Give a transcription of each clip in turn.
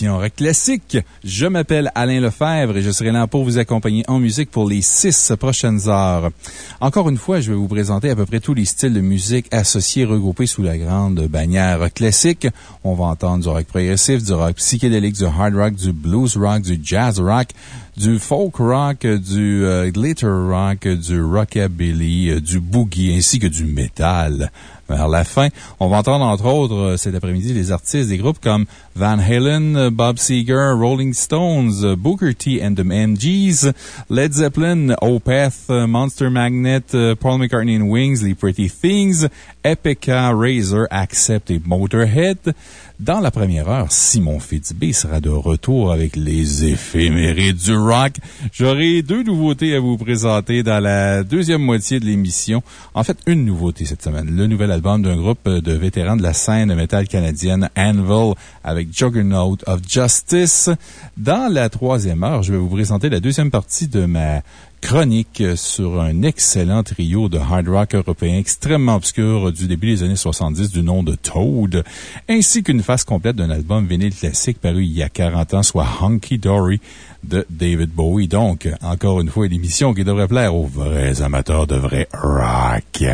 Rock Classique. Je m'appelle Alain Lefebvre et je serai là pour vous accompagner en musique pour les six prochaines heures. Encore une fois, je vais vous présenter à peu près tous les styles de musique associés regroupés sous la grande bannière Classique. On va entendre du rock progressif, du rock psychédélique, du hard rock, du blues rock, du jazz rock, du folk rock, du euh, glitter rock, du rockabilly, euh, du boogie ainsi que du métal vers la fin. On va entendre, entre autres, euh, cet après-midi, les artistes des groupes comme Van Halen, euh, Bob Seger, Rolling Stones, euh, Booker T and the MGs, Led Zeppelin, Opeth, Monster Magnet, Paul McCartney and Wings, Les Pretty Things, Epica, Razor, Accept et Motorhead. Dans la première heure, Simon Fitzbé sera de retour avec les éphémérides du rock. J'aurai deux nouveautés à vous présenter dans la deuxième moitié de l'émission. En fait, une nouveauté cette semaine. Le nouvel album d'un groupe de vétérans de la scène métal canadienne Anvil avec Juggernaut of Justice. Dans la troisième heure, je vais vous présenter la deuxième partie de ma chronique sur un excellent trio de hard rock européen extrêmement obscur du début des années 70 du nom de Toad, ainsi qu'une face complète d'un album vinyle classique paru il y a 40 ans, soit Hunky Dory de David Bowie. Donc, encore une fois, une émission qui devrait plaire aux vrais amateurs de vrai rock.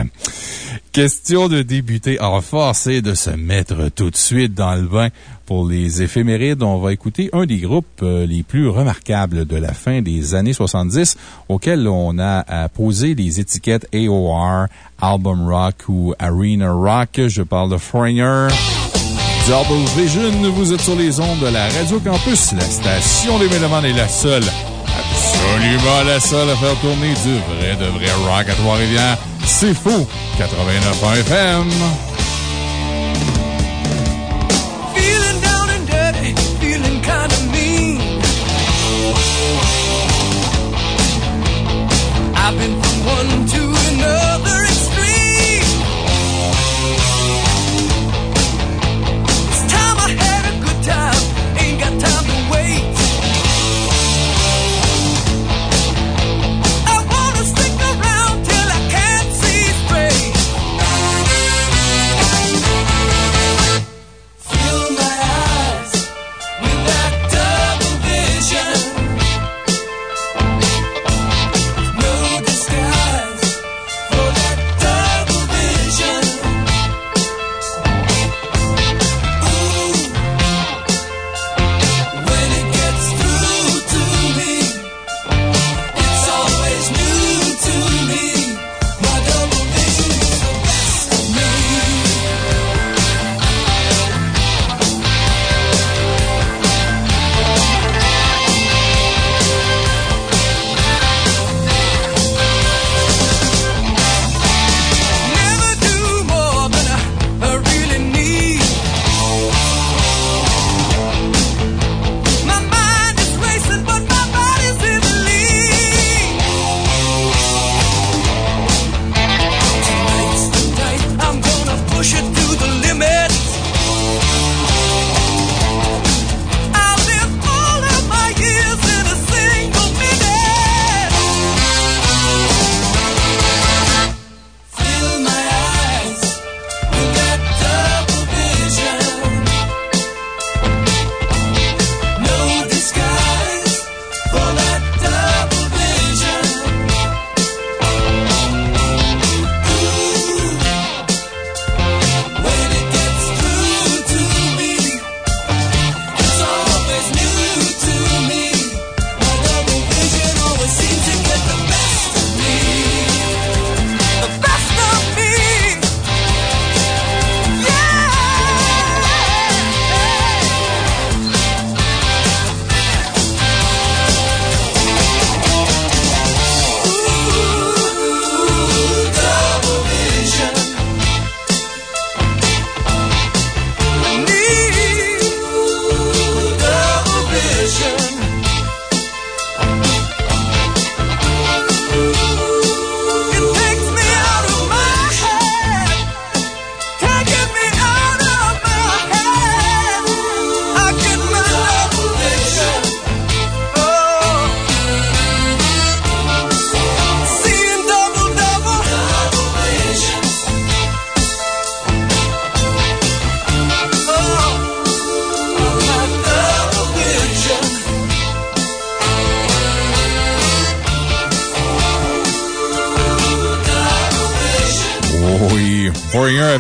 Question de débuter en force de se mettre tout de suite dans le bain. Pour les éphémérides, on va écouter un des groupes euh, les plus remarquables de la fin des années 70 auxquels on a à poser les étiquettes AOR, Album Rock ou Arena Rock. Je parle de Foreigner. Double Vision, vous êtes sur les ondes de la Radio Campus, la station des Mélomanes est la seule, absolument la seule à faire tourner du vrai de vrai rock à Trois-Rivières. C'est faux! 89 FM. I've been from one to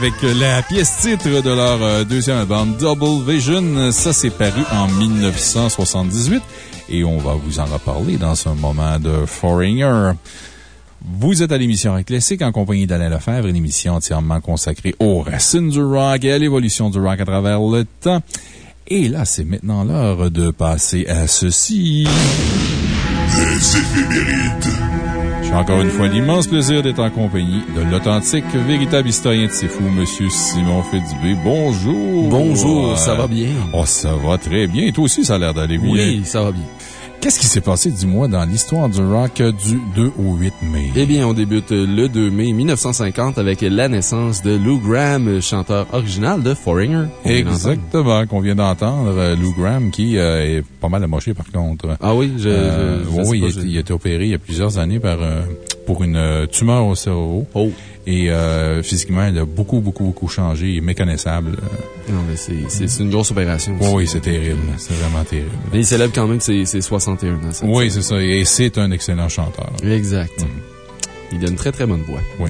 avec la pièce titre de leur euh, deuxième album Double Vision. Ça, c'est paru en 1978 et on va vous en reparler dans un moment de Foreigner. Vous êtes à l'émission Rock Classique en compagnie d'Alain Lefebvre, une émission entièrement consacrée aux racines du rock et à l'évolution du rock à travers le temps. Et là, c'est maintenant l'heure de passer à ceci. Les éphémérides. J'ai encore une fois l'immense plaisir d'être en compagnie de l'authentique, véritable historien de ces fous, Monsieur Simon Fédibé. Bonjour. Bonjour, ça va bien? Oh, ça va très bien. Et toi aussi, ça a l'air d'aller bien. Oui, ça va bien. Qu'est-ce qui s'est passé, dis-moi, dans l'histoire du rock du 2 au 8 mai? Eh bien, on débute le 2 mai 1950 avec la naissance de Lou Graham, chanteur original de Foreigner. Exactement, qu'on vient d'entendre. euh, Lou Graham, qui euh, est pas mal amoché, par contre. Ah oui, je, Euh, je- je sais oui, pas, il, je- a, il a été opéré il y a plusieurs années par, euh, pour une tumeur au cerveau. Oh. Et euh, physiquement, il a beaucoup, beaucoup, beaucoup changé. Il est méconnaissable. Euh, Non, mais c'est- une grosse opération. Oui, aussi. oui, c'est terrible. C'est vraiment terrible. Mais il célèbre quand même ses, ses 61 ans. Oui, c'est ça. Et c'est un excellent chanteur. Exact. Il a une très très bonne voix. Oui.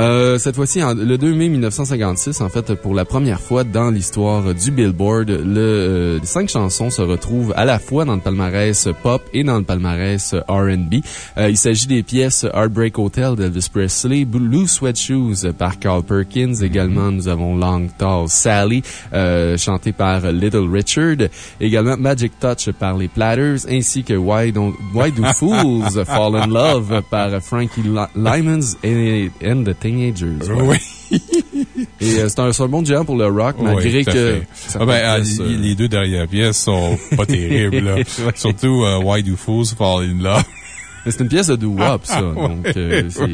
Euh, cette fois-ci, le 2 mai 1956, en fait, pour la première fois dans l'histoire du Billboard, le, euh, les cinq chansons se retrouvent à la fois dans le palmarès pop et dans le palmarès R&B. Euh, il s'agit des pièces Heartbreak Hotel d'Elvis Presley, Blue Sweat Shoes par Carl Perkins. Également, nous avons Long Tall Sally, euh, chanté par Little Richard. Également, Magic Touch par les Platters, ainsi que Why, Don't, Why Do Fools Fall in Love par Frankie Li- Lyman's et Ouais. Oui. Et euh, c'est un, bon géant pour le rock, malgré Oui, que. Ah ben, ah, les- euh, deux dernières pièces sont pas terribles. là. Ouais. Surtout euh, Why Do Fools Fall in Love. Mais c'est une pièce de doo-wop, ça. Ouais. Donc, euh, c'est.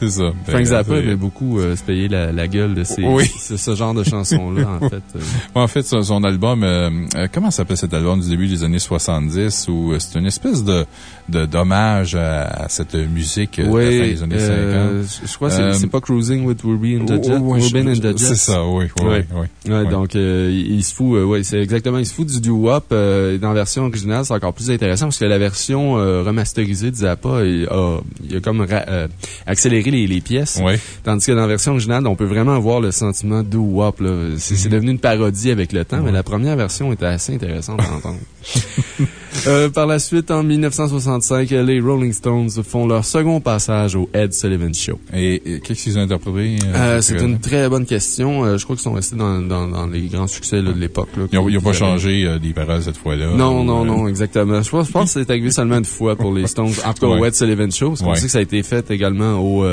C'est ça. Frank Zappa C'est- aimait beaucoup euh, se payer la, la gueule de ces, Oui. ce, ce genre de chansons-là, en fait. euh. En fait, son, son album, euh, comment s'appelle cet album du début des années 70 où c'est une espèce de, d'hommage à, à cette musique euh, de la fin des années euh, 50. je crois que c'est pas Cruising with Ruby and the Jet. Oh, ouais, Ruben je- and the Jets. C'est ça, oui, oui, oui. oui. Donc il, se fout, ouais, c'est exactement, il se fout du doo-wop. dans la version originale, c'est encore plus intéressant parce que la version remasterisée Zappa, il a, il a comme euh, accéléré les, les pièces. Tandis que dans la version originale, on peut vraiment avoir le sentiment doo-wop. là. C'est c'est devenu une parodie avec le temps, mais la première version était assez intéressante à entendre. Euh, par la suite, en 1965, les Rolling Stones font leur second passage au Ed Sullivan Show. Et, et qu'est-ce qu'ils ont interprété? euh, Euh, c'est une très bonne question. Je crois qu'ils sont restés dans, dans, dans les grands succès là, de l'époque. Ils n'ont pas changé des paroles cette fois-là. Non, ou, non, non, exactement. Je pense, je pense que c'est arrivé seulement une fois pour les Stones. En tout cas, au. Ed Sullivan Show. Parce qu'on Ouais. que ça a été fait également au,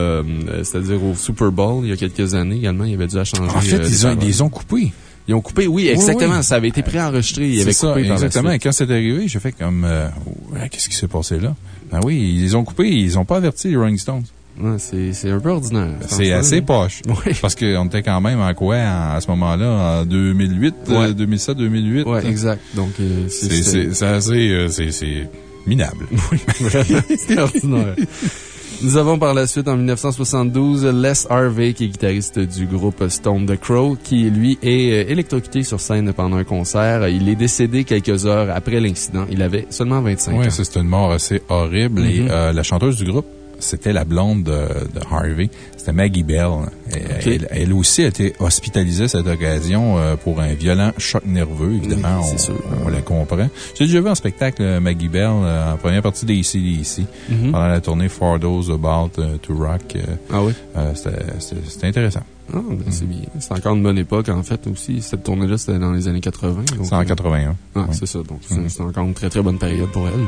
c'est-à-dire au Super Bowl il y a quelques années également. Il y avait dû à changer. En fait, ils, ont, ils les ont coupés. Ils ont coupé, oui, exactement. oui. Ça avait été préenregistré. Il C'est avait ça, coupé exactement. Et quand c'est arrivé, j'ai fait comme, euh, qu'est-ce qui s'est passé là? Ben oui, ils ont coupés, ils n'ont pas averti les Rolling Stones. Ouais, c'est, c'est un peu ordinaire. C'est franchement. assez poche. Oui. Parce qu'on était quand même en quoi, en- à ce moment-là, en 2008, Ouais. 2007, 2008. Ouais, exact. Donc, euh, c'est, assez, euh, c'est c'est minable. Vraiment, c'est ordinaire. Nous avons par la suite, en 1972, Les Harvey, qui est guitariste du groupe Stone the Crow, qui, lui, est euh, électrocuté sur scène pendant un concert. Il est décédé quelques heures après l'incident. Il avait seulement 25 Oui, ans. c'est une mort assez horrible. Et Mhm. euh, la chanteuse du groupe, c'était la blonde de, de Harvey. C'était Maggie Bell. Et, elle, elle aussi a été hospitalisée à cette occasion euh, pour un violent choc nerveux. Évidemment, Oui, on, c'est sûr. on la comprend. J'ai déjà vu un spectacle, euh, Maggie Bell, euh, en première partie des ici Mhm. pendant la tournée Four Doors About to Rock. Ah oui? euh, c'était intéressant. Ah, ben, c'est bien. C'est encore une bonne époque, en fait, aussi. Cette tournée-là, c'était dans les années 80. donc, C'est en euh, 81. Ah, c'est ça. Donc, c'est Mhm. c'est encore une très, très bonne période pour elle.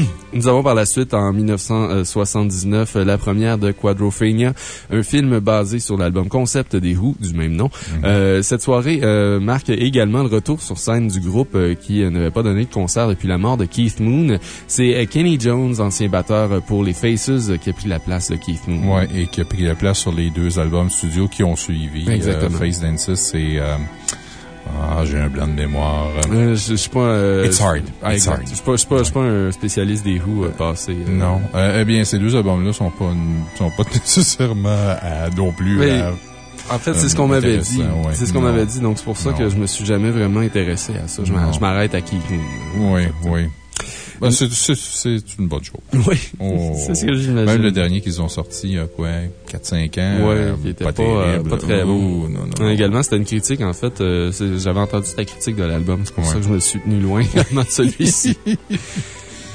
Mhm. Nous avons par la suite, en 1979, euh, la première de Quadrophenia, un film basé sur l'album concept des Who, du même nom. Euh, cette soirée euh, marque également le retour sur scène du groupe euh, qui euh, n'avait pas donné de concert depuis la mort de Keith Moon. C'est Kenny Jones, ancien batteur pour les Faces, qui a pris la place de Keith Moon. Ouais, et qui a pris la place sur les deux albums studio qui ont suivi. Exactement. Euh, Face Dances et... euh, ah, j'ai un blanc de mémoire. Euh, je, je suis pas... euh, It's hard. Ah, It's hard. Je suis pas, je suis pas, je suis pas un spécialiste des Who euh, passé. Non. Eh bien, ces deux albums-là sont pas, sont pas nécessairement à, non plus Mais- à- En fait, c'est ce qu'on m'avait dit. ouais. C'est ce qu'on m'avait dit, donc c'est pour ça Non. que je me suis jamais vraiment intéressé à ça. Je m'arrête à Keith. Oui, oui. Ben, c'est- une bonne chose. Oui, Oh. c'est ce que j'imagine. Même le dernier qu'ils ont sorti, il y a quoi, 4-5 ans? Ouais, euh, qui était pas, pas, euh, terrible. pas très beau. Non, non, non. Également, c'était une critique, en fait. euh, J'avais entendu ta critique de l'album. C'est pour Ouais. ça que je me suis tenu loin également de celui-ci.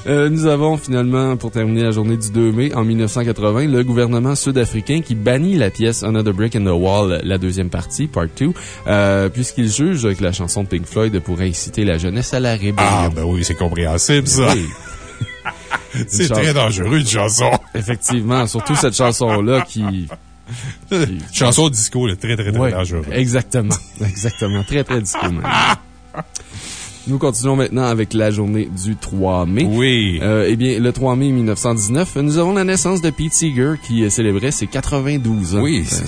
Euh, nous avons finalement, pour terminer la journée du 2 mai, en 1980, le gouvernement sud-africain qui bannit la pièce Another Brick in the Wall, la deuxième partie, part 2, euh, puisqu'il juge que la chanson de Pink Floyd pourrait inciter la jeunesse à la rébellion. Ah, ben oui, c'est compréhensible, ça. Oui, C'est très dangereux, une chanson. effectivement, surtout cette chanson-là qui... chanson disco, là, très, très, très Ouais, dangereux. Exactement. Exactement. Très, très disco, même. Nous continuons maintenant avec la journée du 3 mai. Oui. Euh, eh bien, le 3 mai 1919, nous avons la naissance de Pete Seeger qui euh, célébrait ses 92 ans. oui, euh,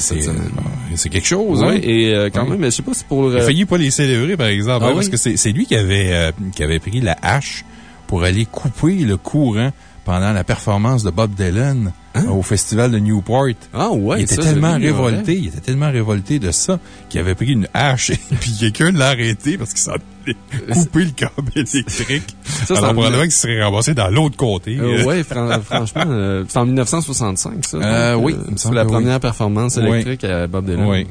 c'est quelque chose, Ouais, hein? et euh, quand Oui. même, je sais pas si pour... Il a failli pas les célébrer, par exemple, Ah hein, oui? parce que c'est c'est lui qui avait, euh, qui avait pris la hache pour aller couper le courant pendant la performance de Bob Dylan Hein? au festival de Newport. Ah ouais, il était ça, tellement révolté, il était tellement révolté de ça qu'il avait pris une hache et puis quelqu'un l'a arrêté parce qu'il s'en couper le câble électrique. Ça, Alors, probablement qu'il serait ramassé dans l'autre côté. Euh, ouais, fran- franchement, euh, c'est en 1965, ça. Euh, donc, oui, c'est la oui. première performance Oui. électrique à Bob Dylan. Oui.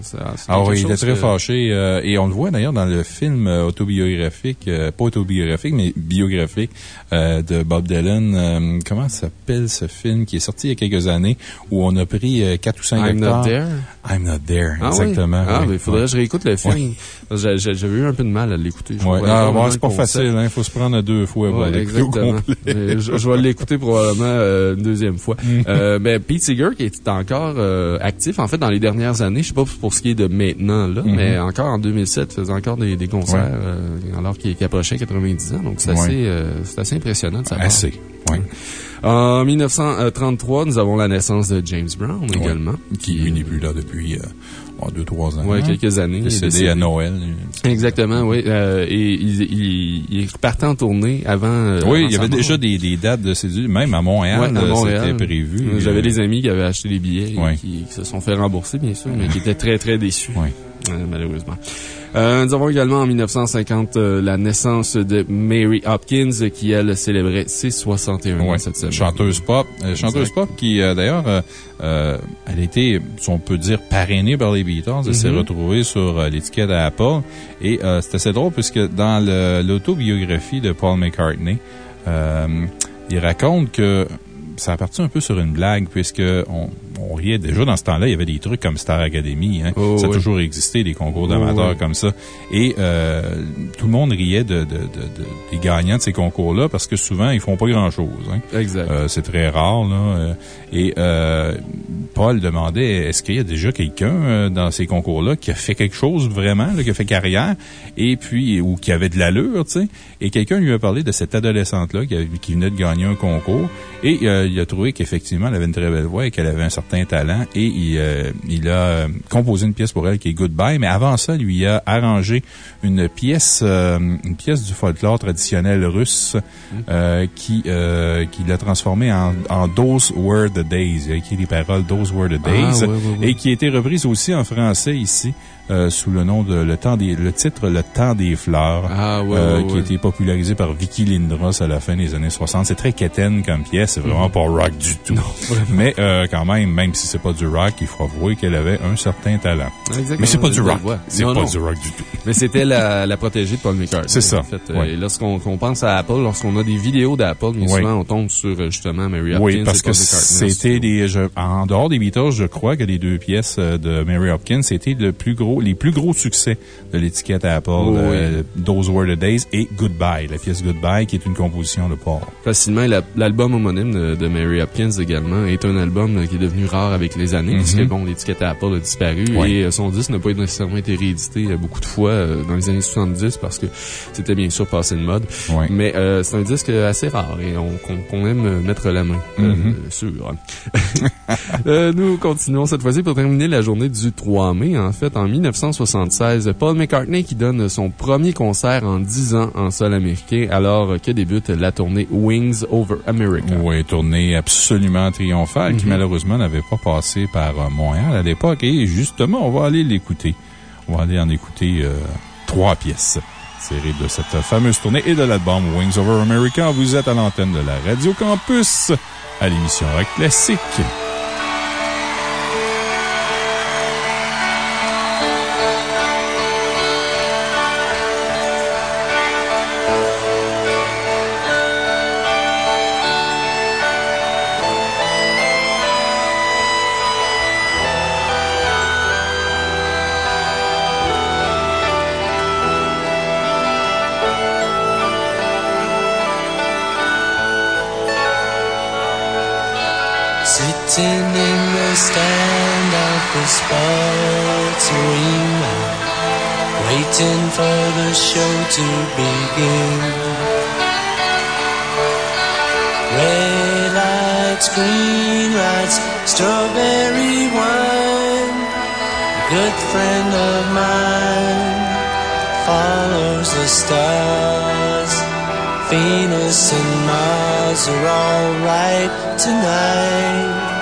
Oui, il était très que- fâché. euh, et on le voit d'ailleurs dans le film euh, autobiographique, euh, pas autobiographique, mais biographique euh, de Bob Dylan. Euh, comment s'appelle ce film qui est sorti il y a quelques années où on a pris euh, 4 ou 5 I'm hectares? not there. I'm not there. Ah exactement. oui? Ah, oui. mais il faudrait que je réécoute le film. J'avais eu un peu de mal à l'écouter. Ouais. Ah, c'est pas facile, hein. Il faut se prendre deux fois pour Ouais, exactement. je, je vais l'écouter probablement euh, une deuxième fois. euh, mais Pete Seeger, qui est encore euh, actif, en fait, dans les dernières années, je sais pas pour ce qui est de maintenant, là, Mhm. mais encore en 2007, faisait encore des, des concerts, euh, alors qu'il qu'il approchait 90 ans. Donc, c'est assez, euh, c'est assez impressionnant de savoir. Assez. Oui. En 1933, nous avons la naissance de James Brown également. Qui, lui, n'est plus là depuis, euh, deux, trois ans. Hein. quelques années. Il est Décédé à Noël. Exactement, oui. Euh, et il, il, en tournée avant. euh, Oui, il y avait déjà des, des dates de cédule, même à Montréal, Ouais, à euh, Montréal. c'était prévu. Euh, J'avais Euh, des amis qui avaient acheté les billets et qui, qui se sont fait rembourser, bien sûr, mais qui étaient très, très déçus. Ouais. Euh, malheureusement. Euh, nous avons également en 1950 euh, la naissance de Mary Hopkins qui, elle, célébrait ses 61 ans Ouais, cette semaine. chanteuse pop. Euh, chanteuse pop qui, d'ailleurs, elle a été, si on peut dire, parrainée par les Beatles. Elle s'est Mhm. retrouvée sur l'étiquette Apple. Et euh, c'est assez drôle puisque dans l'autobiographie de Paul McCartney, euh, il raconte que ça a parti un peu sur une blague puisque on, on riait déjà dans ce temps-là, il y avait des trucs comme Star Academy. Hein. Oh, ça a oui. toujours existé, des concours d'amateurs Oh, oui. comme ça. Et euh, tout le monde riait de, de- de- de- des gagnants de ces concours-là parce que souvent, ils font pas grand-chose. Hein. Exact. Euh, c'est très rare, là. euh, et euh, Paul demandait est-ce qu'il y a déjà quelqu'un dans ces concours-là qui a fait quelque chose vraiment, là, qui a fait carrière, et puis, ou qui avait de l'allure, tu sais? Et quelqu'un lui a parlé de cette adolescente-là qui, venait de gagner un concours, et euh, il a trouvé qu'effectivement, elle avait une très belle voix et qu'elle avait un certain talent, et il, euh, il a euh, composé une pièce pour elle qui est Goodbye, mais avant ça, lui il a arrangé une pièce, euh, une pièce du folklore traditionnel russe euh, qui, qui l'a transformée en, en Those Were the Days. Il a écrit les paroles Those Were the Ah, Days et qui a été reprise aussi en français ici. Euh, sous le nom de le temps des le titre Le temps des fleurs Ah, ouais, euh, ouais, qui a été popularisé par Vicky Lindros à la fin des années 60 c'est très quétaine comme pièce c'est vraiment pas rock du tout mais euh, quand même même si c'est pas du rock il faut avouer qu'elle avait un certain talent Exactement. mais c'est pas du rock c'est pas non. du rock du tout Mais c'était la, la protégée de Paul McCartney. C'est ça. En fait, Ouais. Et lorsqu'on qu'on pense à Apple, lorsqu'on a des vidéos d'Apple, souvent, on tombe sur justement Mary Hopkins. Oui, parce que c'était des, je- en dehors des Beatles, je crois que les deux pièces de Mary Hopkins, c'était le plus gros, les plus gros succès de l'étiquette Apple, Oh, euh, Those Were the Days et Goodbye, la pièce Goodbye qui est une composition de Paul. Facilement, la- l'album homonyme de, de Mary Hopkins également est un album euh, qui est devenu rare avec les années, puisque bon, l'étiquette Apple a disparu Mhm. Oui. et euh, son disque n'a pas nécessairement été réédité beaucoup de fois dans les années 70 parce que c'était bien sûr passé de mode. Oui. Mais euh, c'est un disque assez rare et on, qu'on aime mettre la main euh, Mhm. sur. Euh, nous continuons cette fois-ci pour terminer la journée du 3 mai. En fait, en 1976, Paul McCartney qui donne son premier concert en 10 ans en sol américain alors que débute la tournée Wings Over America. Oui, tournée absolument triomphale qui mhm. malheureusement n'avait pas passé par euh, Montréal à l'époque. Et justement, on va aller l'écouter. On va aller en écouter euh, trois pièces tirées de cette fameuse tournée et de l'album Wings Over America. Vous êtes à l'antenne de la Radio Campus à l'émission Rock Classique. bells ring waiting for the show to begin. Red lights, green lights, strawberry wine. A good friend of mine follows the stars. Venus and Mars are alright tonight.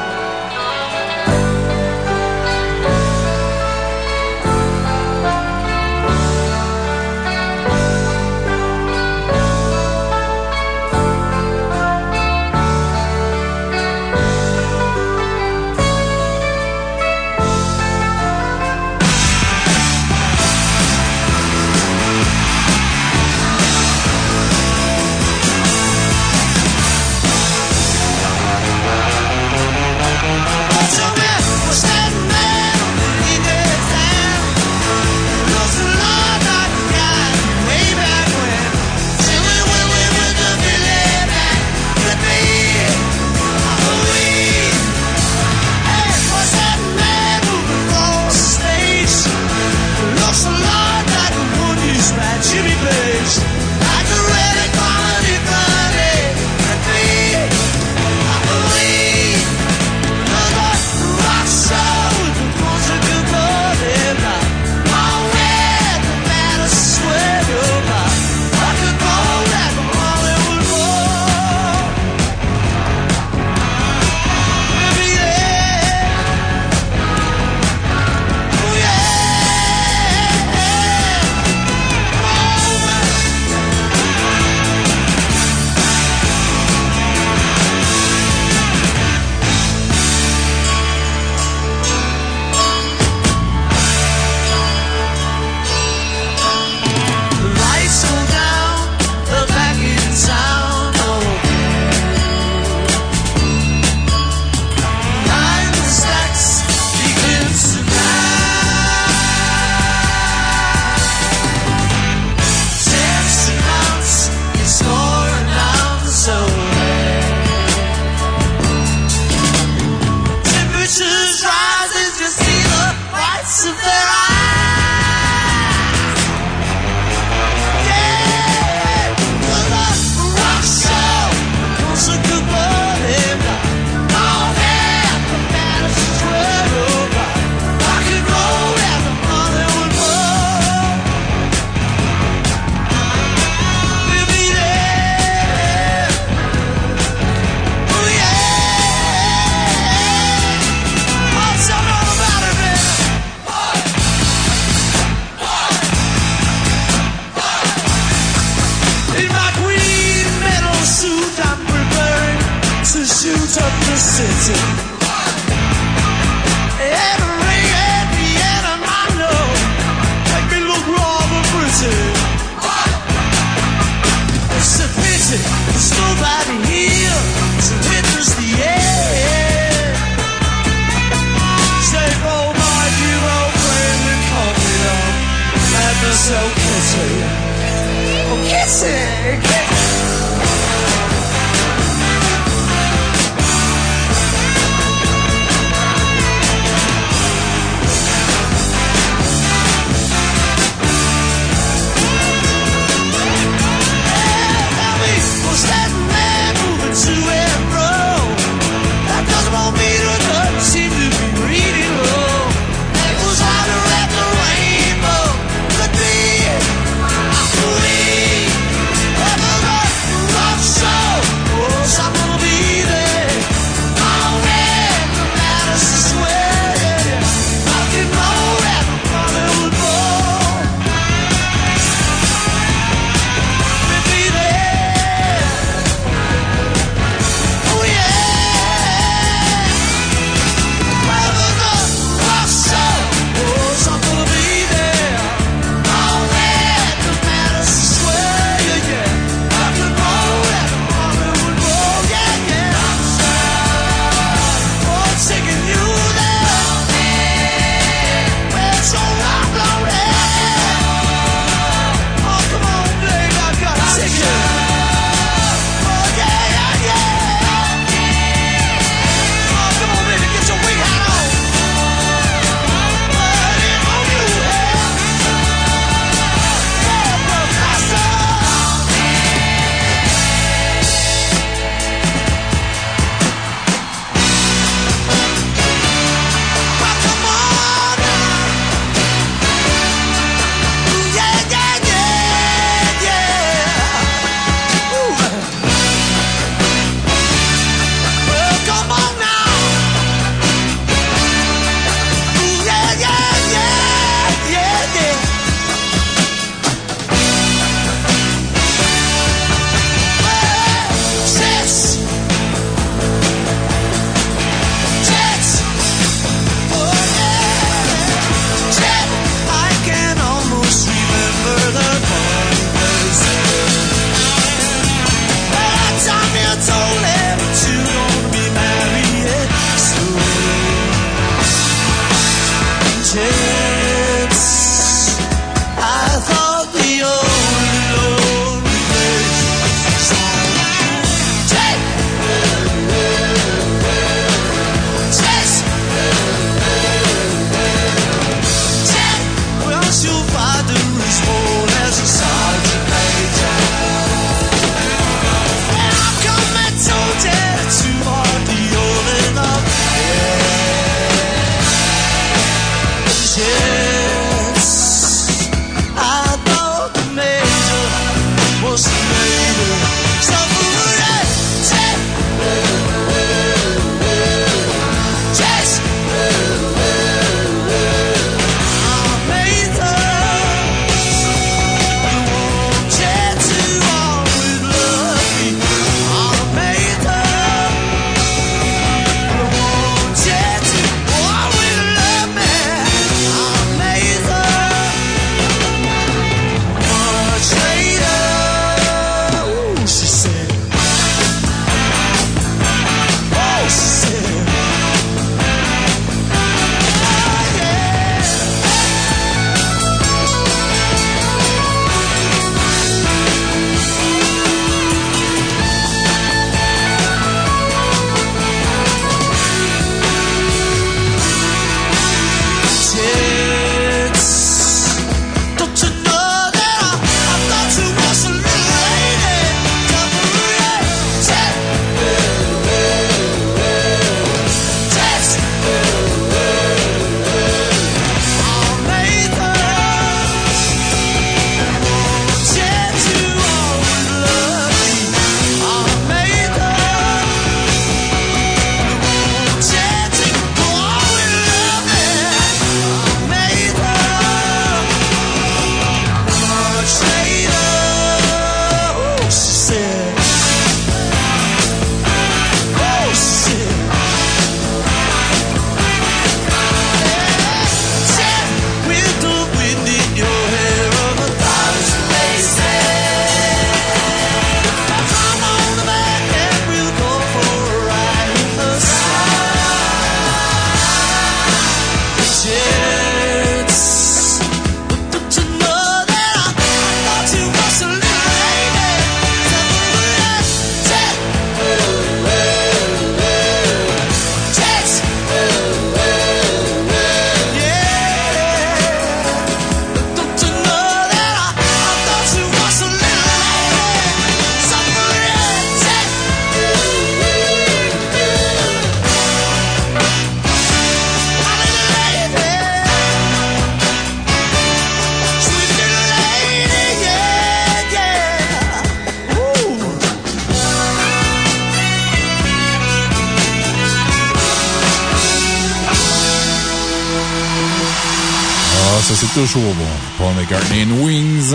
Wings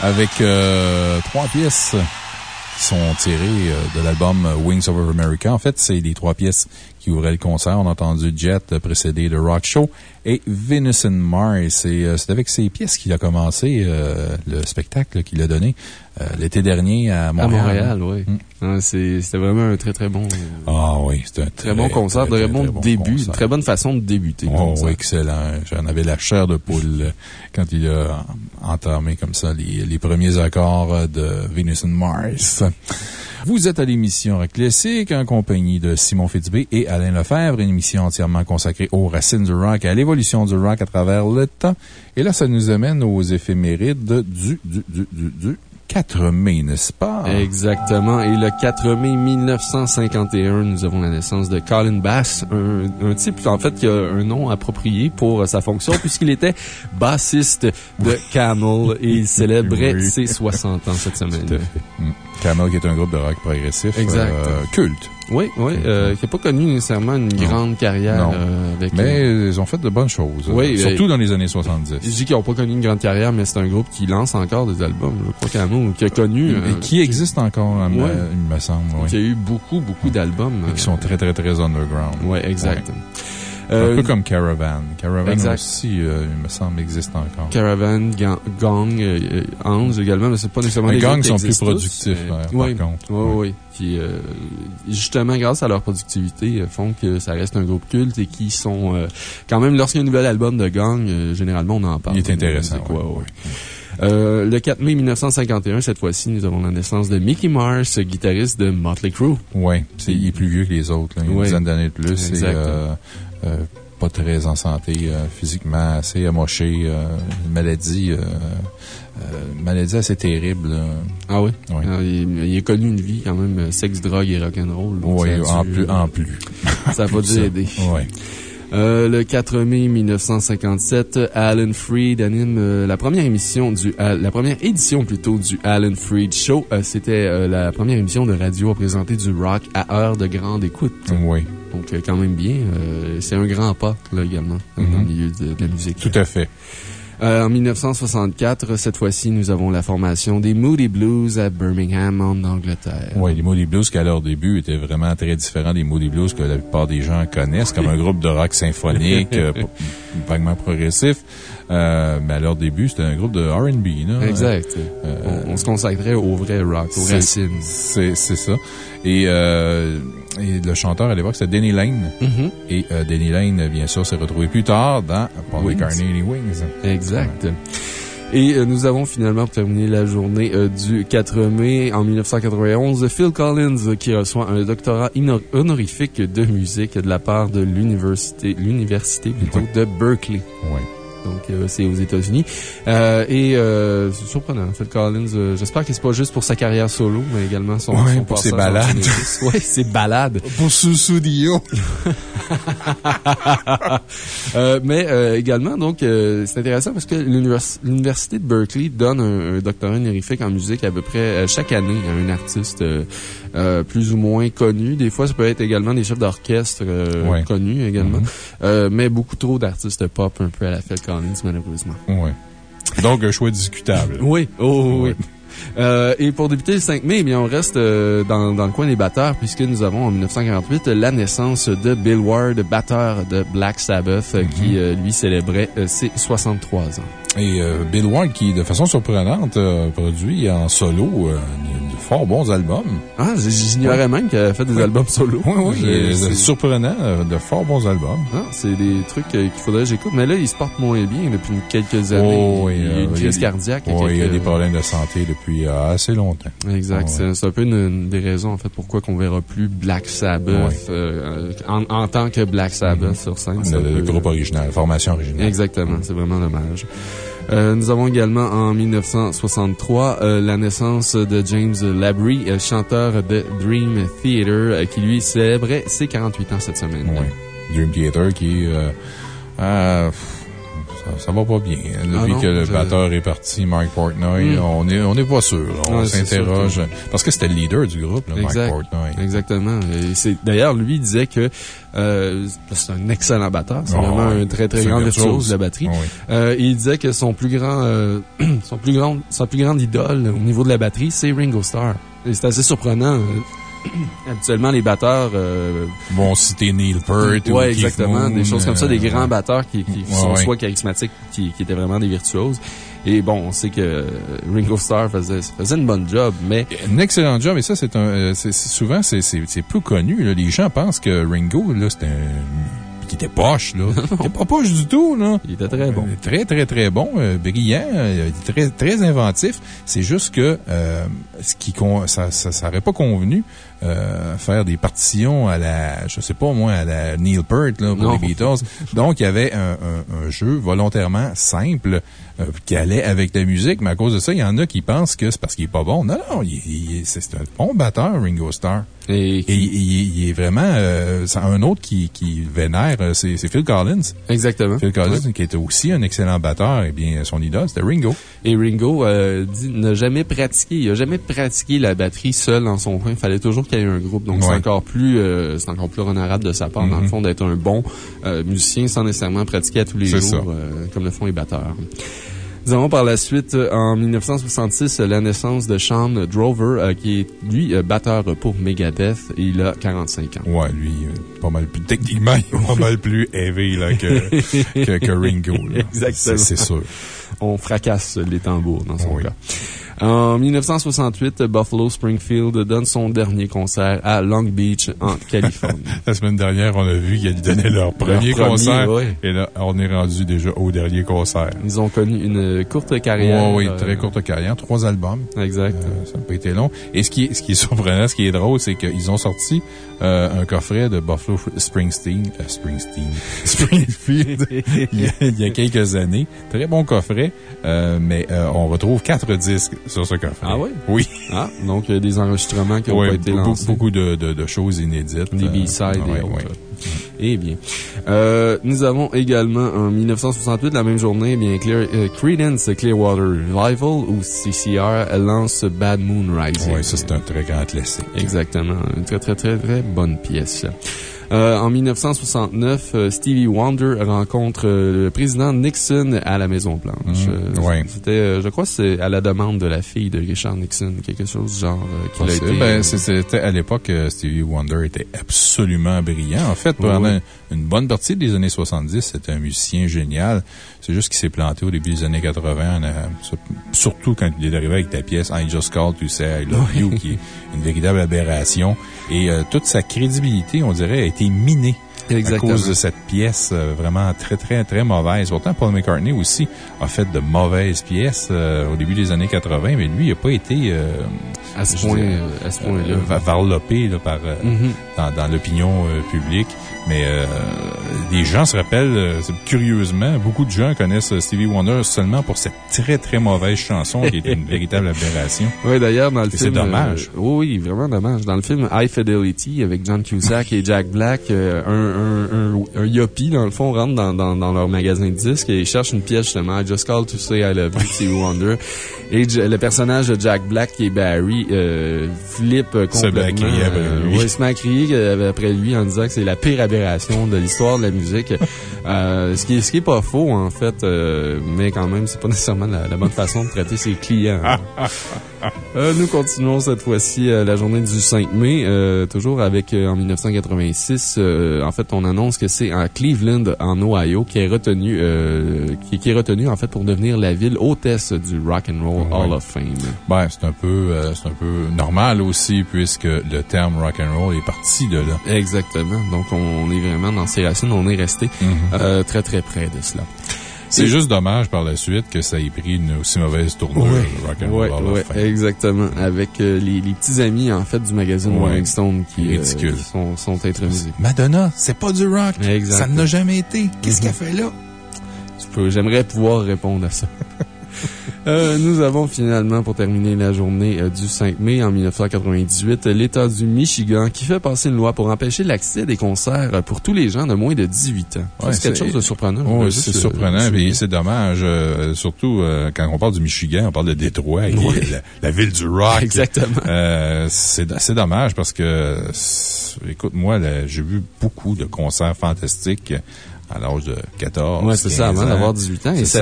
avec euh, trois pièces qui sont tirées euh, de l'album Wings Over America. En fait, c'est les trois pièces qui ouvraient le concert. On a entendu Jet euh, précédé de Rock Show et Venus and Mars. Et c'est avec ces pièces qu'il a commencé euh, le spectacle qu'il a donné euh, l'été dernier à À Montréal. Montréal, oui. Mm. Ah, c'est- C'était vraiment un très, très bon, Ah oui, c'était un très, très bon concert, très, très, bon début, concert. très bonne façon de débuter. Oh, excellent. J'en avais la chair de poule quand il a entamé comme ça les, les premiers accords euh, de Venus and Mars. Vous êtes à l'émission Rock Classique en compagnie de Simon Fitzbé et Alain Lefebvre, une émission entièrement consacrée aux racines du rock et à l'évolution du rock à travers le temps. Et là, ça nous amène aux éphémérides du, du, du, du, du 4 mai, n'est-ce pas? Exactement. Et le 4 mai 1951, nous avons la naissance de Colin Bass, un, un type, en fait, qui a un nom approprié pour sa fonction, puisqu'il était bassiste de Camel et il célébrait Oui. ses 60 ans cette semaine. Camel, qui est un groupe de rock progressif. Exact. euh, culte. Oui, oui, euh, qui n'a pas connu nécessairement une Non. grande carrière Non. euh, avec... Mais euh, ils ont fait de bonnes choses. Oui, surtout dans les années je 70. dis qu'ils n'ont pas connu une grande carrière, mais c'est un groupe qui lance encore des albums. Je crois Camel, qui a connu... Et qui existe encore, il me- Ouais. il me semble. oui. Qui a eu beaucoup, beaucoup d'albums. Et qui sont très, très, très underground. Oui, exact. Euh, peu comme Caravan. Caravan Exact. aussi, euh, il me semble, existe encore. Caravan, Ga- Gang, euh, euh, Hans également, mais c'est pas nécessairement Les qui sont plus productifs, par oui, contre. Oui, Ouais. oui. Qui, euh, justement, grâce à leur productivité, font que ça reste un groupe culte et qui sont, euh, quand même, lorsqu'il y a un nouvel album de Gang, euh, généralement, on en parle. Il est intéressant. Quoi, ouais, ouais. Euh, le 4 mai 1951, cette fois-ci, nous avons la naissance de Mickey Mars, guitariste de Motley Crue. Oui, c'est- il est plus vieux que les autres. là. Une Ouais. dizaine d'années de plus. Euh, euh, pas très en santé, euh, physiquement assez amoché. euh, une maladie, euh, euh, une maladie assez terrible. Ah oui? Oui. Ah, il, il a connu une vie quand même euh, sexe, drogue et rock'n'roll. Oui, en dû- plus. En plus. Ça a pas dû aider. Euh, le 4 mai 1957, Alan Freed anime euh, la première émission du, euh, la première édition plutôt du Alan Freed Show. Euh, C'était euh, la première émission de radio à présenter du rock à heure de grande écoute. Oui, Donc, euh, quand même bien. Euh, C'est un grand pas, là, également, dans le Mhm. milieu de, de la musique. tout à fait. Euh, en 1964, cette fois-ci, nous avons la formation des Moody Blues à Birmingham, en Angleterre. Oui, les Moody Blues, qui à leur début étaient vraiment très différents des Moody Blues que la plupart des gens connaissent, comme un groupe de rock symphonique, euh, vaguement progressif. Euh, mais à leur début, c'était un groupe de RB. Exact. Euh, on, on se consacrait au vrai rock, aux racines. C'est ça. Et, euh, et le chanteur à l'époque, c'était Denny Lane. Mhm. Et euh, Denny Lane, bien sûr, s'est retrouvé plus tard dans Paul. McCartney et les Wings. Exact. Et euh, nous avons finalement terminé la journée euh, du 4 mai en 1991. Phil Collins euh, qui reçoit un doctorat honorifique de musique de la part de l'université, l'université plutôt de Berkeley. Oui. Donc, euh, c'est aux États-Unis. Euh, et euh, c'est surprenant, Phil Collins. euh, J'espère que c'est pas juste pour sa carrière solo, mais également son, Ouais, son pour ses balades. Ouais, ses balades. Pour Susudio. Euh, mais également, donc, c'est intéressant parce que l'univers- l'Université de Berkeley donne un, un doctorat honorifique en musique à peu près chaque année à un artiste euh, plus ou moins connu. Des fois, ça peut être également des chefs d'orchestre euh, Ouais. connus également. Mhm. Euh, mais beaucoup trop d'artistes pop un peu à la Phil Collins, malheureusement. Oui. Donc, un choix discutable. Oui, oh, oui, oui. Euh, et pour débuter le 5 mai, eh bien, on reste euh, dans, dans le coin des batteurs puisque nous avons en 1948 la naissance de Bill Ward, batteur de Black Sabbath, qui Mhm. euh, lui célébrait ses 63 ans. Et euh, Bill Ward, qui, de façon surprenante, euh, produit en solo euh, de, de fort bons albums. Ah, j'ignorais même qu'elle a fait des albums solo. Oui, oui, euh, c'est- surprenant, de fort bons albums. Ah, c'est des trucs qu'il faudrait que j'écoute. Mais là, il se porte moins bien depuis quelques années. Oh, oui, il y a une il crise cardiaque. Oui, il y a quelques- des problèmes de santé depuis assez longtemps. Exact. Ah, C'est- un peu une, une des raisons, en fait, pourquoi qu'on verra plus Black Sabbath en, en tant que Black Sabbath sur scène. Le, le peu- groupe original, la formation originale. Exactement, c'est vraiment dommage. Euh, nous avons également en 1963 euh, la naissance de James Labrie, euh, chanteur de Dream Theater, qui lui célébrait ses 48 ans cette semaine. Dream Theater qui, euh, euh, ça, va pas bien. Depuis Ah non, que le batteur est parti, Mark Portnoy, Mm. on est, on n'est pas sûr. On Ouais, s'interroge. Parce que c'était le leader du groupe, là, Mark Exact. Portnoy. Exactement. D'ailleurs, lui il disait que euh, c'est un excellent batteur. C'est Oh, vraiment un très très grand virtuose de la batterie. Ah oui. Euh, il disait que son plus grand, euh, son plus grand, sa plus grande idole au niveau de la batterie, c'est Ringo Starr. C'est assez surprenant. Euh, Habituellement, les batteurs, euh, Bon, citer Neil Peart. ou ouais, exactement, Moon, des choses comme ça, euh, des grands batteurs qui, qui Ouais, sont ouais. soit charismatiques, qui, qui étaient vraiment des virtuoses. Et bon, on sait que euh, Ringo Starr faisait, faisait une bonne job, mais Un excellent job, et ça, c'est un, euh, c'est, souvent, c'est, peu connu, là. Les gens pensent que Ringo, là, c'était un, qui était poche, là. Il était pas poche du tout, là. il était très bon. Euh, Très, très, très bon, euh, brillant, euh, très, très inventif. C'est juste que euh, ce qui con- ça, ça, ça aurait pas convenu euh, faire des partitions à la, je sais pas moi, à la Neil Peart là, pour Non. les Beatles. Donc, il y avait un, un, un jeu volontairement simple euh, qui allait avec la musique, mais à cause de ça, il y en a qui pensent que c'est parce qu'il est pas bon. Non, non, c'est un bon batteur, Ringo Starr. Et, Et il, il- il est vraiment... Euh, un autre qui, qui vénère, euh, c'est Phil Collins. exactement. Phil Collins, qui était aussi un excellent batteur, et bien, son idole, c'était Ringo. Et Ringo euh, n'a jamais pratiqué, il a jamais pratiqué la batterie seul dans son coin. Il fallait toujours qu'il y ait un groupe. Donc c'est encore plus, euh, c'est encore plus honorable de sa part, dans le Mhm. fond, d'être un bon euh, musicien sans nécessairement pratiquer à tous les jours, euh, comme le font les batteurs. Nous avons par la suite, en 1966, euh, la naissance de Sean Drover, euh, qui est, lui, batteur pour Megadeth, et il a 45 ans. Ouais, lui, pas mal plus. Techniquement, il est pas mal plus heavy là, que, que, que Ringo. là. Exactement. C'est c'est sûr. On fracasse les tambours dans son Oui. cas. En 1968, Buffalo Springfield donne son dernier concert à Long Beach, en Californie. La semaine dernière, on a vu qu'ils donnaient leur premier premier, concert. ouais. Et là, on est rendu déjà au dernier concert. Ils ont connu une courte carrière. Ouais, oui, euh, très courte carrière. Trois albums. Exact. Euh, ça n'a pas été long. Et ce qui est, ce qui est surprenant, ce qui est drôle, c'est qu'ils ont sorti euh, un coffret de Buffalo Springsteen, euh, Springsteen, Springfield, il, y a, il y a quelques années. Très bon coffret, euh, mais euh, on retrouve quatre disques sur ce coffret. Ah oui? Oui. Ah, donc euh, des enregistrements qui Ouais, pas été lancés. beaucoup de, de, de choses inédites. Des Euh, B-sides ouais, et autres. Eh bien. Euh, nous avons également en 1968, la même journée, eh bien, Clear, euh, Creedence Clearwater Revival ou CCR lance Bad Moon Rising. Ouais, ça, c'est un très grand classique. Exactement. Une très, très, très, très bonne pièce. Euh, en 1969, euh, Stevie Wonder rencontre euh, le président Nixon à la Maison-Blanche. Ouais. C'était, je crois, c'est à la demande de la fille de Richard Nixon, quelque chose du genre euh, qu'il a Possible. été. Ben, c'était à l'époque, Stevie Wonder était absolument brillant. En fait, pendant Oui. une bonne partie des années 70, c'était un musicien génial. C'est juste qu'il s'est planté au début des années 80, euh, surtout quand il est arrivé avec ta pièce I Just Called to Say I Love You, qui est une véritable aberration. Et euh, toute sa crédibilité, on dirait, a été minée. Exactement. À cause de cette pièce euh, vraiment très, très, très mauvaise. Pourtant, Paul McCartney aussi a fait de mauvaises pièces euh, au début des années 80, mais lui, il n'a pas été euh, à ce point, euh, point-là. va- varlopé là, par, euh, Mhm. dans, dans l'opinion euh, publique. Mais euh, les gens se rappellent, euh, curieusement, beaucoup de gens connaissent Stevie Wonder seulement pour cette très, très mauvaise chanson qui est une véritable aberration. Oui, d'ailleurs, dans le Et film. c'est dommage. oui, oui, vraiment dommage. Dans le film High Fidelity avec John Cusack et Jack Black, un, un, un, un yuppie, dans le fond, rentre dans, dans, dans leur magasin de disques et cherche une pièce justement. I just called to say I love you, Stevie Wonder. Et le personnage de Jack Black, qui est Barry, euh, flippe euh, Se complètement. après euh, lui. ouais, il se met à crier après lui en disant que c'est la pire aberration de l'histoire de la musique. Euh, ce, qui est, ce qui est pas faux, en fait, mais quand même, c'est pas nécessairement la, la bonne façon de traiter ses clients. hein. Nous continuons cette fois-ci la journée du 5 mai, toujours avec, en 1986, euh, en fait, on annonce que c'est à Cleveland, en Ohio, qui est retenu, euh, qui, qui est retenu, en fait, pour devenir la ville hôtesse du Rock and Roll Hall Ouais. of Fame. Ben, c'est un peu, euh, c'est un peu normal aussi, puisque le terme rock and roll est parti de là. Exactement. Donc, on est vraiment dans ses racines, on est resté euh, très, très près de cela. C'est juste dommage par la suite que ça ait pris une aussi mauvaise tournure, Ouais. le rock and roll Ouais, Hall of ouais, Fame. exactement. Avec euh, les, les petits amis, en fait, du magazine Ouais. Rolling Stone qui, euh, qui sont, sont intronisés. Madonna, c'est pas du rock. Exact. Ça n'a jamais été. Qu'est-ce qu'elle fait là? J'aimerais pouvoir répondre à ça. Euh, nous avons finalement, pour terminer la journée euh, du 5 mai en 1998, euh, l'État du Michigan qui fait passer une loi pour empêcher l'accès des concerts pour tous les gens de moins de 18 ans. Ouais, c'est quelque chose de surprenant. Voulais c'est euh, surprenant, et c'est dommage, euh, surtout quand on parle du Michigan, on parle de Détroit, la, la ville du rock. Exactement. C'est dommage parce que, écoute, moi, j'ai vu beaucoup de concerts fantastiques à l'âge de 14 Ouais, c'est ça, 15 avant d'avoir 18 ans. Et ça,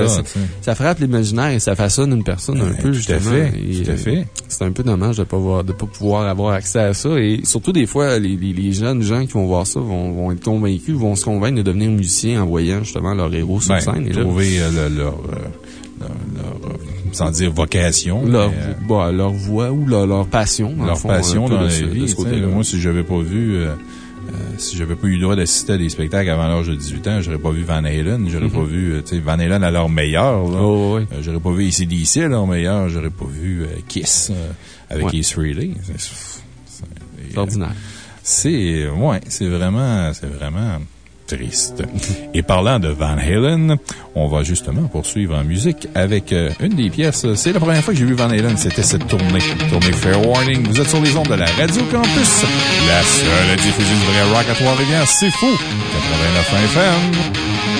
ça, frappe l'imaginaire et ça façonne une personne un peu, tout à justement. fait, Et, tout à fait. C'est un peu dommage de pas voir, de pas pouvoir avoir accès à ça. Et surtout, des fois, les, les, les jeunes gens qui vont voir ça vont, vont être convaincus, vont se convaincre de devenir musiciens en voyant justement leur héros sur Ben, scène. Et là, trouver euh, le- leur, euh, leur, leur, euh, sans dire vocation, leur, mais, bah, leur voix ou leur, leur passion. leur fond, passion dans la vie. Moi, si j'avais pas vu, euh, si j'avais pas eu le droit d'assister à des spectacles avant l'âge de 18 ans, j'aurais pas vu Van Halen, j'aurais pas vu, euh, tu sais, Van Halen à leur meilleur, là. Oh, ouais. Euh, j'aurais pas vu ACDC à leur meilleur, j'aurais pas vu euh, Kiss euh, avec Ouais. Ace Frehley. C'est- euh, ordinaire. C'est, ouais, c'est vraiment, c'est vraiment triste. Et parlant de Van Halen, on va justement poursuivre en musique avec euh, une des pièces. C'est la première fois que j'ai vu Van Halen, c'était cette tournée. Tournée Fair Warning. Vous êtes sur les ondes de la Radio Campus. La seule à diffuser du vrai rock à Trois-Rivières. C'est fou. 89 FM.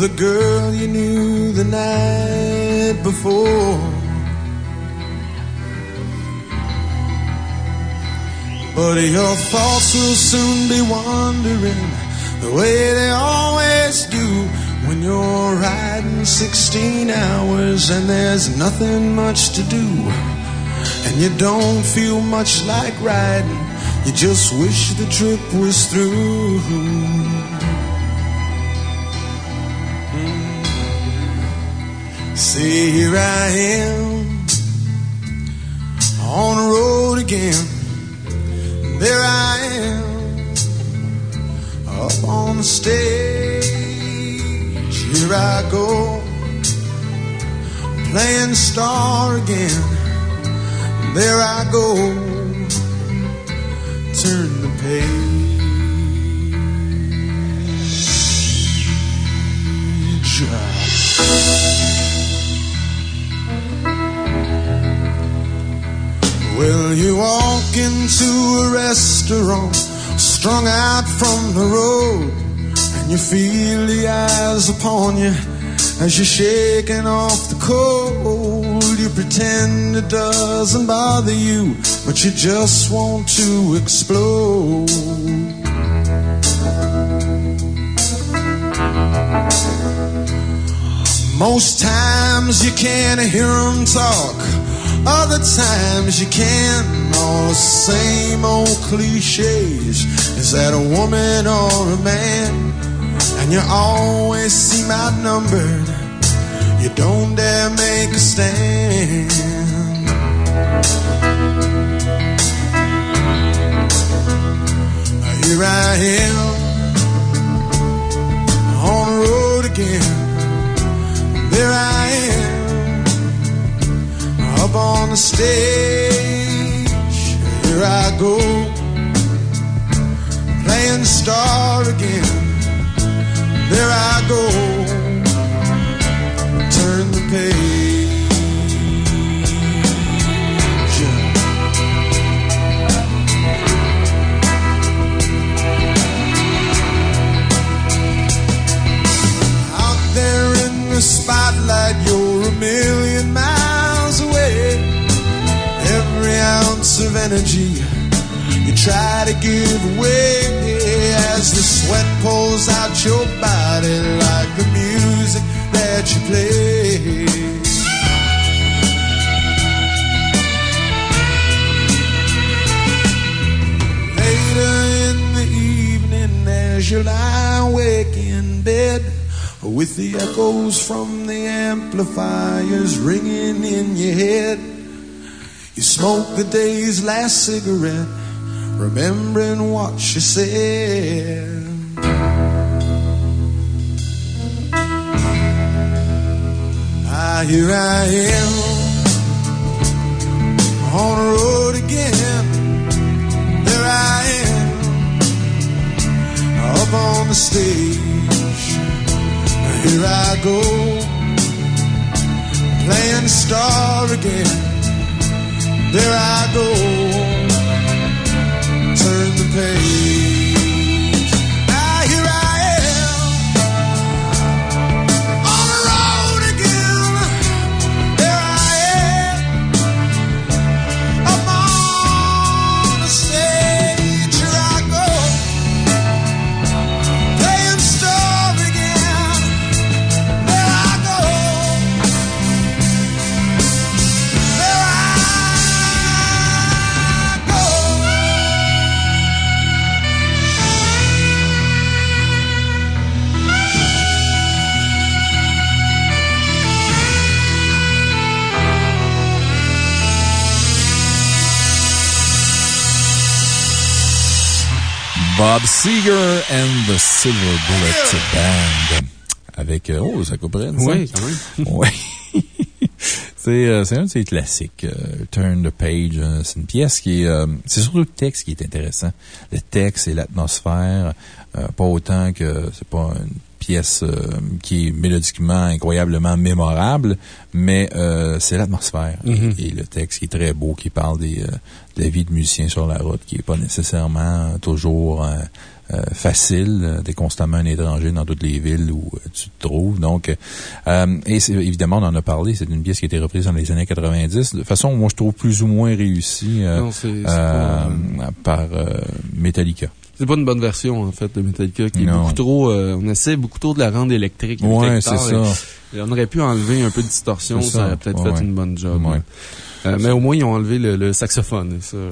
The girl you knew the night before. But your thoughts will soon be wandering the way they always do when you're riding 16 hours and there's nothing much to do. And you don't feel much like riding, you just wish the trip was through. See, here I am on the road again. There I am up on the stage. Here I go playing star again. There I go, turn the page. Well, you walk into a restaurant, strung out from the road, and you feel the eyes upon you as you're shaking off the cold. You pretend it doesn't bother you, but you just want to explode. Most times you can't hear them talk, other times you can. All the same old cliches. Is that a woman or a man? And you always seem outnumbered. You don't dare make a stand. Here I am on the road again. There I am up on the stage. Here I go playing the star again. There I go, turn the page. Out there in the spotlight, you're a million of energy you try to give away as the sweat pulls out your body like the music that you play. Later in the evening, as you lie awake in bed, with the echoes from the amplifiers ringing in your head, you smoke the day's last cigarette, remembering what she said. Ah, here I am on the road again. There I am up on the stage. Here I go playing the star again. There I go, Bob Seger and the Silver Bullet Band. Avec, euh, oh, ça ça? Oui, quand même. Oui. C'est euh, c'est un de ces classiques, euh, Turn the Page. euh, c'est une pièce qui est... c'est surtout le texte qui est intéressant. Le texte et l'atmosphère, pas autant que c'est pas une pièce qui est mélodiquement incroyablement mémorable, mais c'est l'atmosphère Mhm. et, et le texte qui est très beau, qui parle des, de la vie de musicien sur la route, qui est pas nécessairement toujours... euh, euh, facile. euh, T'es constamment un étranger dans toutes les villes où euh, tu te trouves. Donc, euh, et évidemment, on en a parlé. C'est une pièce qui a été reprise dans les années 90. De façon, moi, je trouve plus ou moins réussie euh, euh, pas, par euh, Metallica. c'est pas une bonne version, en fait, de Metallica, qui est beaucoup trop, euh, on essaie beaucoup trop de la rendre électrique. la c'est ça. et On aurait pu enlever un peu de distorsion, ça, ça. aurait peut-être Ouais, fait ouais. une bonne job. Ouais. Euh, mais au moins, ils ont enlevé le, le saxophone. et Ça, euh,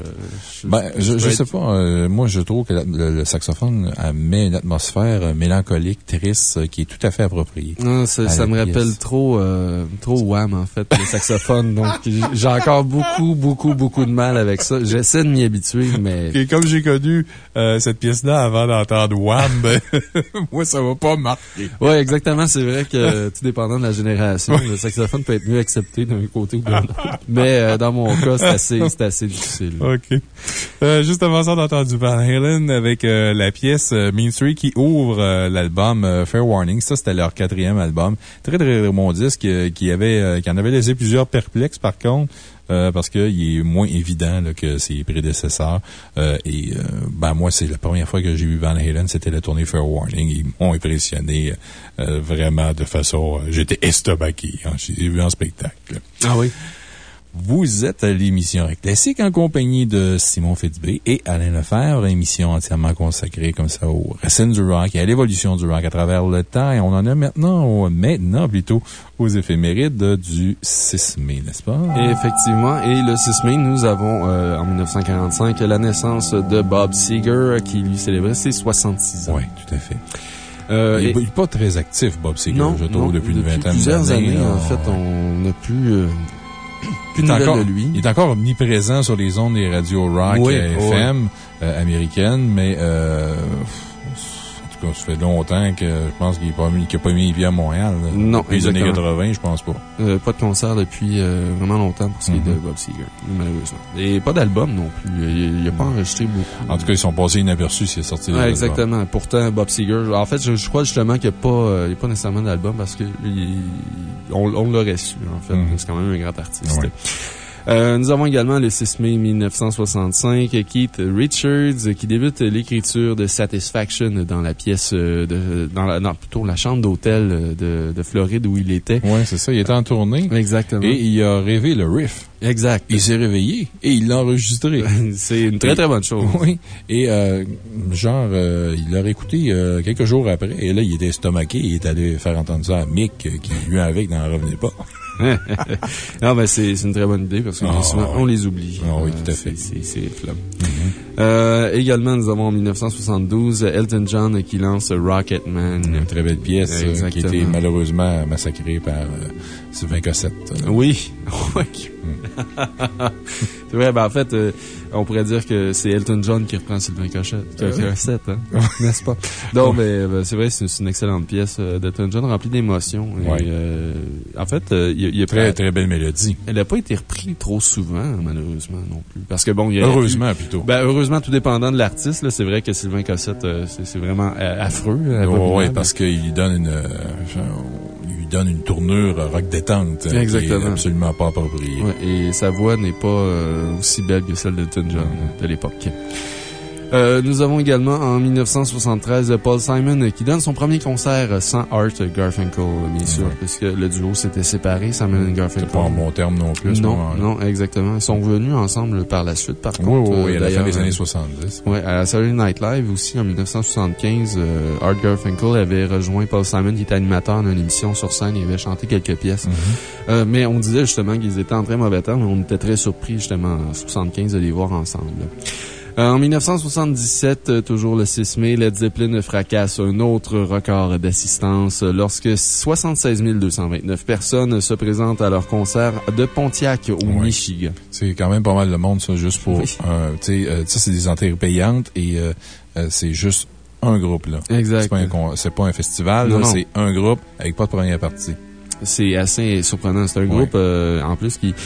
je, Ben, je, je être- sais pas. euh, moi, je trouve que la- le, le saxophone met une atmosphère mélancolique, triste, qui est tout à fait appropriée. Non, ça, à ça la me rappelle trop, euh, trop Wham, en fait, le saxophone. donc, j'ai encore beaucoup, beaucoup, beaucoup de mal avec ça. J'essaie de m'y habituer, mais... Et comme j'ai connu euh, cette pièce-là avant d'entendre Wham, ben, moi, ça va pas marquer. Ouais, exactement. C'est vrai que, tout dépendant de la génération, le saxophone peut être mieux accepté d'un côté ou de l'autre. Mais euh, dans mon cas, c'est assez, assez difficile. OK. Euh, juste avant ça, on a entendu Van Halen avec euh, la pièce Mean Street qui ouvre l'album Fair Warning. Ça, c'était leur quatrième album. Très, très bon disque qui, avait, qui en avait laissé plusieurs perplexes, par contre. euh, parce qu'il est moins évident là, que ses prédécesseurs. Euh, et euh, ben moi, c'est la première fois que j'ai vu Van Halen, c'était la tournée Fair Warning. Ils m'ont impressionné vraiment de façon... J'étais estomaqué. Hein, je les ai vus en spectacle. Ah oui? Vous êtes à l'émission Classique en compagnie de Simon Fitzbé et Alain Lefebvre, émission entièrement consacrée comme ça aux racines du rock et à l'évolution du rock à travers le temps. Et on en a maintenant, maintenant plutôt, aux éphémérides du 6 mai, n'est-ce pas? Effectivement, et le 6 mai, nous avons, euh, en 1945, la naissance de Bob Seger, qui lui célébrait ses 66 ans. Oui, tout à fait. Euh, il n'est pas très actif, Bob Seger, je trouve, non, depuis une vingtaine plusieurs d'années. années, là, en fait, on n'a plus, euh, plus Il est, encore, de lui. il est encore omniprésent sur les ondes des radios rock Oui, oui. FM euh, américaines, mais euh, tout cas, ça fait longtemps que je pense qu'il n'a pas, pas mis vie à Montréal. là. Non, Depuis les années exactement. 80, je pense pas. Euh, pas de concert depuis euh, vraiment longtemps pour ce qui est de Mhm. Bob Seger, malheureusement. Et pas d'album non plus. Il n'a pas enregistré beaucoup. En tout cas, ils sont passés inaperçus s'il est sorti Ouais, des exactement. Pourtant, Bob Seger, en fait, je, je crois justement qu'il n'y a, pas, euh, a nécessairement d'album parce que il- on, on l'aurait su, en fait. Mhm. C'est quand même un grand artiste. Ouais. Euh, nous avons également le 6 mai 1965, Keith Richards qui débute l'écriture de Satisfaction dans la pièce, euh, de, dans la, non, plutôt la chambre d'hôtel euh, de, de Floride où il était. Oui, c'est ça. Il était en tournée. Exactement. Et il a rêvé le riff. exact. Il s'est réveillé et il l'a enregistré. C'est une très très bonne chose. Oui. Et, euh, genre, euh, il l'a réécouté euh, quelques jours après. Et là, il était estomaqué. Il est allé faire entendre ça à Mick, qui lui avec n'en revenait pas. non, mais c'est une très bonne idée parce que Ah, souvent, on les oublie. Ah oui, tout à fait. C'est flop. Euh, également, nous avons en 1972 Elton John qui lance Rocketman. Une très belle pièce euh, qui a été malheureusement massacrée par euh, Sylvain Cossette. Oui. C'est vrai, ben en fait, euh, on pourrait dire que c'est Elton John qui reprend Sylvain Cochette. Cochette, hein? N'est-ce pas? Donc, ben, ben, c'est vrai, c'est une excellente pièce euh, d'Elton John remplie d'émotions. Ouais. euh, en fait, euh, il, il a Très, très belle mélodie. Elle n'a pas été reprise trop souvent, malheureusement, non plus. Parce que bon, il y a. Heureusement, plutôt. Ben, heureusement, tout dépendant de l'artiste, c'est vrai que Sylvain Cossette, c'est vraiment affreux. oui, parce qu'il donne une, donne une tournure rock détente. est Exactement. absolument pas appropriée. Ouais, et sa voix n'est pas euh, aussi belle que celle d'Elton John de l'époque. Euh, nous avons également en 1973 Paul Simon qui donne son premier concert sans Art Garfunkel, euh, bien sûr, Ouais. puisque le duo s'était séparé, Simon et C'est Garfunkel. pas en bon terme non plus. Non, non, exactement. Ils sont revenus ensemble par la suite, par Oui, contre. oui, oui, à la fin des années euh, 70. Ouais, à Saturday Night Live aussi, en 1975, euh, Art Garfunkel avait rejoint Paul Simon, qui était animateur d'une émission sur scène. Il avait chanté quelques pièces. Mm-hmm. Euh, mais on disait justement qu'ils étaient en très mauvais temps, mais on était très surpris justement en 75 de les voir ensemble. Euh, en 1977, euh, toujours le 6 mai, Led Zeppelin fracasse un autre record d'assistance euh, lorsque 76 229 personnes se présentent à leur concert de Pontiac au. Michigan. C'est quand même pas mal de monde, ça, juste pour. Oui. tu sais, euh, ça, c'est des entrées payantes et euh, c'est juste un groupe, là. Exact. C'est pas, un pas festival, c'est un groupe avec pas de première partie. C'est assez surprenant. C'est un groupe, en plus, qui...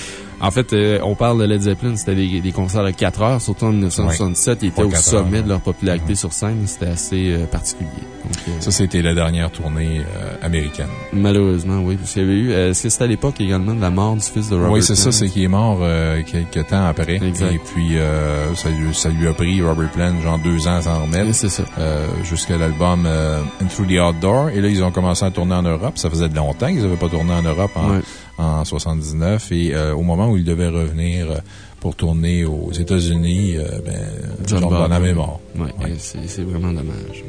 En fait, euh, on parle de Led Zeppelin, c'était des, des concerts de 4 heures, surtout en 1967. Ils étaient au sommet heures, de leur popularité Mhm. sur scène. C'était assez euh, particulier. Donc, euh, Ça, c'était la dernière tournée euh, américaine. malheureusement, oui. Parce qu'il y avait eu... euh, Est-ce que c'était à l'époque également de la mort du fils de Robert Oui, c'est ça, c'est qu'il est mort euh, quelques temps après. Exact. Et puis, euh, ça, lui, ça lui a pris, Robert Plant, genre deux ans à s'en remettre. Oui, c'est ça. euh, jusqu'à l'album euh, Into the Outdoor. Et là, ils ont commencé à tourner en Europe. Ça faisait longtemps qu'ils n'avaient pas tourné en Europe Ouais. En 79. Et euh, au moment où ils devaient revenir euh, pour tourner aux États-Unis, euh, ben, John Bonham. Est mort. Ouais. c'est c'est vraiment dommage.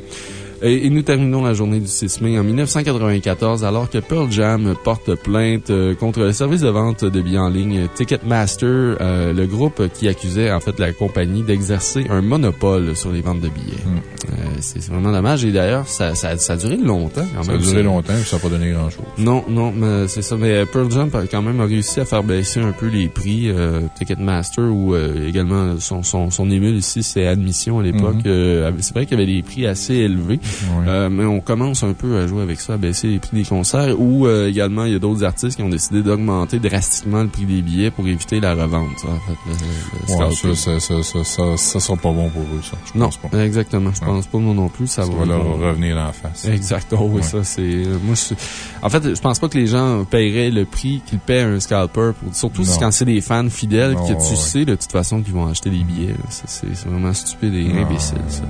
Et, et nous terminons la journée du 6 mai en 1994, alors que Pearl Jam porte plainte euh, contre le service de vente de billets en ligne Ticketmaster, euh, le groupe qui accusait en fait la compagnie d'exercer un monopole sur les ventes de billets. Mm. Euh, c'est vraiment dommage. Et d'ailleurs, ça, ça, ça a duré longtemps quand Ça a même. duré longtemps et ça n'a pas donné grand-chose. Non, non, mais c'est ça. Mais Pearl Jam a quand même réussi à faire baisser un peu les prix. euh, Ticketmaster ou euh, également son, son, son émule ici, c'est Admission à l'époque. Mhm. Euh, c'est vrai qu'il y avait des prix assez élevés. Ouais. Euh, mais on commence un peu à jouer avec ça, à baisser les prix des concerts. Ou euh, également, il y a d'autres artistes qui ont décidé d'augmenter drastiquement le prix des billets pour éviter la revente. ça, en fait, le- le Ouais, scalping. ça, ça, ça, ça, ça, ça sera pas bon pour eux, ça. Je non, pense pas. exactement. Je pense pas moi non plus. Ça, va va leur revenir en face. Exact. Oh, oui, ça, c'est, moi, je, en fait, je pense pas que les gens paieraient le prix qu'ils paient à un scalper pour, surtout Non. quand c'est des fans fidèles Oh, que tu sais, de toute façon, qu'ils vont acheter des billets. C'est c'est vraiment stupide et Non. imbécile, ça.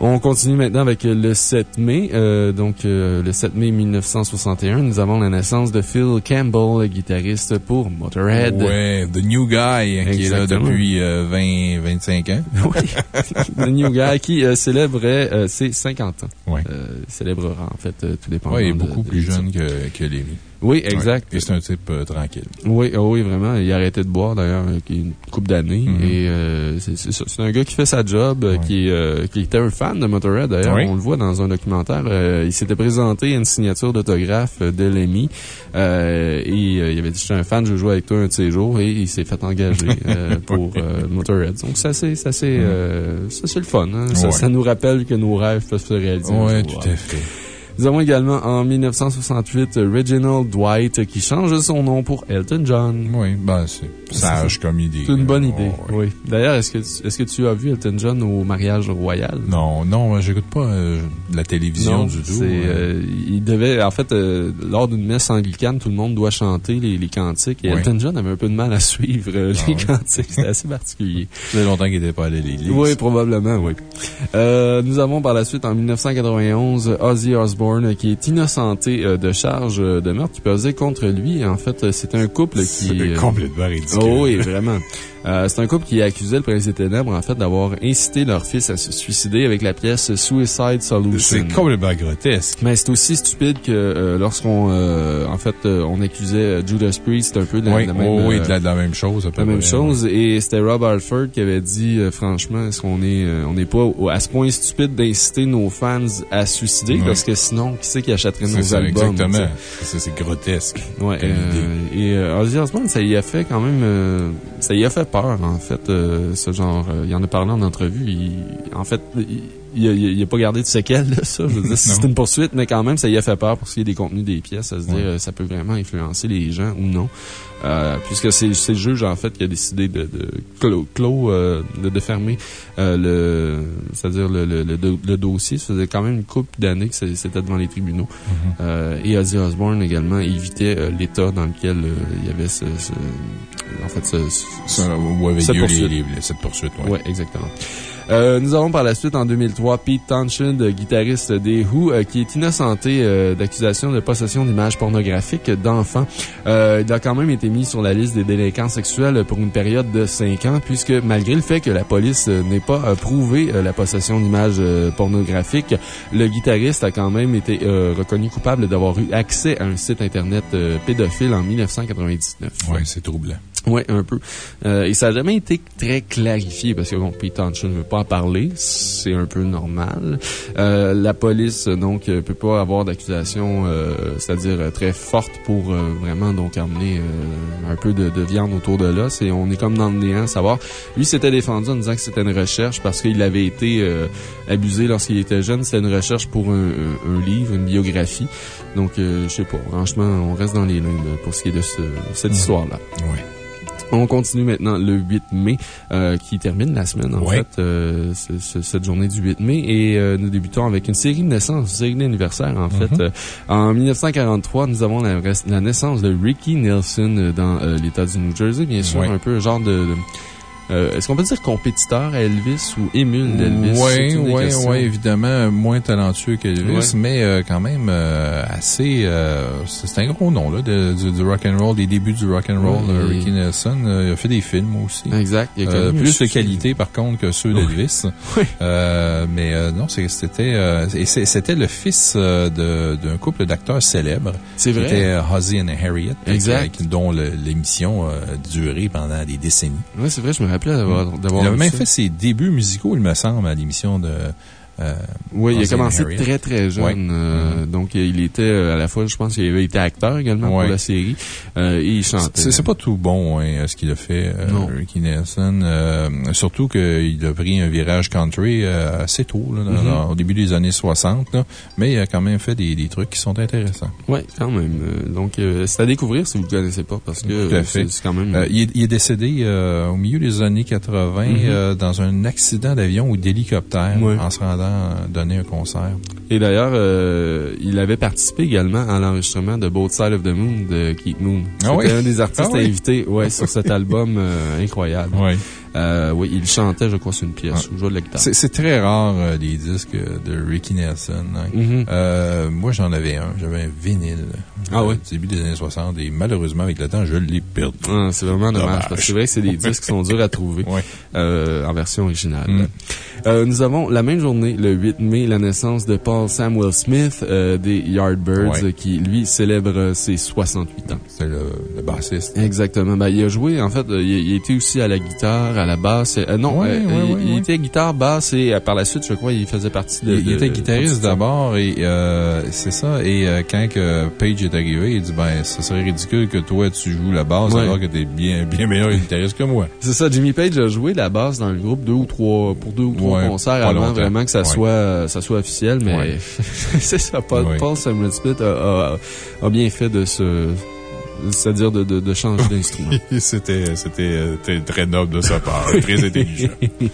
On continue maintenant avec le 7 mai. Euh, donc, euh, le 7 mai 1961, nous avons la naissance de Phil Campbell, guitariste pour Motorhead. Ouais, The New Guy, hein, qui est là depuis euh, 20, 25 ans. Oui. The New Guy qui euh, célébrait euh, ses 50 ans. Ouais. Euh, célébrera, en fait, euh, tout dépendant. Ouais, il est beaucoup de- plus jeune que, que Lévi. Oui, exact. Ouais. Et c'est un type euh, tranquille. Oui, oh oui, vraiment. Il a arrêté de boire, d'ailleurs, une couple d'années. Mhm. Et euh, c'est un gars qui fait sa job, euh, Ouais. qui, euh, qui était un fan de Motorhead, d'ailleurs. Oui. On le voit dans un documentaire. Euh, il s'était présenté à une signature d'autographe de Lemmy. Euh, et il avait dit, je suis un fan, je veux jouer avec toi un de ces jours. Et il s'est fait engager euh, pour Motorhead. Donc, ça, c'est ça, c'est, euh, ça, c'est le fun. Hein? Ça, ça nous rappelle que nos rêves peuvent se réaliser. jour. tout à fait. Nous avons également en 1968 Reginald Dwight euh, qui change son nom pour Elton John. Oui, ben, c'est sage comme idée. C'est une bonne idée, Oh, oui. oui. D'ailleurs, est-ce que, tu- est-ce que tu as vu Elton John au mariage royal? Non, non, j'écoute pas euh, la télévision Non, du tout. c'est, euh, il devait, en fait, euh, lors d'une messe anglicane, tout le monde doit chanter les, les cantiques. Et Oui. Elton John avait un peu de mal à suivre euh, Ah les oui. cantiques. C'était assez particulier. Ça fait longtemps qu'il n'était pas allé à l'église. Oui, probablement, oui. Euh, nous avons par la suite, en 1991, Ozzy Osbourne qui est innocenté euh, de charges euh, de meurtre qui pesaient contre lui. En fait, c'est un couple qui... C'est euh, complètement ridicule. Oh oui, vraiment. Euh, c'est un couple qui accusait le Prince des Ténèbres, en fait, d'avoir incité leur fils à se suicider avec la pièce Suicide Solution. C'est complètement grotesque. Mais c'est aussi stupide que euh, lorsqu'on, euh, en fait, euh, on accusait euh, Judas Priest un peu de la, Oui, la même, oui, euh, de la, de la même chose. à peu la même chose. Et c'était Rob Halford qui avait dit, franchement, est-ce qu'on est, on n'est pas à ce point stupide d'inciter nos fans à se suicider? Parce que sinon, qui c'est qui achèterait nos ça, albums? exactement. C'est grotesque. Ouais, euh, et Ozzy Osbourne, ça y a fait quand même, euh, ça y a fait peur, en fait, euh, ce genre, euh, il en a parlé en entrevue, il- en fait, il, il, a- il a pas gardé de séquelles, là, ça. Je veux dire, c'est une poursuite, mais quand même, ça y a fait peur pour ce qui est des contenus des pièces, à se dire, Ouais. euh, ça peut vraiment influencer les gens ou non. Euh, puisque c'est le juge, en fait, qui a décidé de, de clos, clos, euh, de, de fermer euh, le, c'est-à-dire le, le, le, le dossier. Ça faisait quand même une couple d'années que c'était devant les tribunaux. Euh, et Ozzy Osbourne également évitait euh, l'état dans lequel il y avait ce, ce- en fait, ce, ce- où avait Cette poursuite. les- les- cette poursuite. Ouais, exactement. Euh, nous avons par la suite, en 2003, Pete Townshend, guitariste des Who, euh, qui est innocenté euh, d'accusation de possession d'images pornographiques d'enfants. Euh, il a quand même été mis sur la liste des délinquants sexuels pour une période de 5 ans, puisque malgré le fait que la police n'ait pas prouvé la possession d'images pornographiques, le guitariste a quand même été reconnu coupable d'avoir eu accès à un site Internet pédophile en 1999. Oui, c'est troublant. Oui, un peu. Euh, et ça n'a jamais été très clarifié parce que, bon, Pete Townshend ne veut pas en parler. C'est un peu normal. Euh, la police, donc, euh, peut pas avoir d'accusation, euh, c'est-à-dire très forte pour euh, vraiment, donc, amener euh, un peu de, de viande autour de l'os. Et on est comme dans le néant, à savoir. Lui s'était défendu en disant que c'était une recherche parce qu'il avait été euh, abusé lorsqu'il était jeune. C'était une recherche pour un, un- un livre, une biographie. Donc, euh, je sais pas. Franchement, on reste dans les lignes pour ce qui est de ce- cette histoire-là. Oui. On continue maintenant le 8 mai, euh, qui termine la semaine, en Ouais. fait, euh, ce- ce- cette journée du 8 mai. Et euh, nous débutons avec une série de naissances, une série d'anniversaires, en fait. Euh, en 1943, nous avons la, la naissance de Ricky Nelson dans l'État du New Jersey, bien sûr. Ouais. Un peu un genre de... de- euh, Est-ce qu'on peut dire compétiteur à Elvis ou émule d'Elvis? Oui, oui, oui, évidemment, moins talentueux qu'Elvis, mais euh, quand même euh, assez. c'est un gros nom là, de, du, du rock and roll, des débuts du rock and roll. Ouais, et- Ricky Nelson, il a fait des films aussi. Exact. Il a plus de qualité par contre que ceux d'Elvis. Oui. Mais non, c'était et c'était le fils d'un couple d'acteurs célèbres. C'est vrai. était euh, Ozzy and Harriet. Exact. qui- dont l'émission euh, durait pendant des décennies. Oui, c'est vrai, je me rappelais d'avoir d'avoir Il avait même fait ses débuts musicaux, il me semble, à l'émission de. Euh, Oui, il a commencé Harriet. très très jeune. Euh, Donc, il était euh, à la fois, je pense qu'il avait été acteur également pour la série. euh, et il chantait. C'est pas tout bon, hein, ce qu'il a fait. Ricky Nelson. Surtout qu'il a pris un virage country assez tôt, là, dans- Mhm. dans- au début des années 60. là. mais il a quand même fait des, des trucs qui sont intéressants. Oui, quand même. Donc, c'est à découvrir si vous ne le connaissez pas parce que Tout à fait. c'est quand même. Il, est, il est décédé au milieu des années 80 Mhm. euh, dans un accident d'avion ou d'hélicoptère en se rendant euh, donner un concert. Et d'ailleurs, euh, il avait participé également à l'enregistrement de Both Side of the Moon de Keith Moon. Ah C'était oui? un des artistes Ah oui? invités ouais, sur cet album euh, incroyable. Oui. Euh, oui, il chantait, je crois, sur une pièce ou jouait de la guitare. C'est très rare, euh, les disques de Ricky Nelson. hein. Mhm. Euh, moi, j'en avais un. J'avais un vinyle. Ah oui? Début des années 60. Et malheureusement, avec le temps, je l'ai perdu. Ah, c'est vraiment dommage, Dommage. parce que c'est vrai que c'est des disques qui sont durs à trouver Ouais. euh, en version originale. Mm. Euh, nous avons la même journée, le 8 mai, la naissance de Paul Samuel Smith euh, des Yardbirds, Ouais. qui, lui, célèbre ses 68 ans. C'est le, le bassiste. Exactement. Ben, il a joué, en fait, il, il était aussi à la guitare, à la basse. euh, non, Ouais, euh, ouais, il, ouais, il ouais. était guitare, basse et euh, par la suite, je crois, il faisait partie de... Il, il était guitariste d'abord et c'est ça. Et quand que Page est arrivé, il dit ben, ce serait ridicule que toi tu joues la basse alors que t'es bien, bien meilleur guitariste que moi. C'est ça, Jimmy Page a joué la basse dans le groupe deux ou trois, pour deux ou trois au Ouais, concert pas avant vraiment que ça, soit, ça soit officiel, mais c'est ça. Paul. Paul Samuel Smith a, a- a bien fait de se. C'est-à-dire de, de, de changer d'instrument. C'était, c'était très- noble de sa part, très intelligent.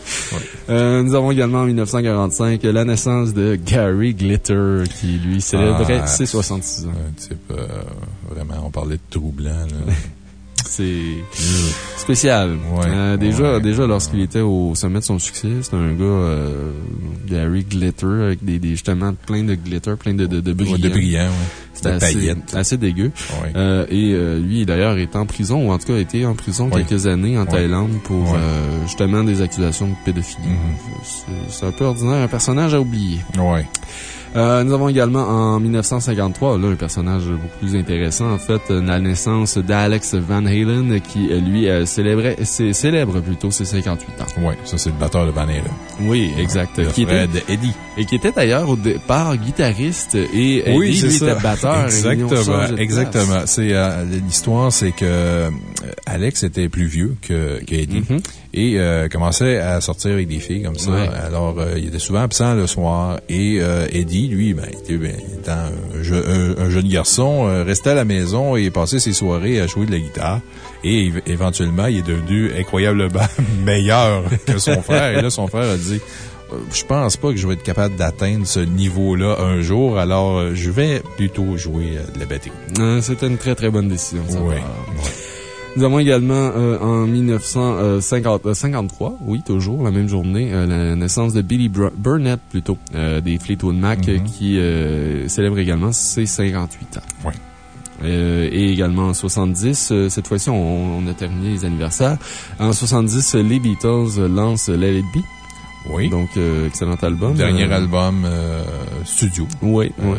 Euh, nous avons également en 1945 la naissance de Gary Glitter, qui lui célébrait Ah, ses 66 ans. Un type, euh, vraiment, on parlait de troublant, là. C'est spécial. Ouais, Euh, déjà, ouais. déjà lorsqu'il était au sommet de son succès, c'était un gars, euh, Gary Glitter, avec des, des- justement plein de glitter, plein de, de, de brillants. Ouais, de brillant, ouais. C'était assez, assez dégueu. Ouais. Euh, et euh, lui, d'ailleurs, est en prison, ou en tout cas, a été en prison quelques années en. Thaïlande pour euh, justement des accusations de pédophilie. Mhm. C'est- C'est un peu ordinaire, un personnage à oublier. Ouais. Euh, nous avons également en 1953, là, un personnage beaucoup plus intéressant, en fait, euh, la naissance d'Alex Van Halen, qui, euh, lui, euh, célébrait, c'est- célèbre plutôt ses 58 ans. Ouais, ça, c'est le batteur de Van Halen. Oui, exact. Qui était, Eddie. et qui était d'ailleurs au départ guitariste et Eddie, Oui, lui, ça. était batteur. Exactement, exactement. C'est, euh, l'histoire, c'est que Alex était plus vieux que, que Eddie. Mhm. Et euh, commençait à sortir avec des filles comme ça. Ouais. Alors, euh, il était souvent absent le soir. Et euh, Eddie, lui, ben, était, ben, étant un, je- un- un jeune garçon, euh, restait à la maison et passait ses soirées à jouer de la guitare. Et éve- éventuellement, il est devenu incroyablement meilleur que son frère. Et là, son frère a dit... Je pense pas que je vais être capable d'atteindre ce niveau-là un jour, alors je vais plutôt jouer de la batterie. Euh, C'était une très très bonne décision. ça. Ouais. Nous avons également euh, en 1953, oui, toujours la même journée, euh, la naissance de Billy Bur- Burnett, plutôt, euh, des Fleetwood Mac, euh, qui euh, célèbre également ses 58 ans. Ouais. Euh, et également en 70, euh, cette fois-ci, on, on a terminé les anniversaires. En 70, euh, les Beatles lancent Let It Be. Oui. Donc, euh, excellent album. Dernier Euh, album euh, studio. Oui, oui.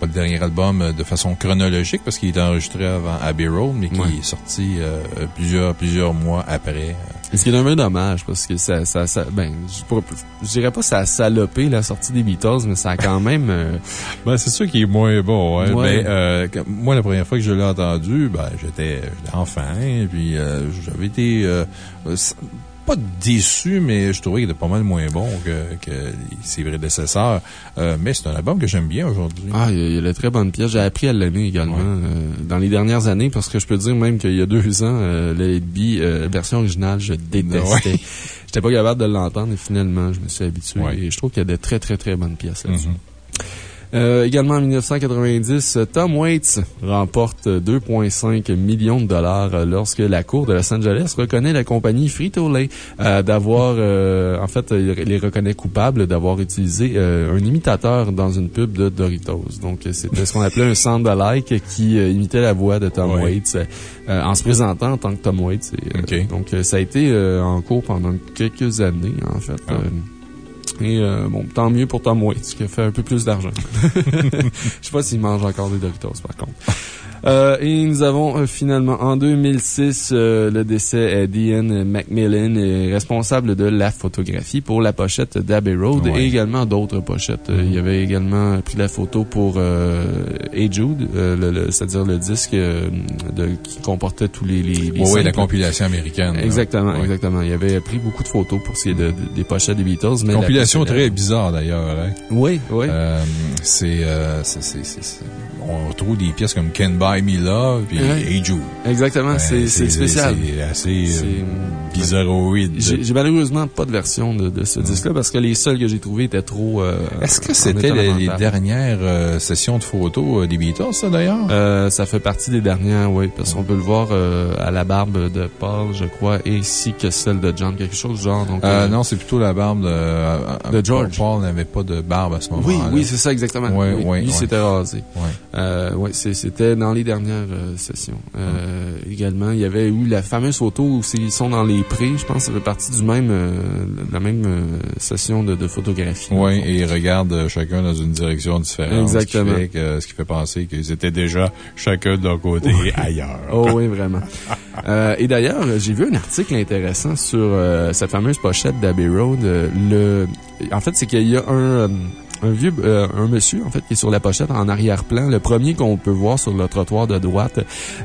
Euh, pas le dernier album euh, de façon chronologique parce qu'il est enregistré avant Abbey Road, mais qui Ouais. est sorti euh, plusieurs, plusieurs mois après. Et Ce qui est un peu dommage, parce que ça, ça, ça ben, je, pourrais- je dirais pas que ça a salopé la sortie des Beatles, mais ça a quand même, euh, Ben, c'est sûr qu'il est moins bon, hein, Ouais. mais euh, quand- moi, la première fois que je l'ai entendu, ben, j'étais j'étais enfant, et puis euh, j'avais été euh, euh, pas déçu, mais je trouvais qu'il était pas mal moins bon que, que ses prédécesseurs. Euh, mais c'est un album que j'aime bien aujourd'hui. ah, il y, a, de très bonnes pièces. J'ai appris à l'aimer également, Ouais. euh, dans les dernières années, parce que je peux dire même qu'il y a deux ans, euh, Be, euh, version originale, je détestais. Ouais. J'étais pas capable de l'entendre et finalement, je me suis habitué. Ouais. Et je trouve qu'il y a de très, très, très bonnes pièces là-dessus. Mhm. Euh, également en 1990, Tom Waits remporte 2,5 millions de dollars euh, lorsque la Cour de Los Angeles reconnaît la compagnie Frito-Lay euh, d'avoir, euh, en fait, les reconnaît coupables d'avoir utilisé euh, un imitateur dans une pub de Doritos. Donc, c'était ce qu'on appelait un sound-alike qui imitait la voix de Tom Ouais. Waits euh, en se présentant en tant que Tom Waits. Et, euh, Ok. Donc, ça a été euh, en cours pendant quelques années, en fait. Ah. Et euh, bon, tant mieux pour Tom Waits, qui a fait un peu plus d'argent. Je sais pas s'il mange encore des Doritos, par contre. Euh, et nous avons euh, finalement en 2006 euh, le décès d'Ian Macmillan, responsable de la photographie pour la pochette d'Abbey Road Ouais. et également d'autres pochettes. Euh, Il avait également pris la photo pour Hey Jude, c'est-à-dire le disque de, qui comportait tous les... les, les Ouais, ouais, la compilation américaine. Exactement, Ouais. exactement. Il avait pris beaucoup de photos pour ce qui est de- de- des pochettes des Beatles. Mais la Compilation très bizarre d'ailleurs. Hein? Oui, oui. Euh, c'est, on retrouve des pièces comme Can Buy Me Love puis Ouais. Jude. Exactement, c'est spécial. C'est assez euh, bizarroïde. J'ai malheureusement pas de version de, de ce disque-là parce que les seuls que j'ai trouvés étaient trop. euh, Est-ce que c'était les, dernières euh, sessions de photos euh, des Beatles, ça d'ailleurs? Ça fait partie des dernières, oui, parce qu'on peut le voir à la barbe de Paul, je crois, ainsi que celle de John, quelque chose du genre. Donc, non, c'est plutôt la barbe de, De George. Paul n'avait pas de barbe à ce moment-là. Oui, oui, c'est ça, exactement. Ouais, Oui, ouais, lui, s'était rasé. Ouais, c'est- c'était dans les dernières euh, sessions. Euh, Également, il y avait eu la fameuse photo où ils sont dans les prés. Je pense que ça fait partie du même, euh, de la même euh, session de, de photographie. Oui, et ils regardent euh, chacun dans une direction différente. Exactement. Ce qui fait, que, ce qui fait penser qu'ils étaient déjà chacun de leur côté ailleurs. Oh oui, vraiment. Euh, et d'ailleurs, j'ai vu un article intéressant sur euh, cette fameuse pochette d'Abbey Road. Euh, le, en fait, c'est qu'il y a un, euh, un vieux, euh, un monsieur, en fait, qui est sur la pochette en arrière-plan. Le premier qu'on peut voir sur le trottoir de droite,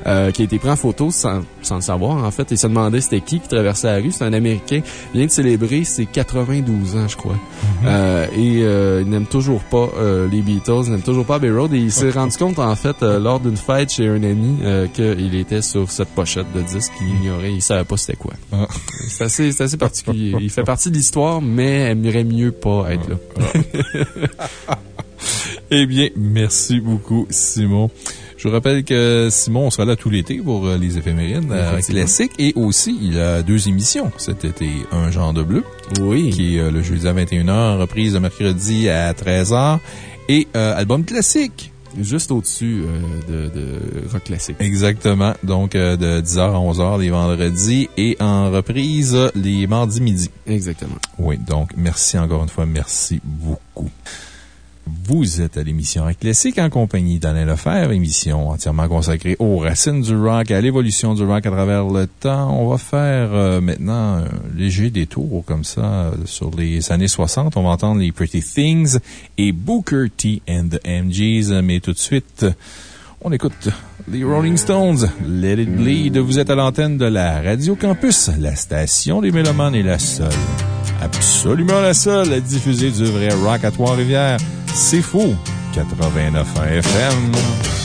euh, qui a été pris en photo sans, sans le savoir, en fait. Il se demandait c'était qui qui traversait la rue. C'est un Américain. Il vient de célébrer ses 92 ans, je crois. Euh, et euh, il n'aime toujours pas euh, les Beatles, il n'aime toujours pas Abbey Road. Et il s'est rendu compte, en fait, lors d'une fête chez un ami, euh, qu'il était sur cette pochette de disque. Il ignorait, il savait pas c'était quoi. Ah. C'est assez, c'est assez particulier. Il fait partie de l'histoire, mais aimerait mieux pas être là. Eh bien, merci beaucoup, Simon. Je vous rappelle que Simon sera là tout l'été pour euh, les éphémérides euh, classiques. Et aussi, il a deux émissions cet été. Un genre de bleu, Oui. qui est euh, le jeudi à 21h, reprise le mercredi à 13h. Et euh, album classique. Juste au-dessus euh, de, de rock classique. Exactement. Donc, euh, de 10h à 11h les vendredis et en reprise les mardis midi. Exactement. Oui, donc merci encore une fois, merci beaucoup. Vous êtes à l'émission Rock en compagnie d'Alain Lefebvre, émission entièrement consacrée aux racines du rock, à l'évolution du rock à travers le temps. On va faire euh, maintenant un léger détour comme ça euh, sur les années 60. On va entendre les Pretty Things et Booker T and the MGs, mais tout de suite, on écoute les Rolling Stones, Let It Bleed. Vous êtes à l'antenne de la Radio Campus, la station des Mélomanes est la seule, absolument la seule à diffuser du vrai rock à Trois-Rivières. C'est faux. 89 FM.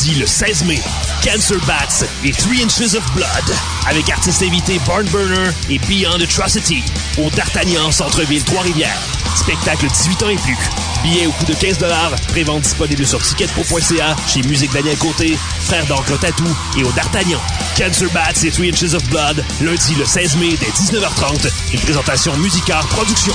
Lundi le 16 mai, Cancer Bats et 3 Inches of Blood, avec artistes invités Barn Burner et Beyond Atrocity, au D'Artagnan Centre-Ville Trois-Rivières. Spectacle 18 ans et plus. Billets au coût de 15 prévente disponible sur ticketpro.ca, chez Musique Daniel Côté, Frère d'Encre Tatou et au D'Artagnan. Cancer Bats et 3 Inches of Blood, lundi le 16 mai dès 19h30, une présentation Musicard Production.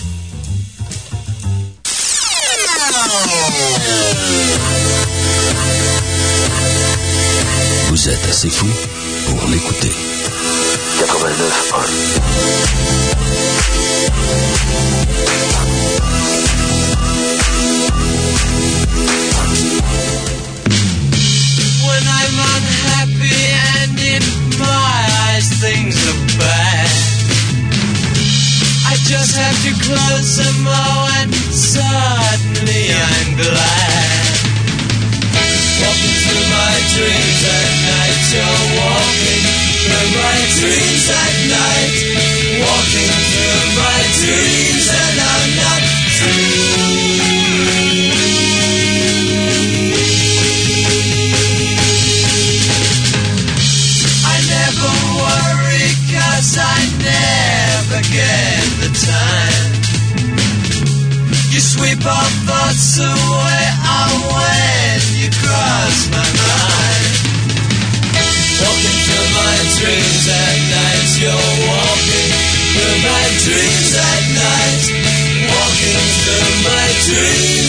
Vous êtes assez fou pour l'écouter. 'Cause When I'm unhappy and in my eyes things are bad, I just have to close them and suddenly I'm glad. My dreams at night, you're walking through my dreams at night. Walking through my dreams and I'm not I never worry cause I never get the time. You sweep our thoughts away oh, when you cross my mind. My dreams at night, you're walking through my dreams at night. Walking through my dreams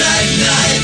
at night.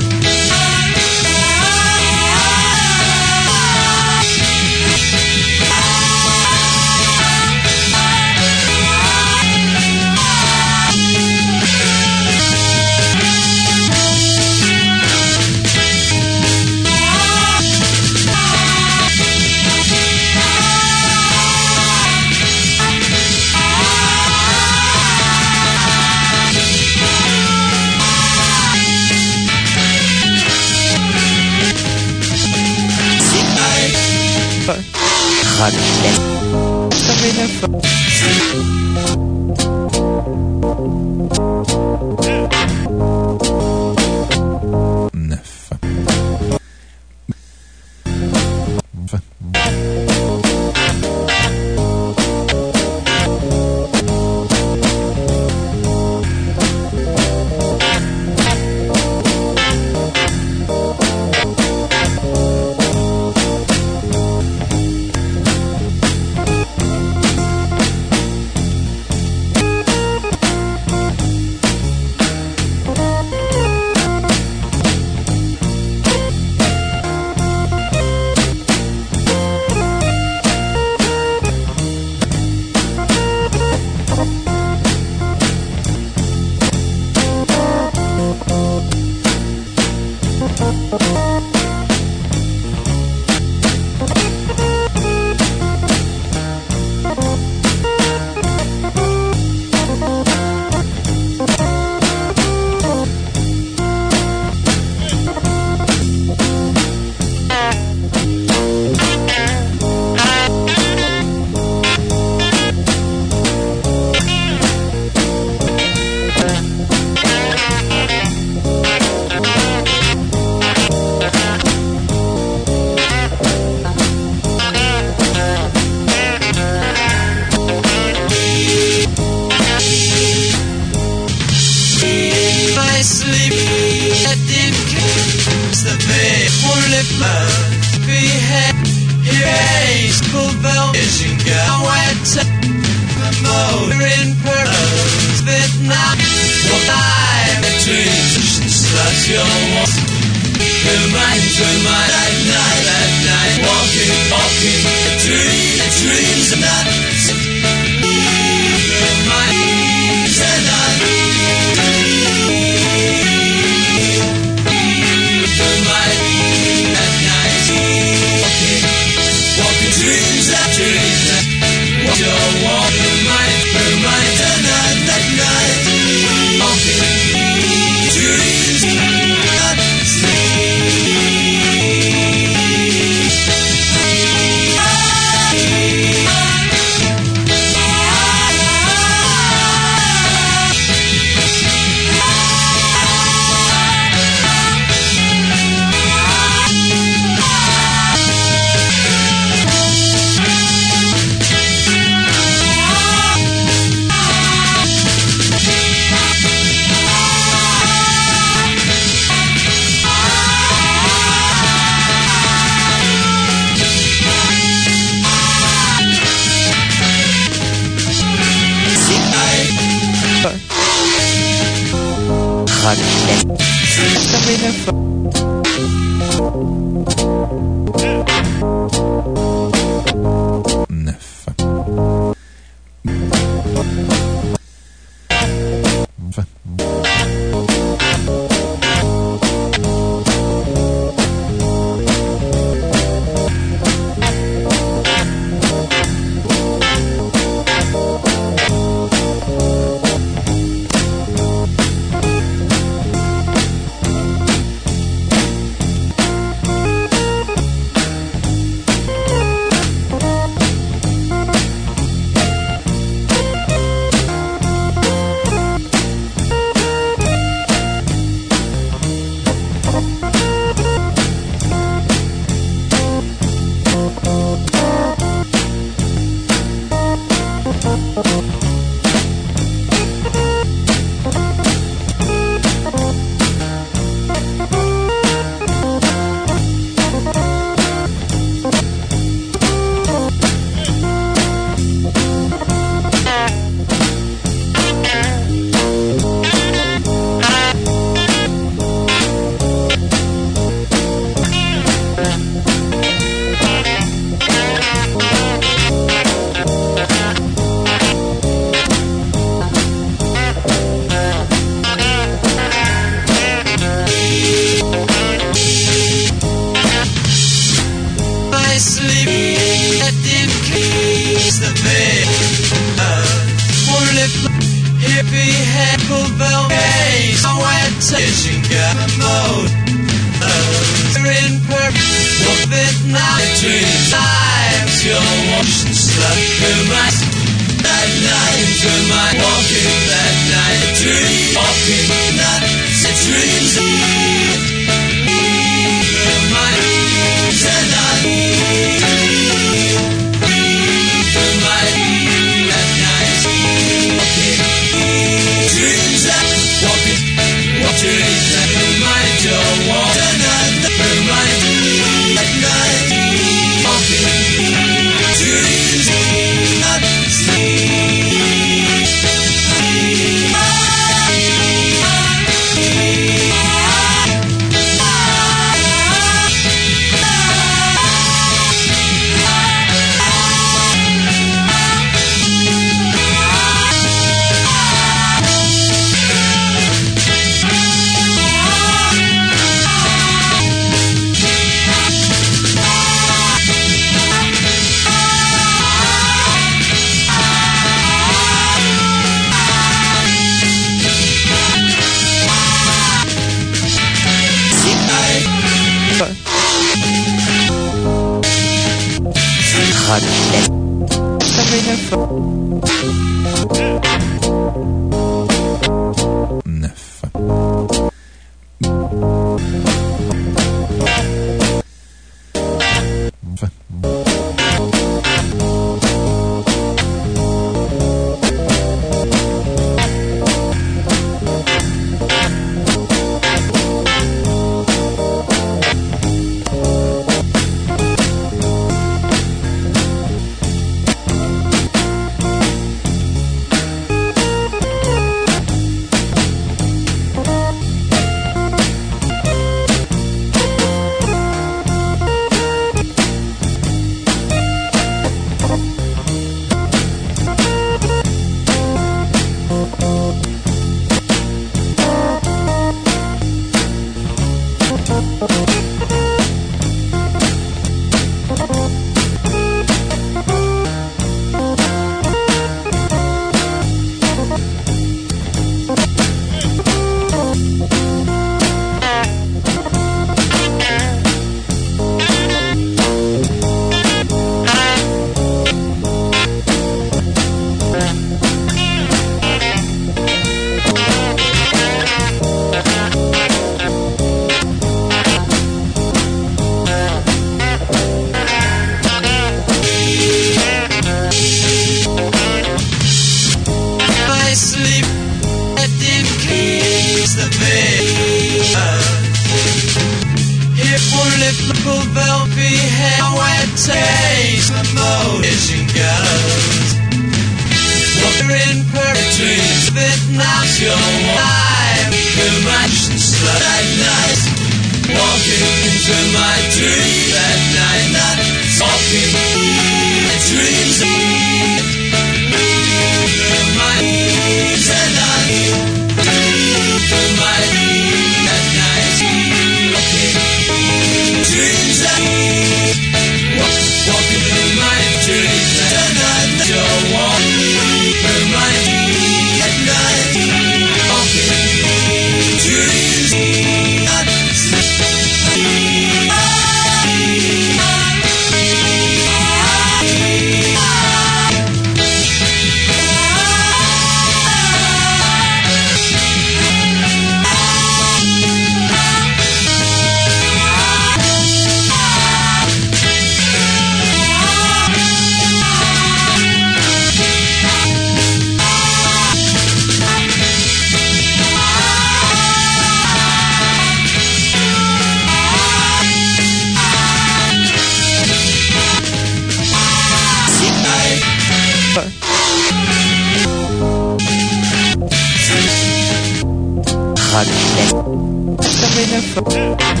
Neuf.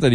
Vous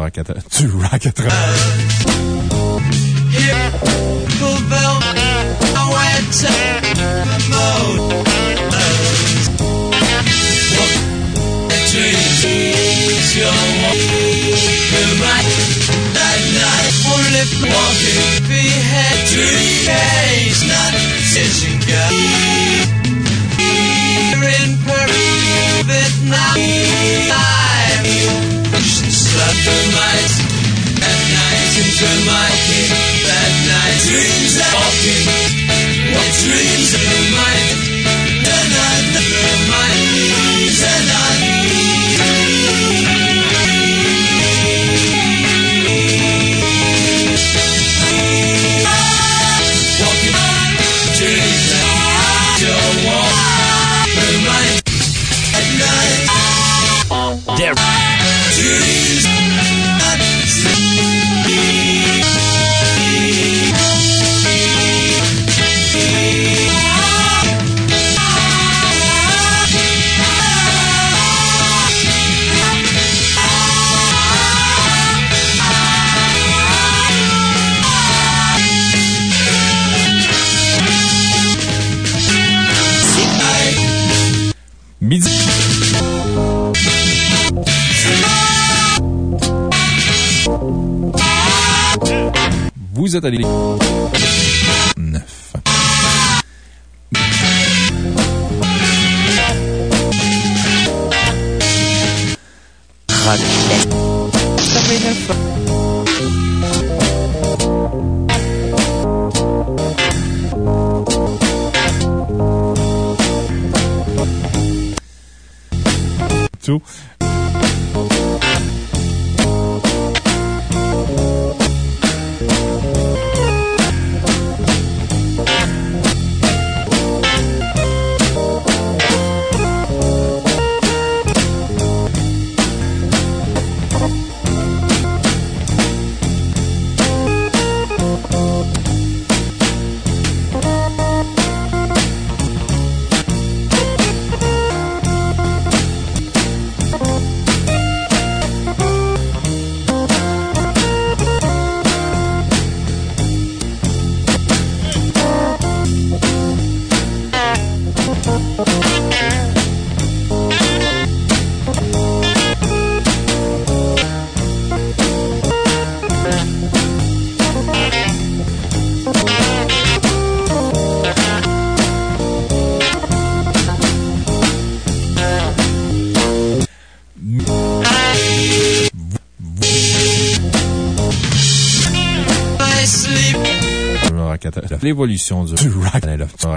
rock du rock l'évolution du rock. 4 ans,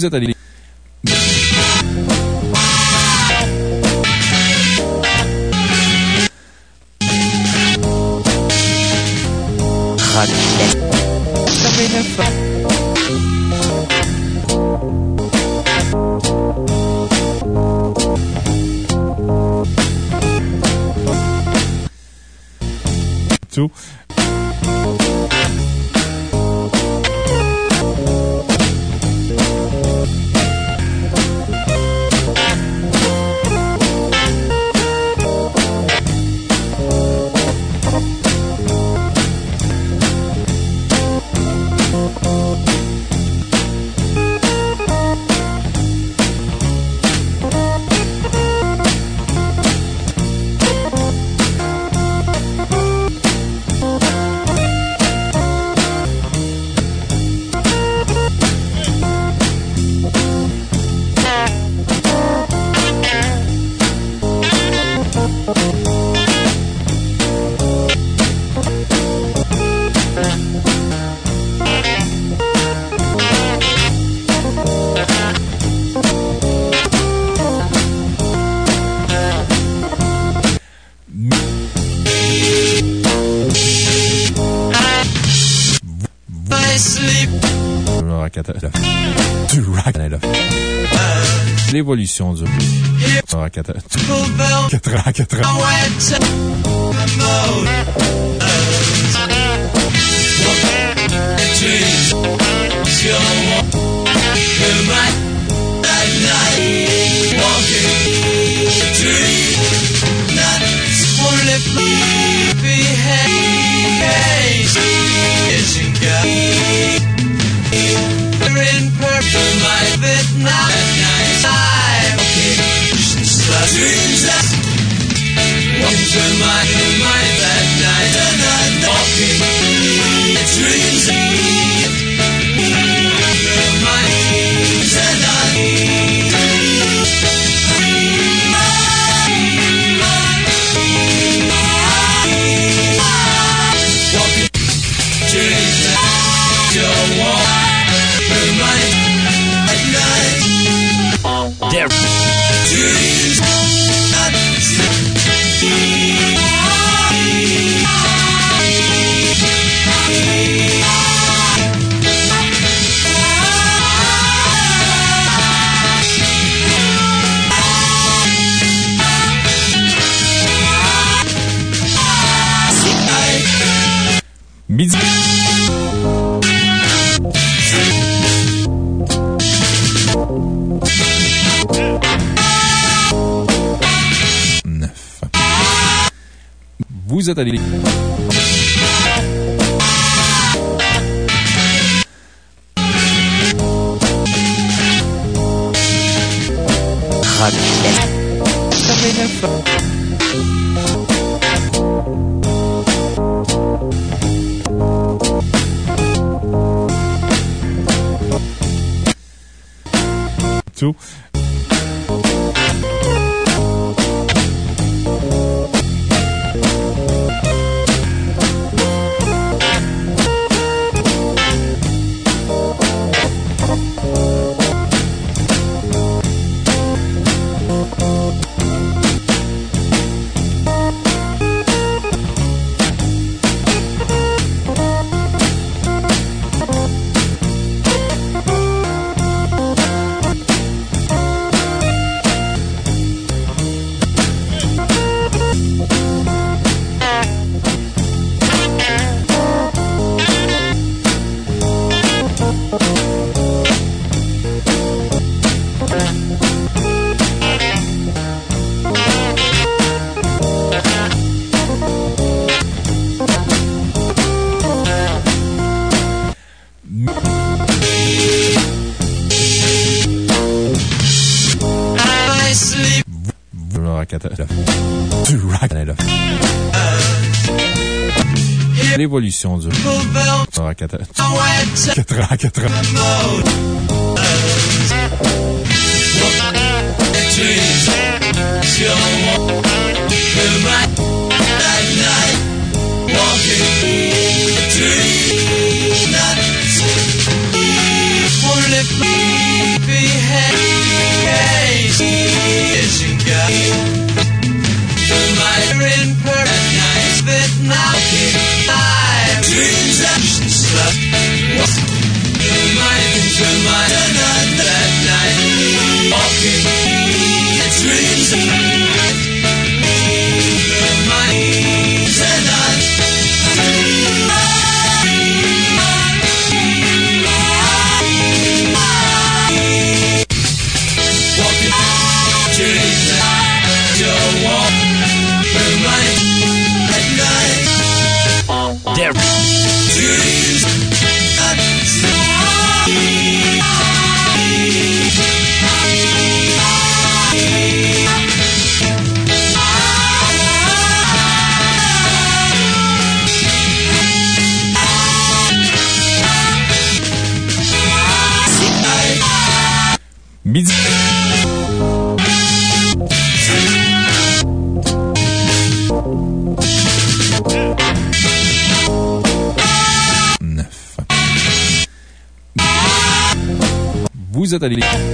camiseta dele. l'évolution du rock. 4 ans, 4 ans. my dele. l'émission du. 4 ans, 4 ans. Secretaria.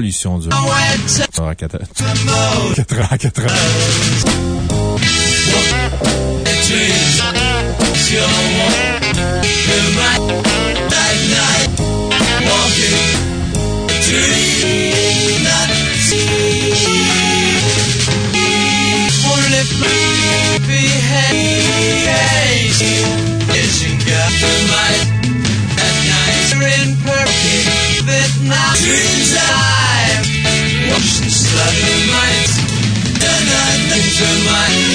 l'évolution du. 4 ans, Chamar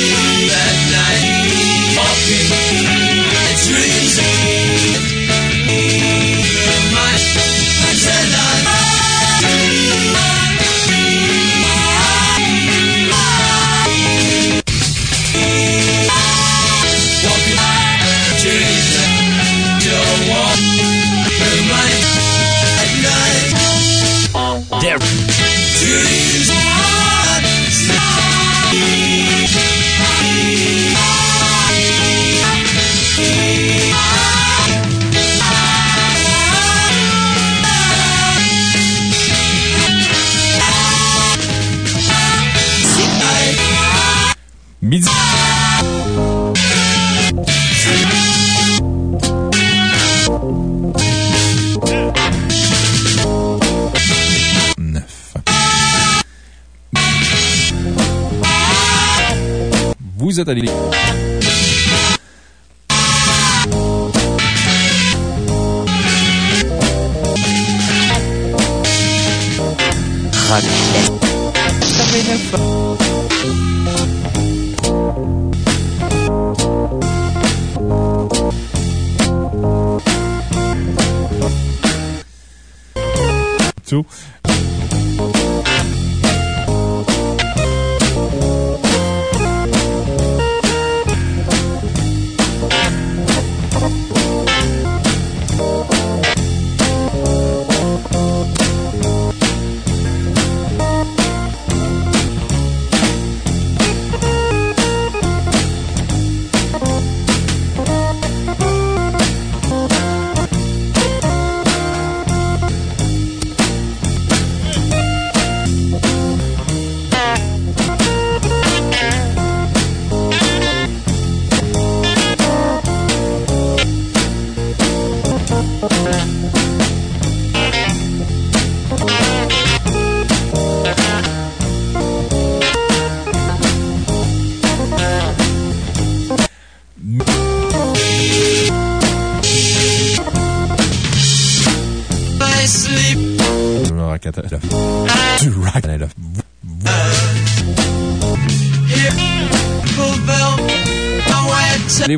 vous êtes.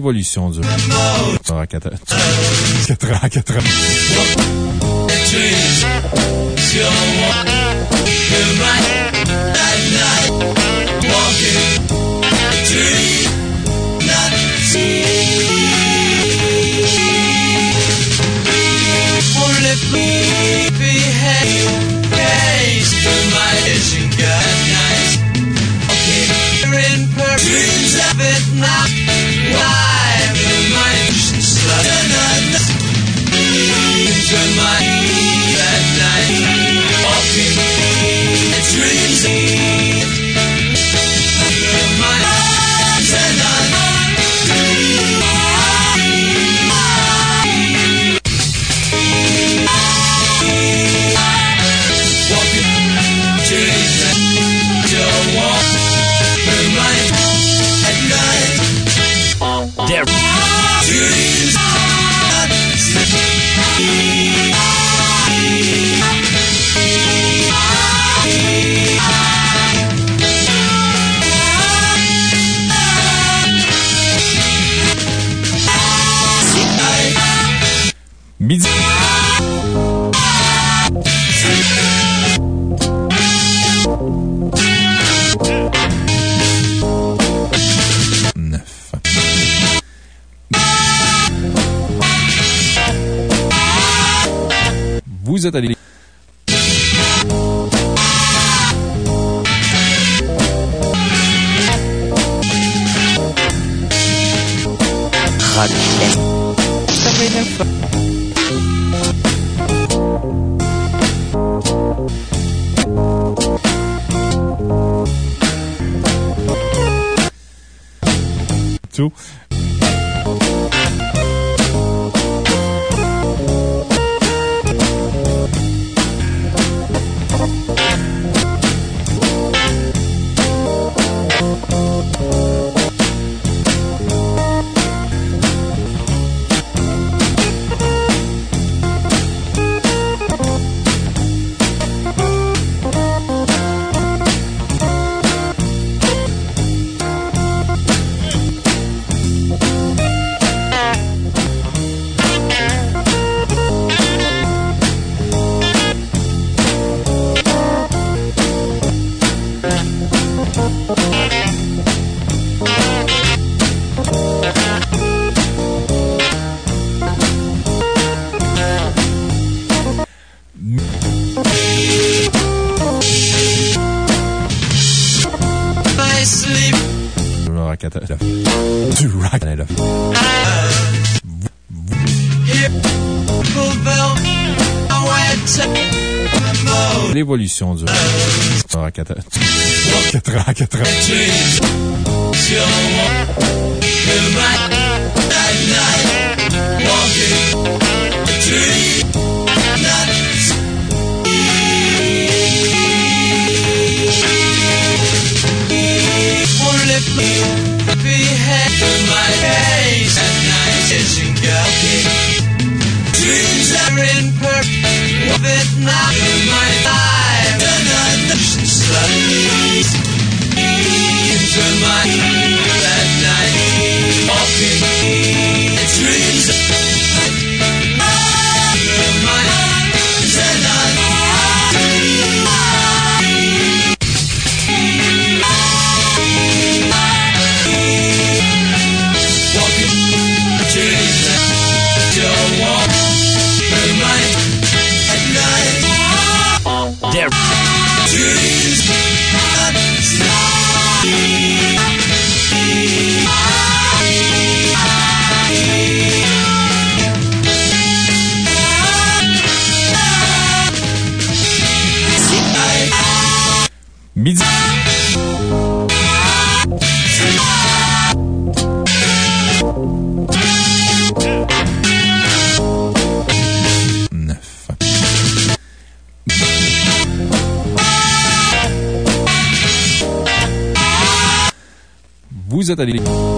l'évolution du rock. 4 L'évolution du rock at- Quatre ans, quatre ans. Vous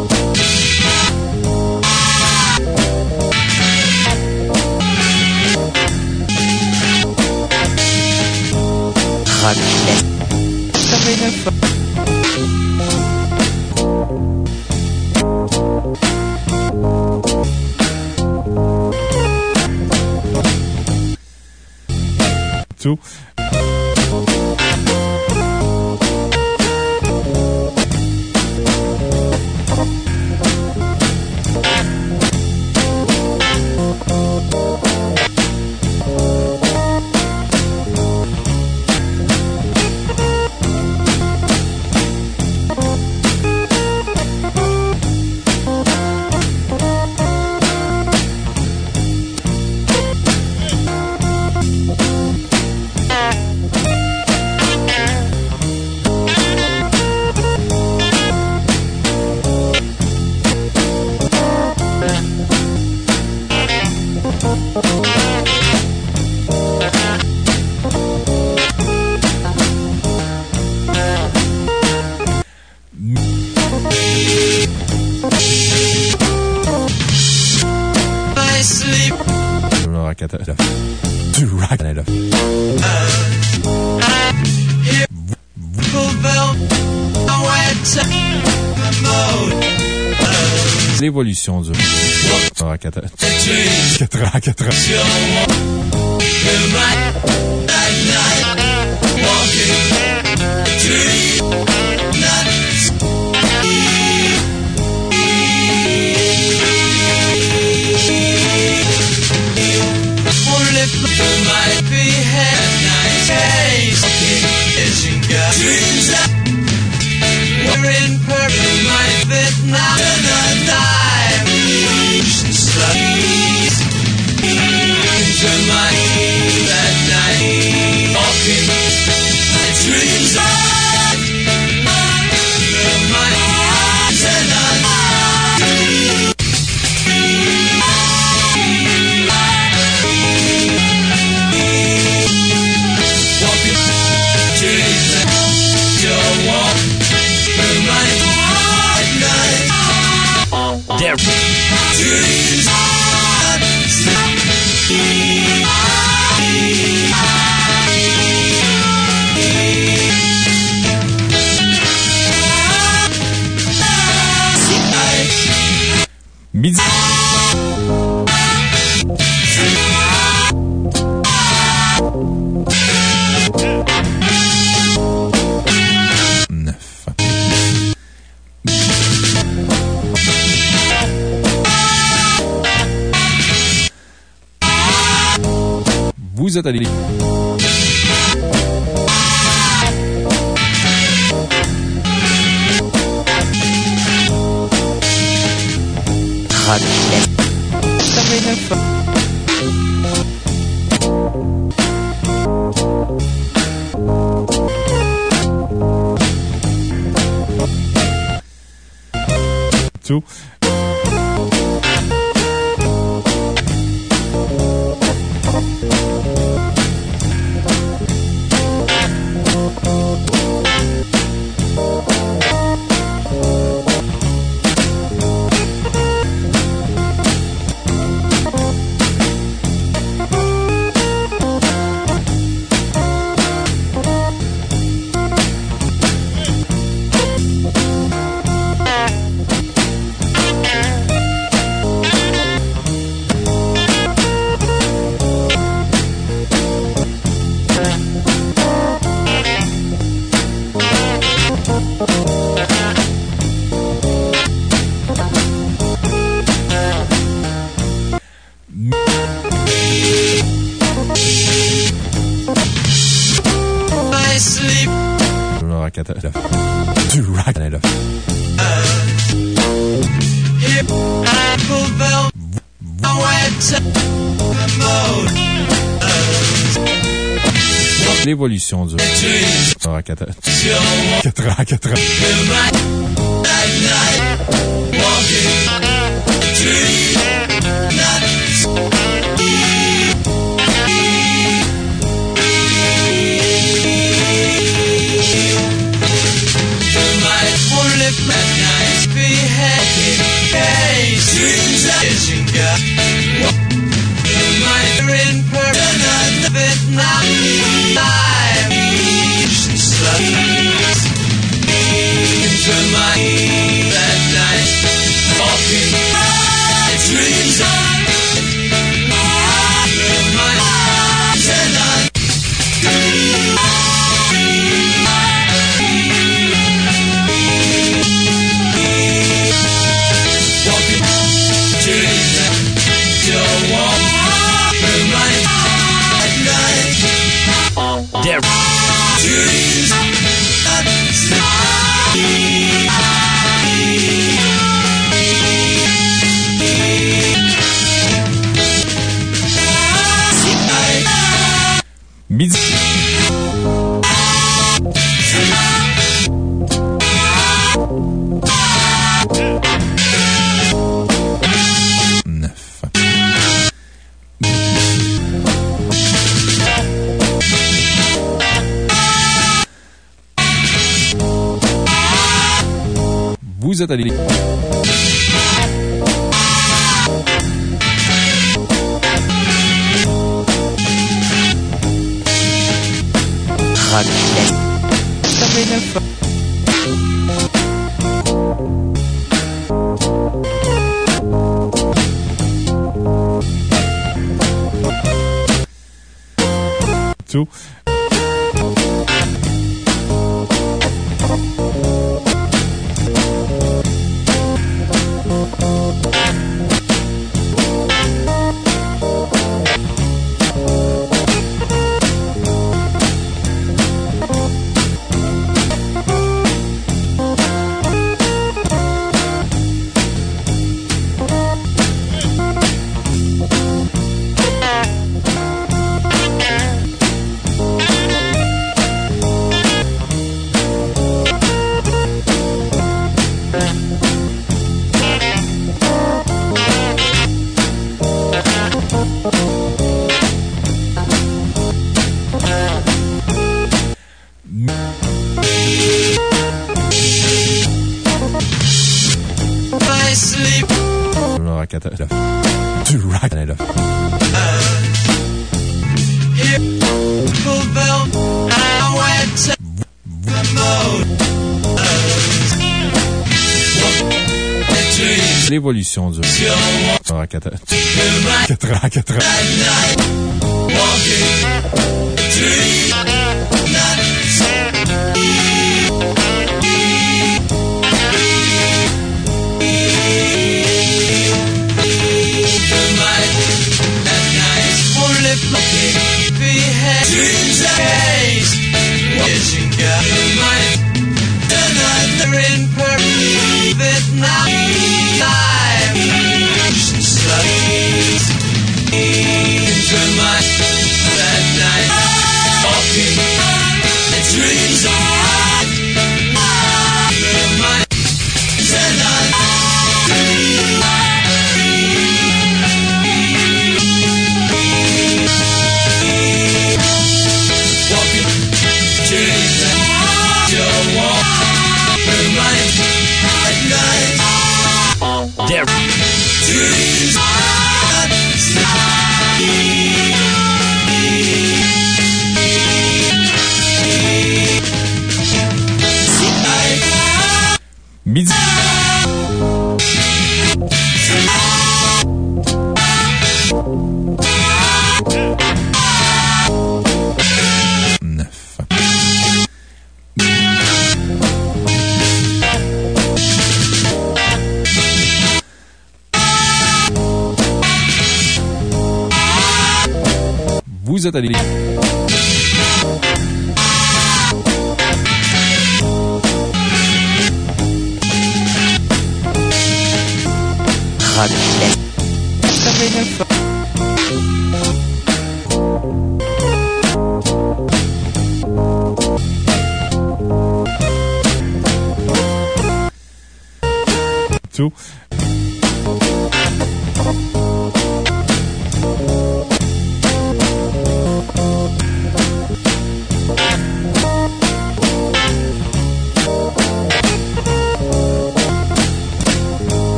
du you're rock at the- walking Quatre ans, quatre ans.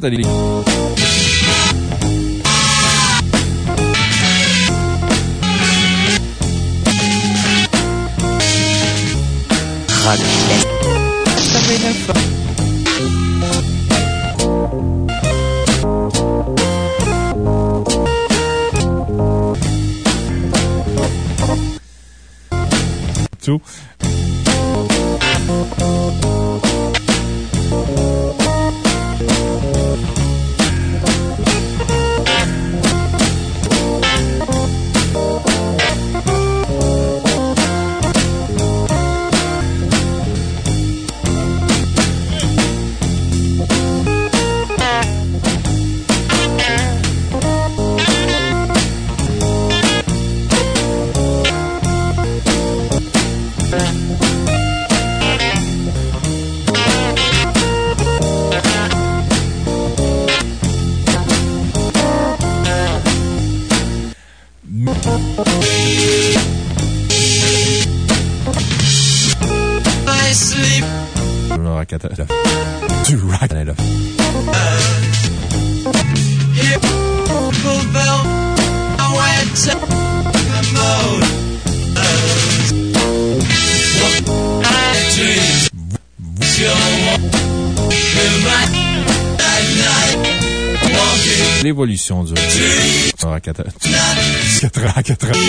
Vous l'œuf. 4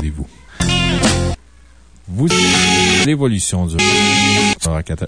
Vous. Vous. L'évolution du. Ah, 4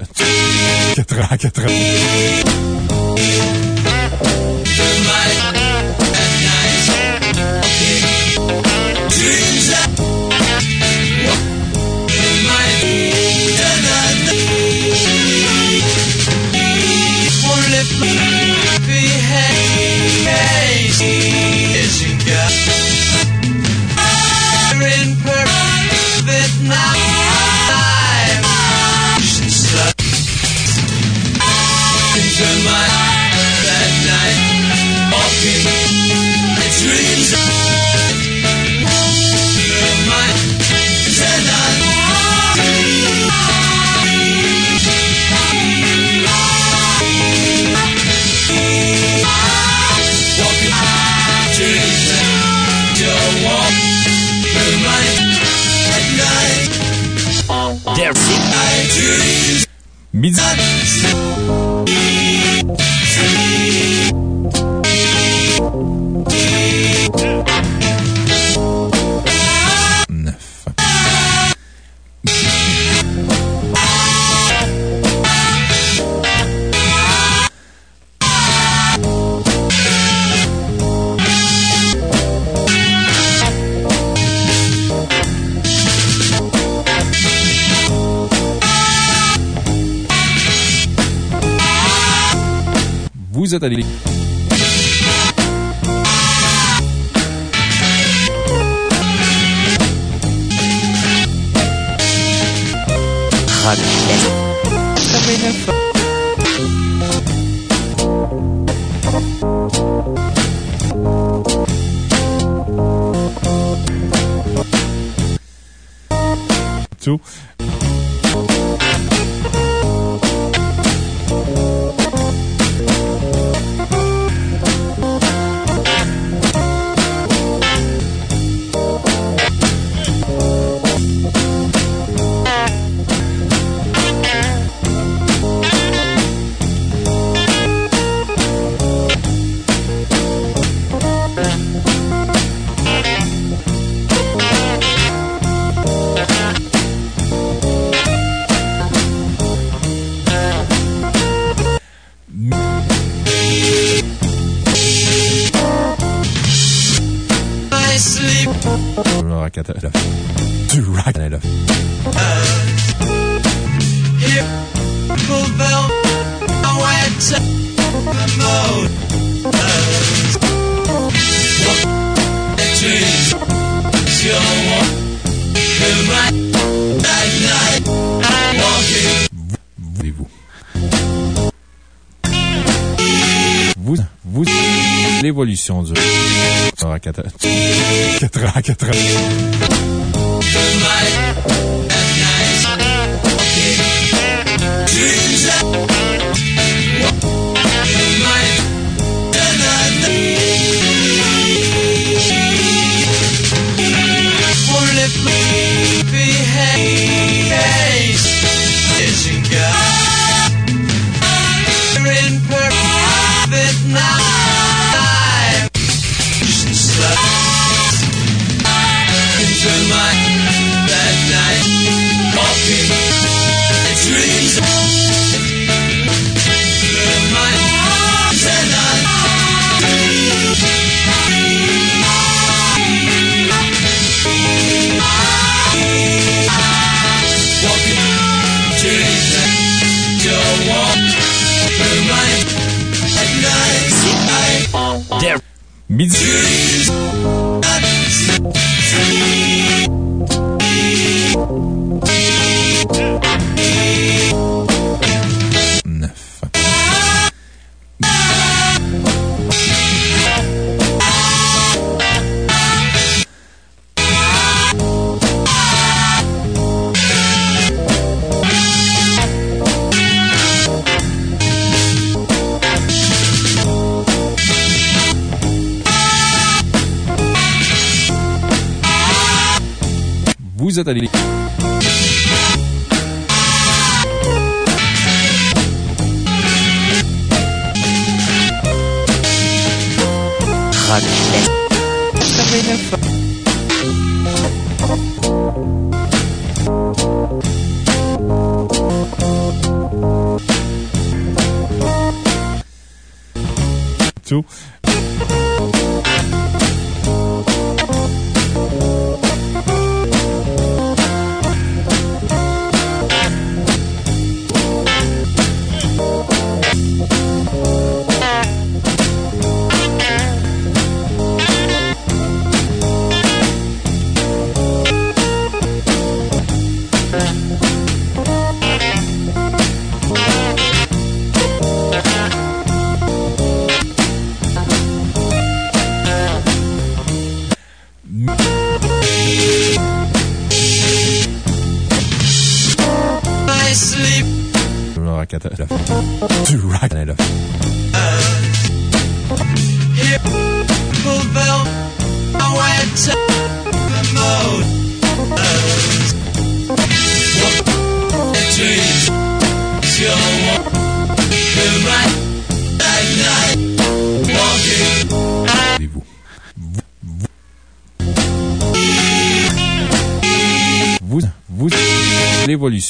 question du...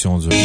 l'évolution du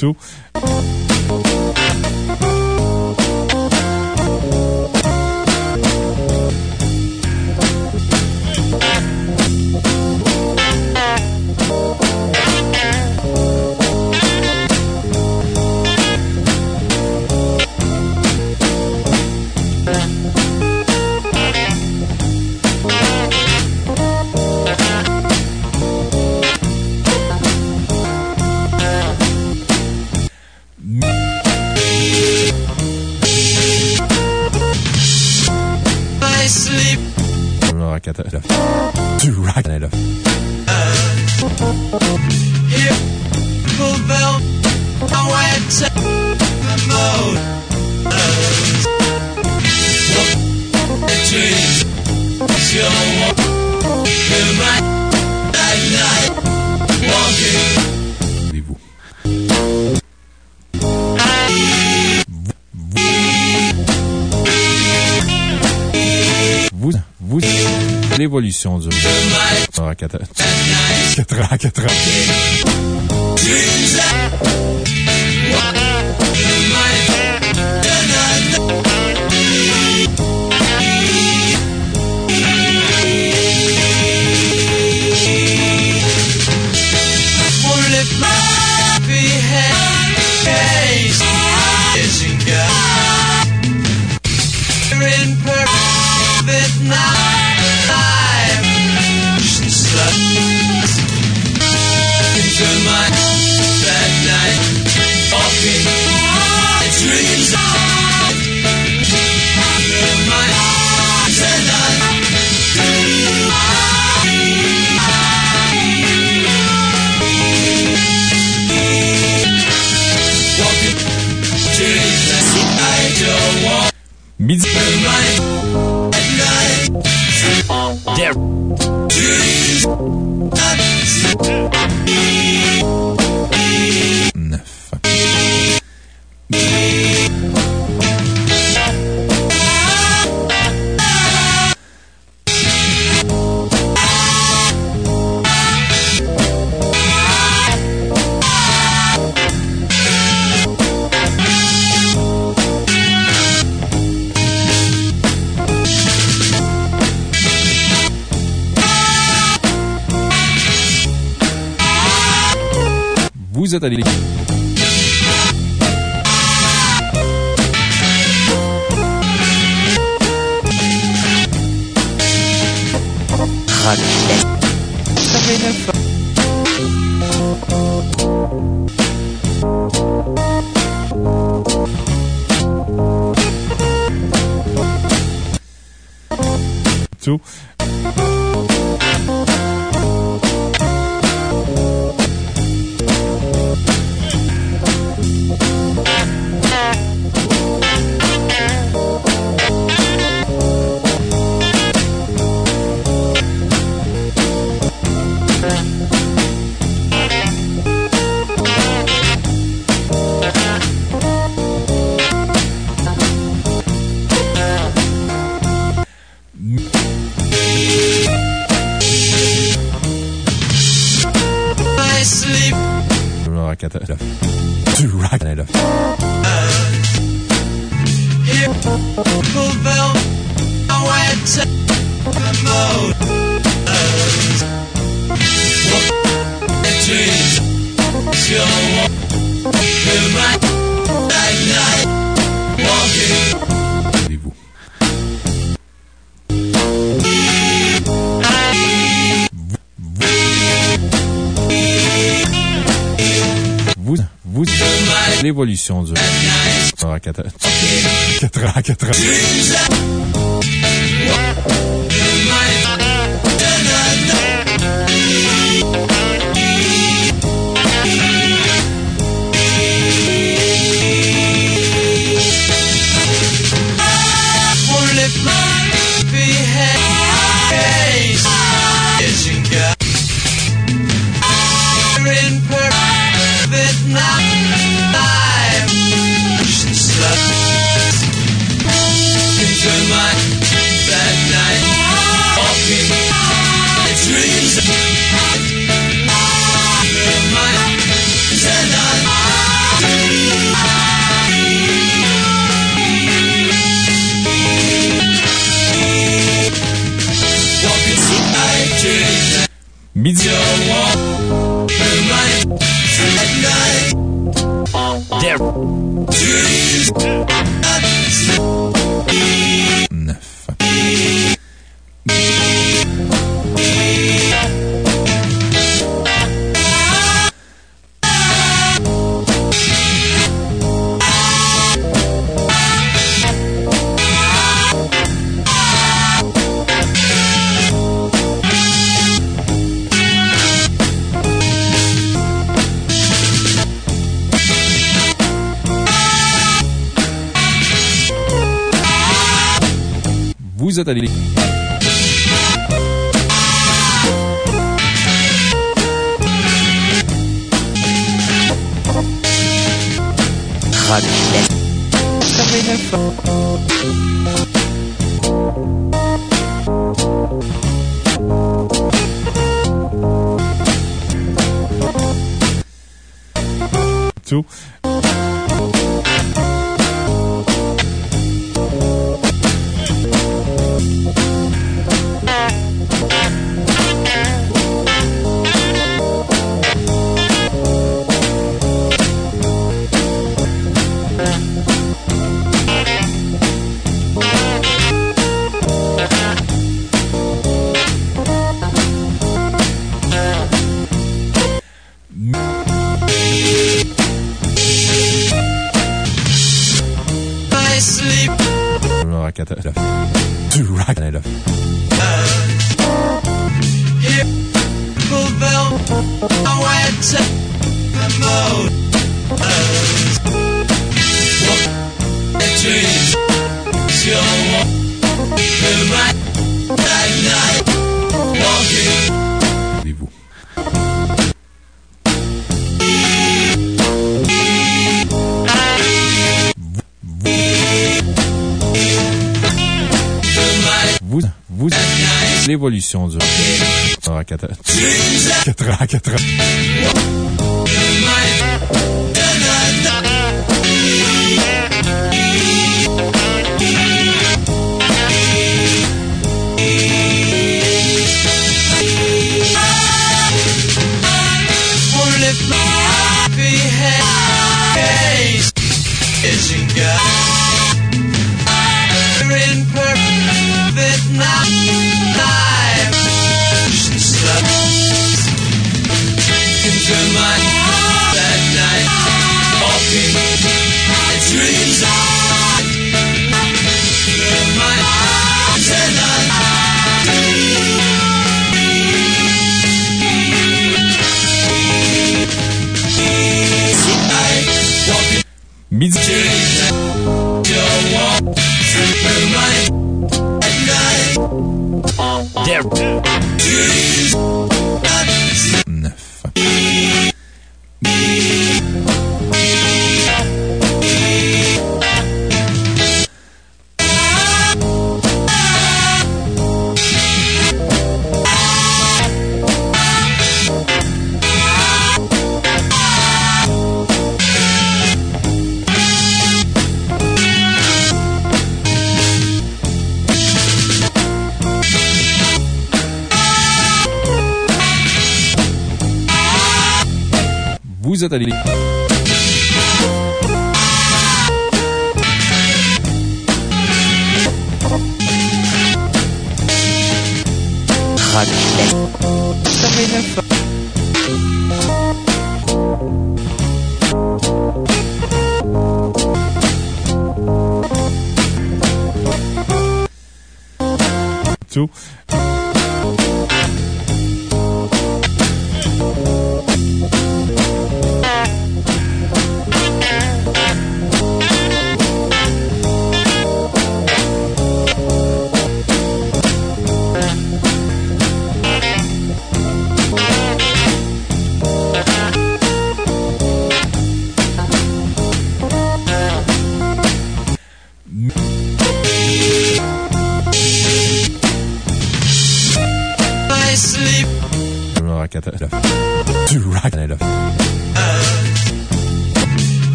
Tout. L'évolution du rock à 4 ans, 4 ans.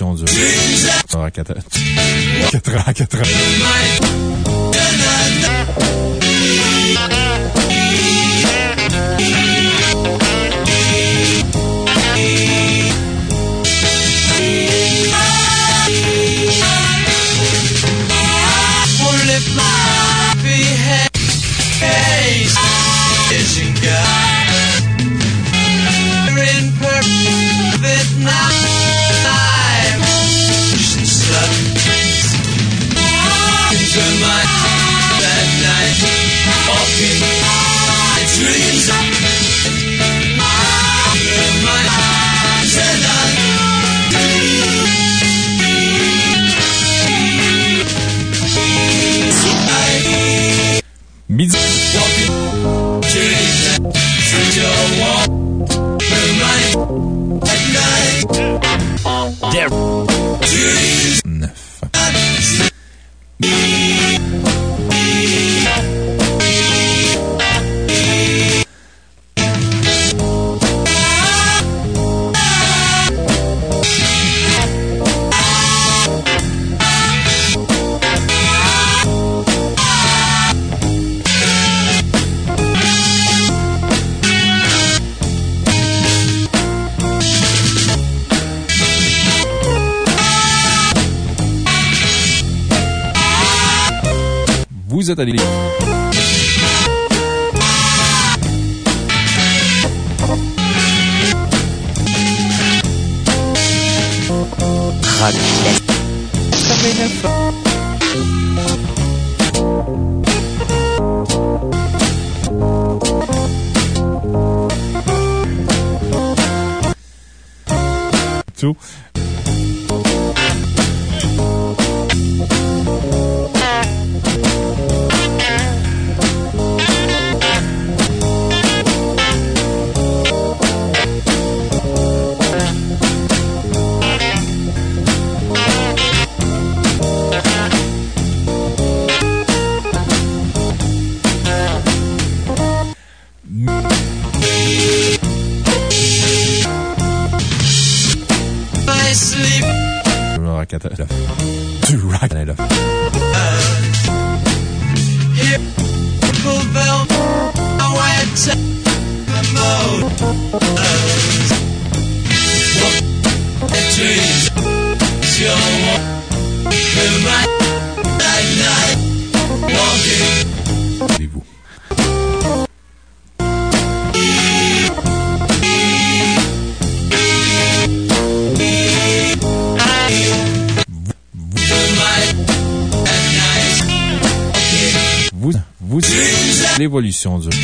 L'évolution du l'évolution du.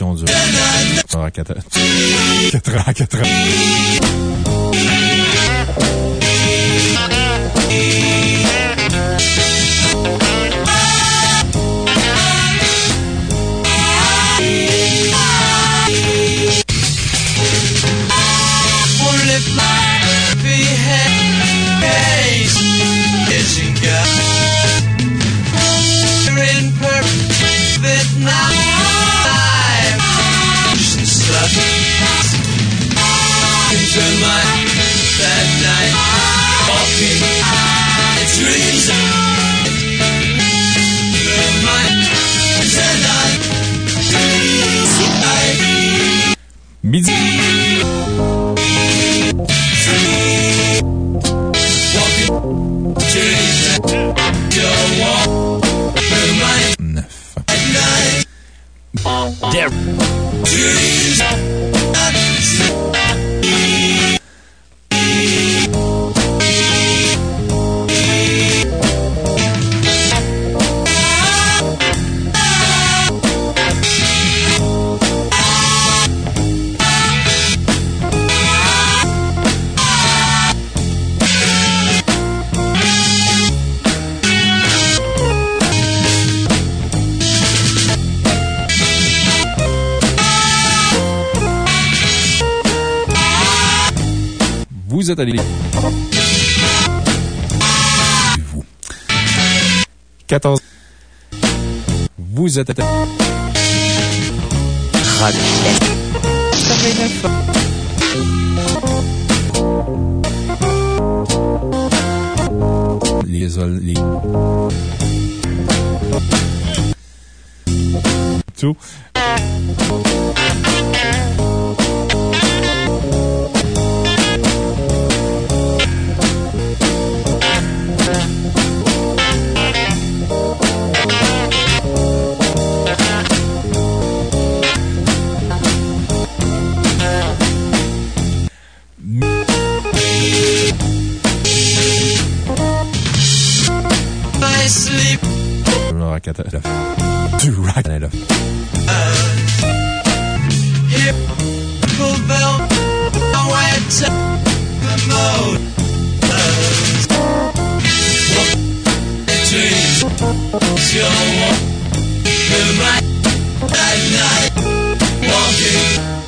question du at the Sur moi, le mat, at night, walking.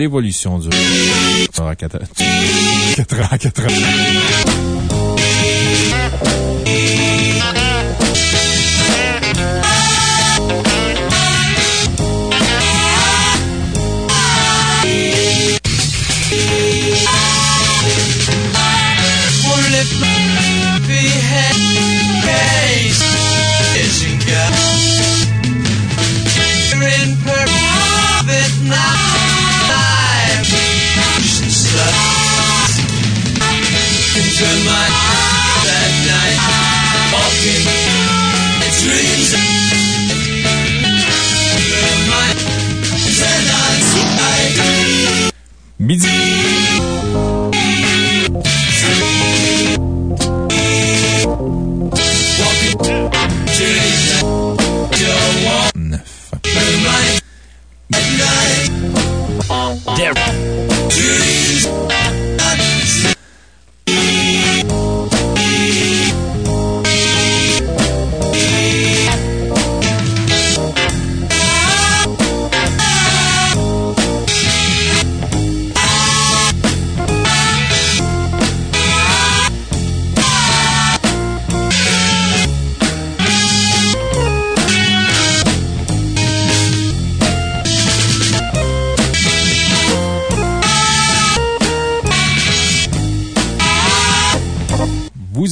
l'évolution du. Midi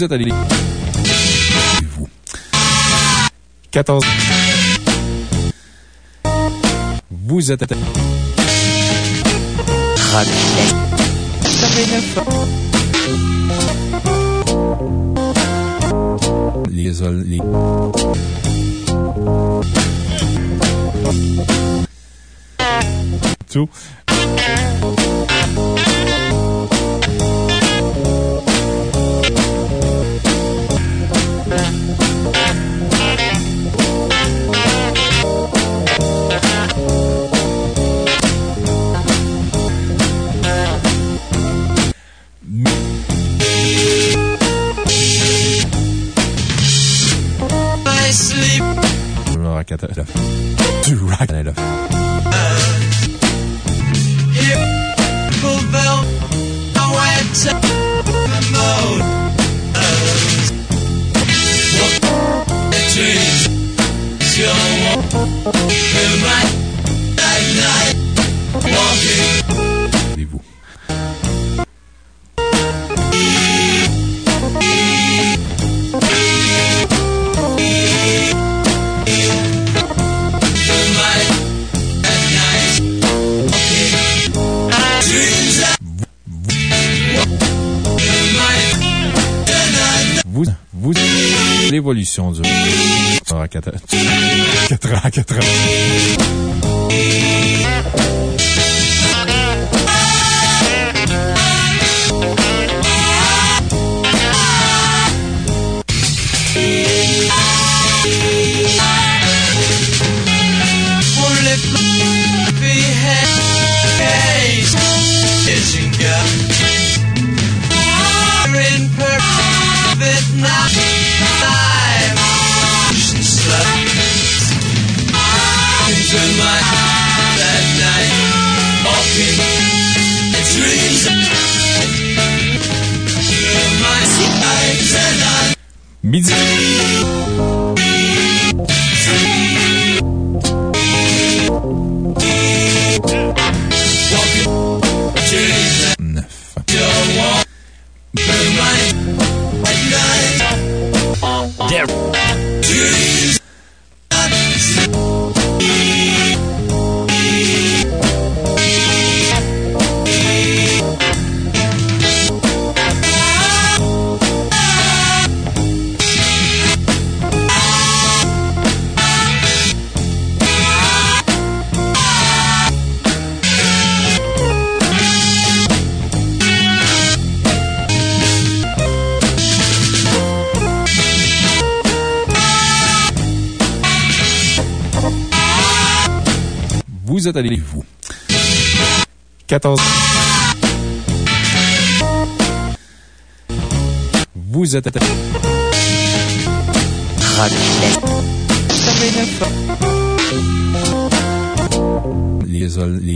suite à des... 14. Vous êtes à... Les... les... Tout. Derivative. Derivative. Uh, l'émission du. 4 ans, 4 ans. installez-vous. 14. Vous êtes à... Les...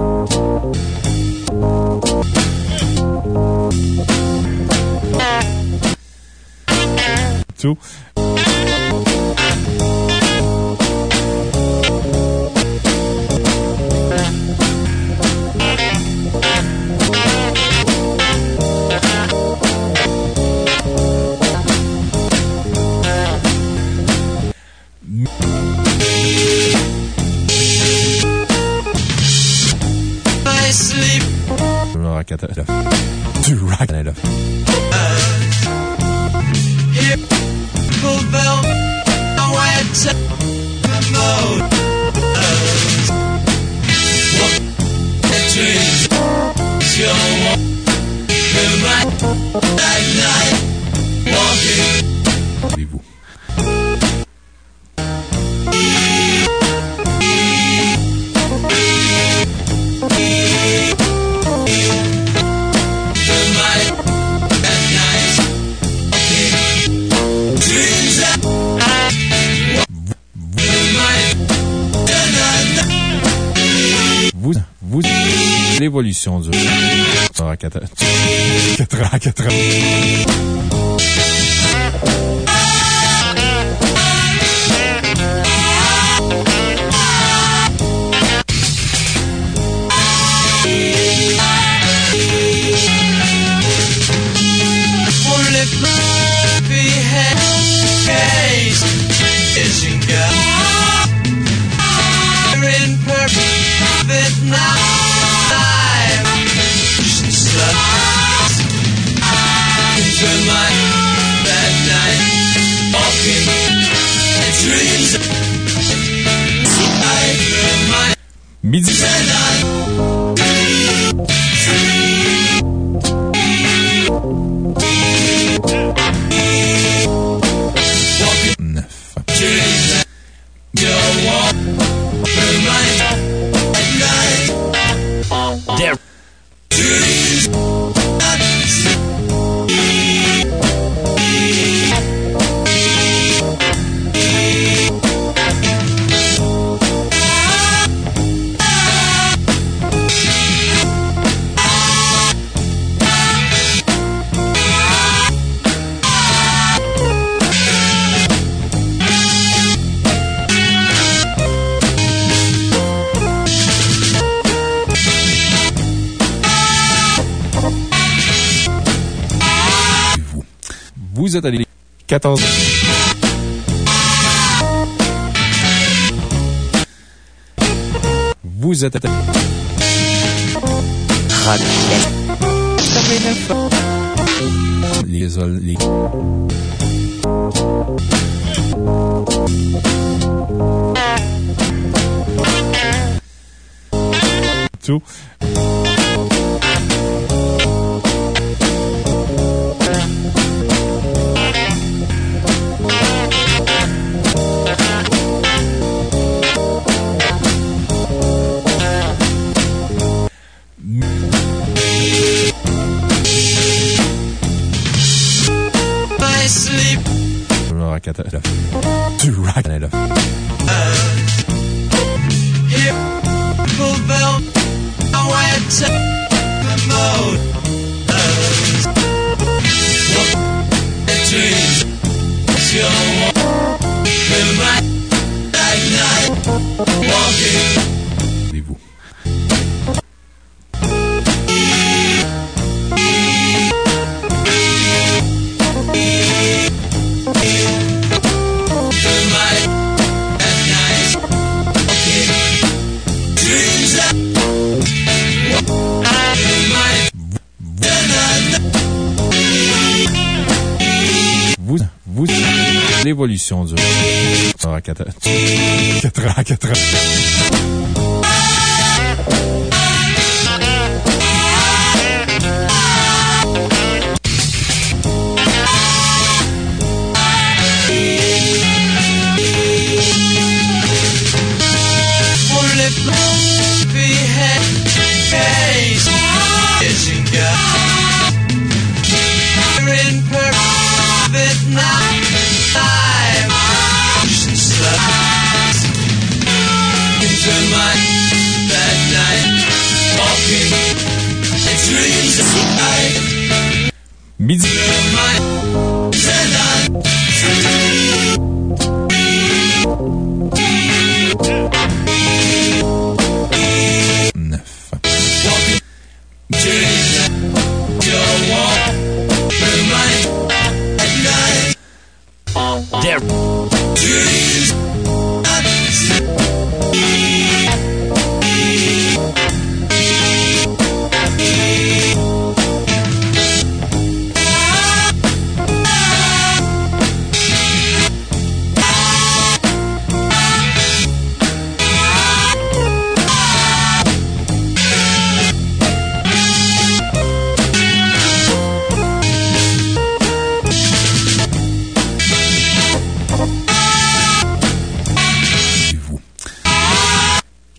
l'évolution du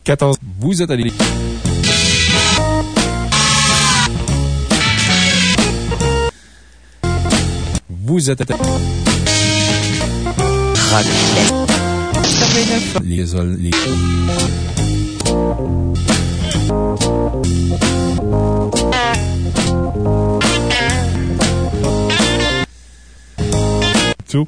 14. Vous êtes allé. Vous êtes à Les les tout.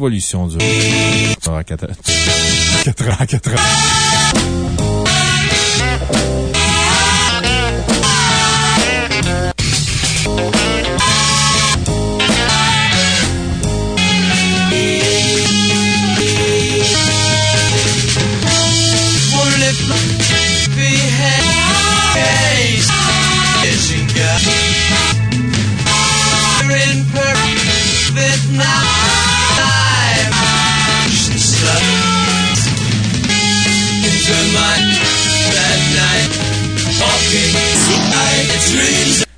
l'évolution du. 84 ans. C'est pas une excuse!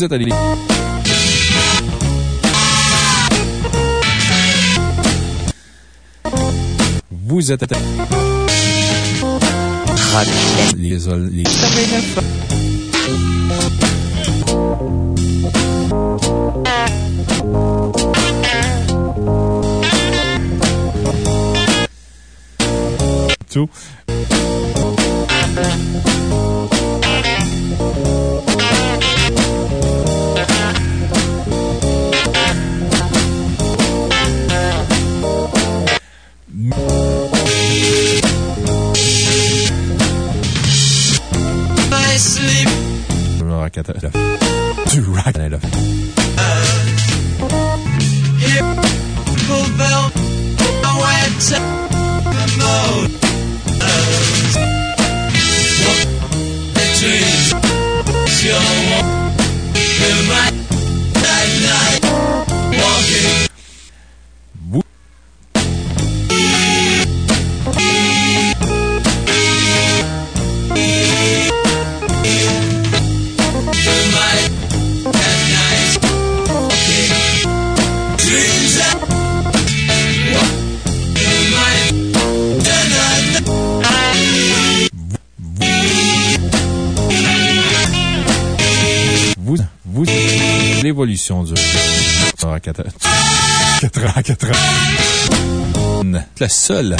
vous êtes à l'émission. Vous êtes à les, les... Tout. l'émission du. 4 ans, 4 ans. La seule.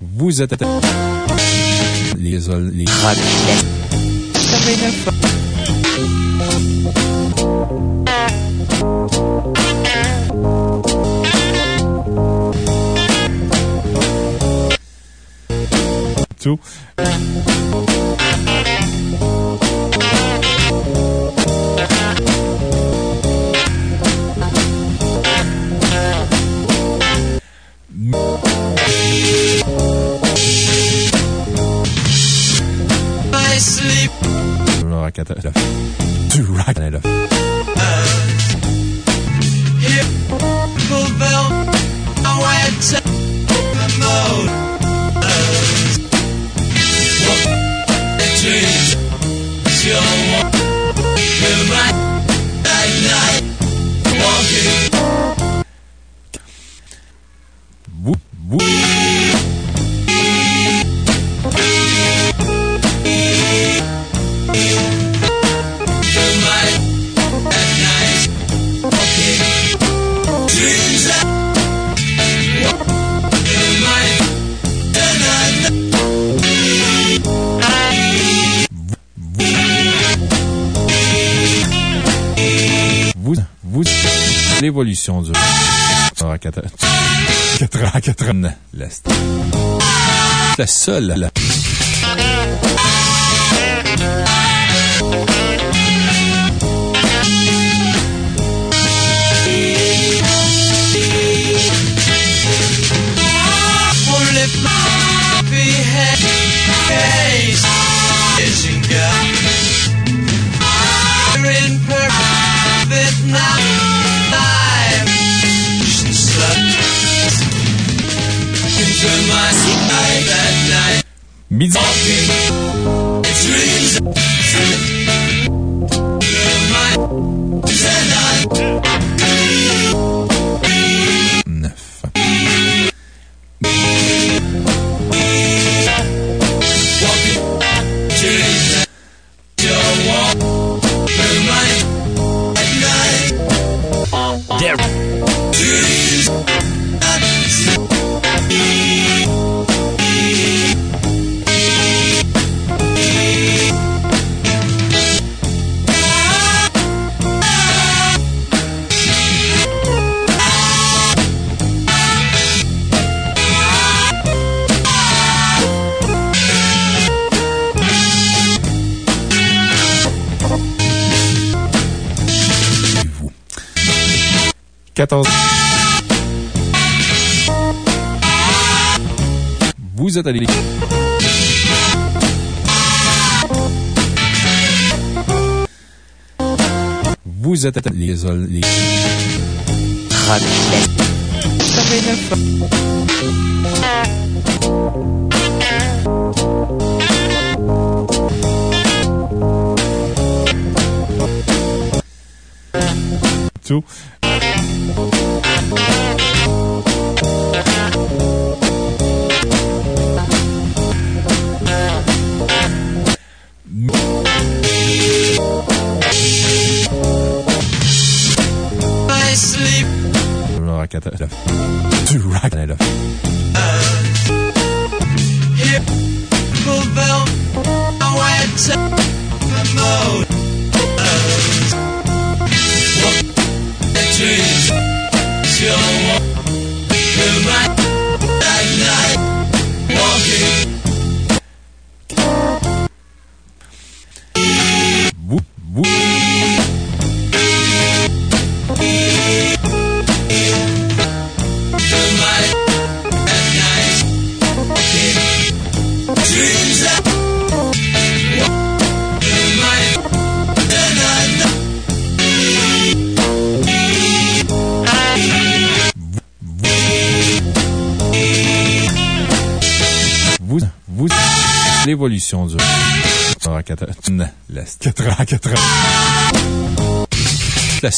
Vous êtes à terre. Les gars, les gars. émission du. 4 ans, la seule, dieser Liaison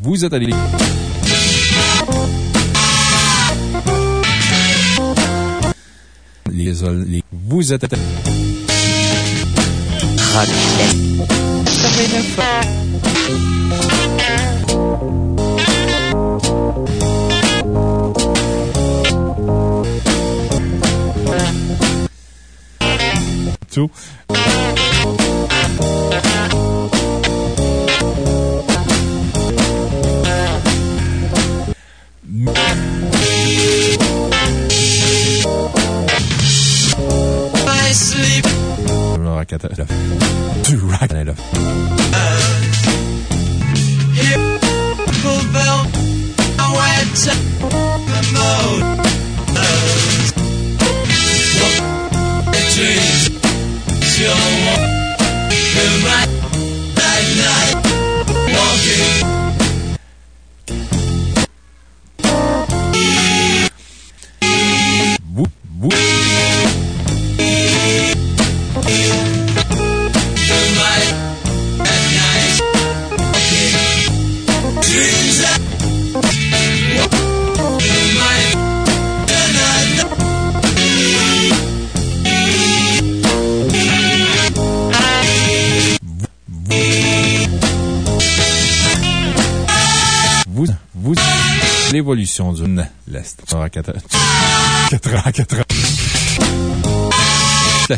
Vous êtes à. Les, vous êtes à Sul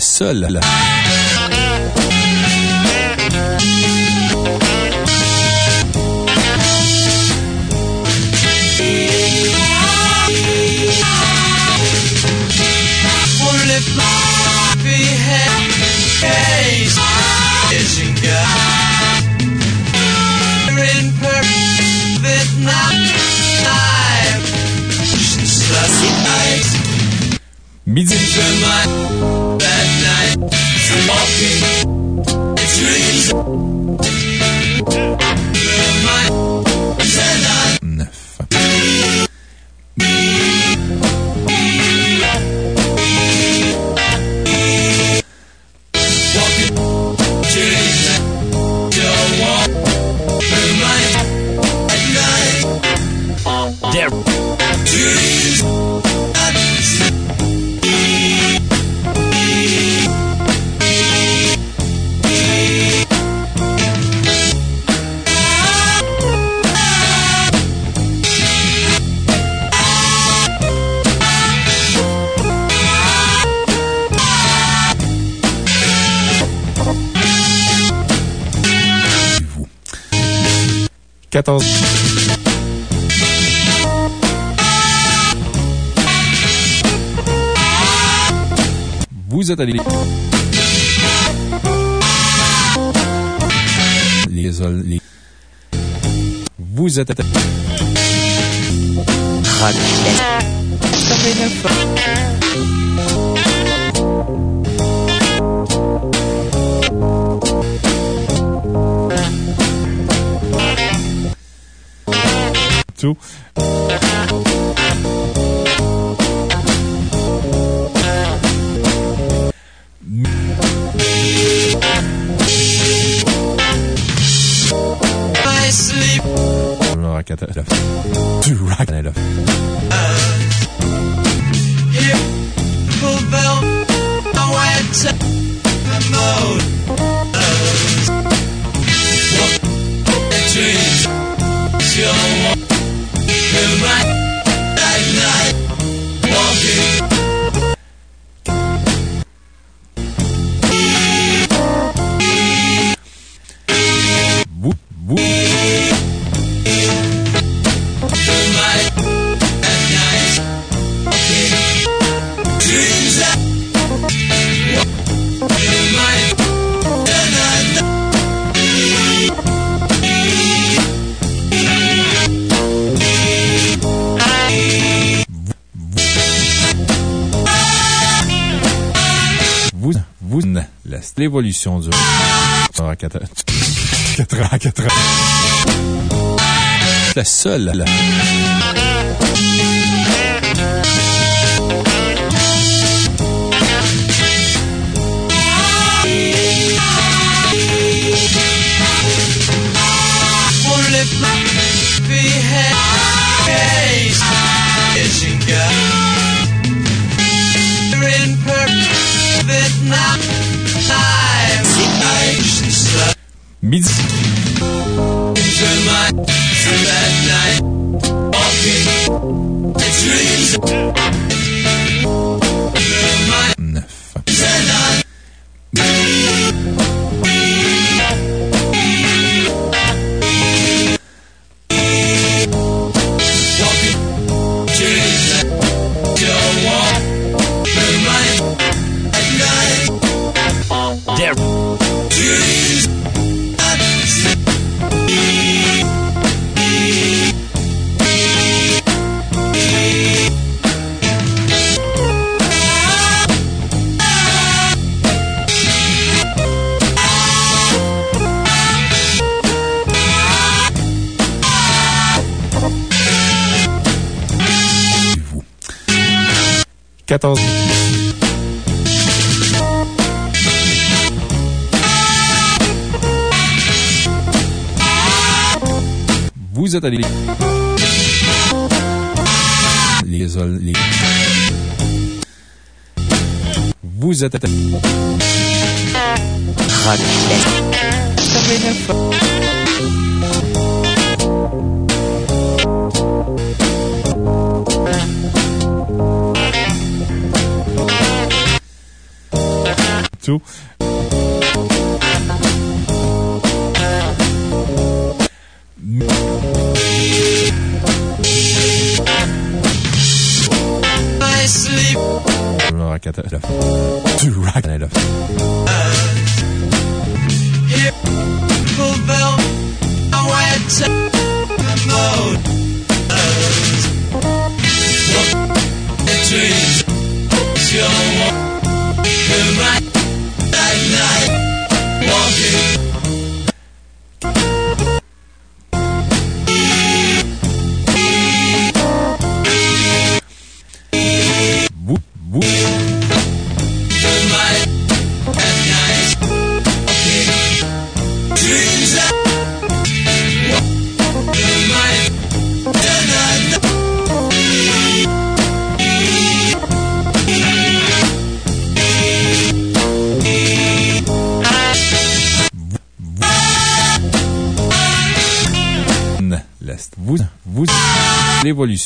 seule. vous êtes the? l'émission du. La seule. vous êtes attaqué.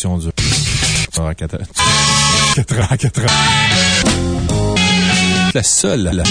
l'émission du. 4 ans. 4 ans. La seule. La...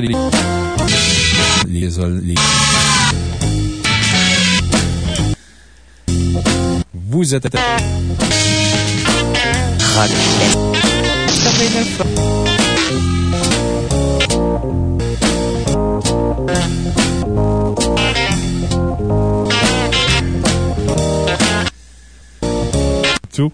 Les... les... Vous êtes... Tout.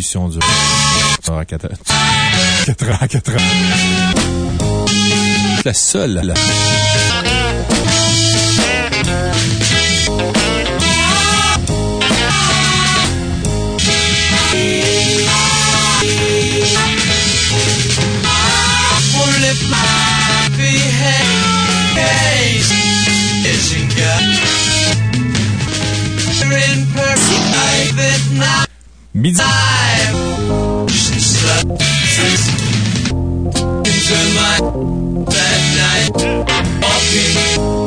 l'émission du. 4 ans, 4. La seule. that night. All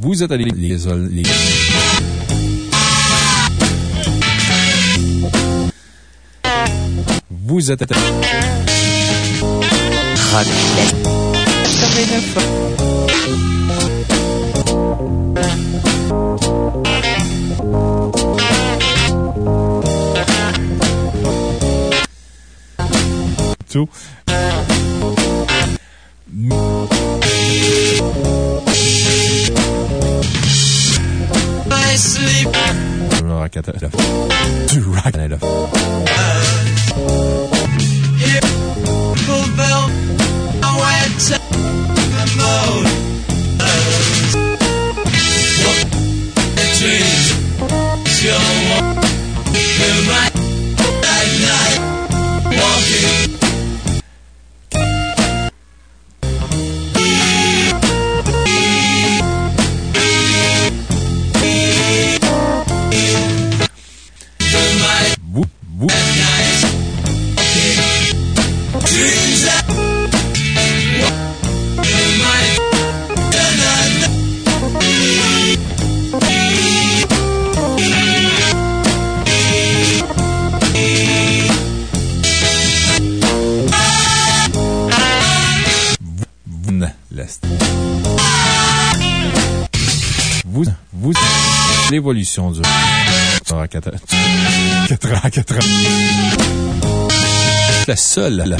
Vous êtes allé les, les, Vous êtes allés. Rock. Sul quatre heures. 4 La seule. Là.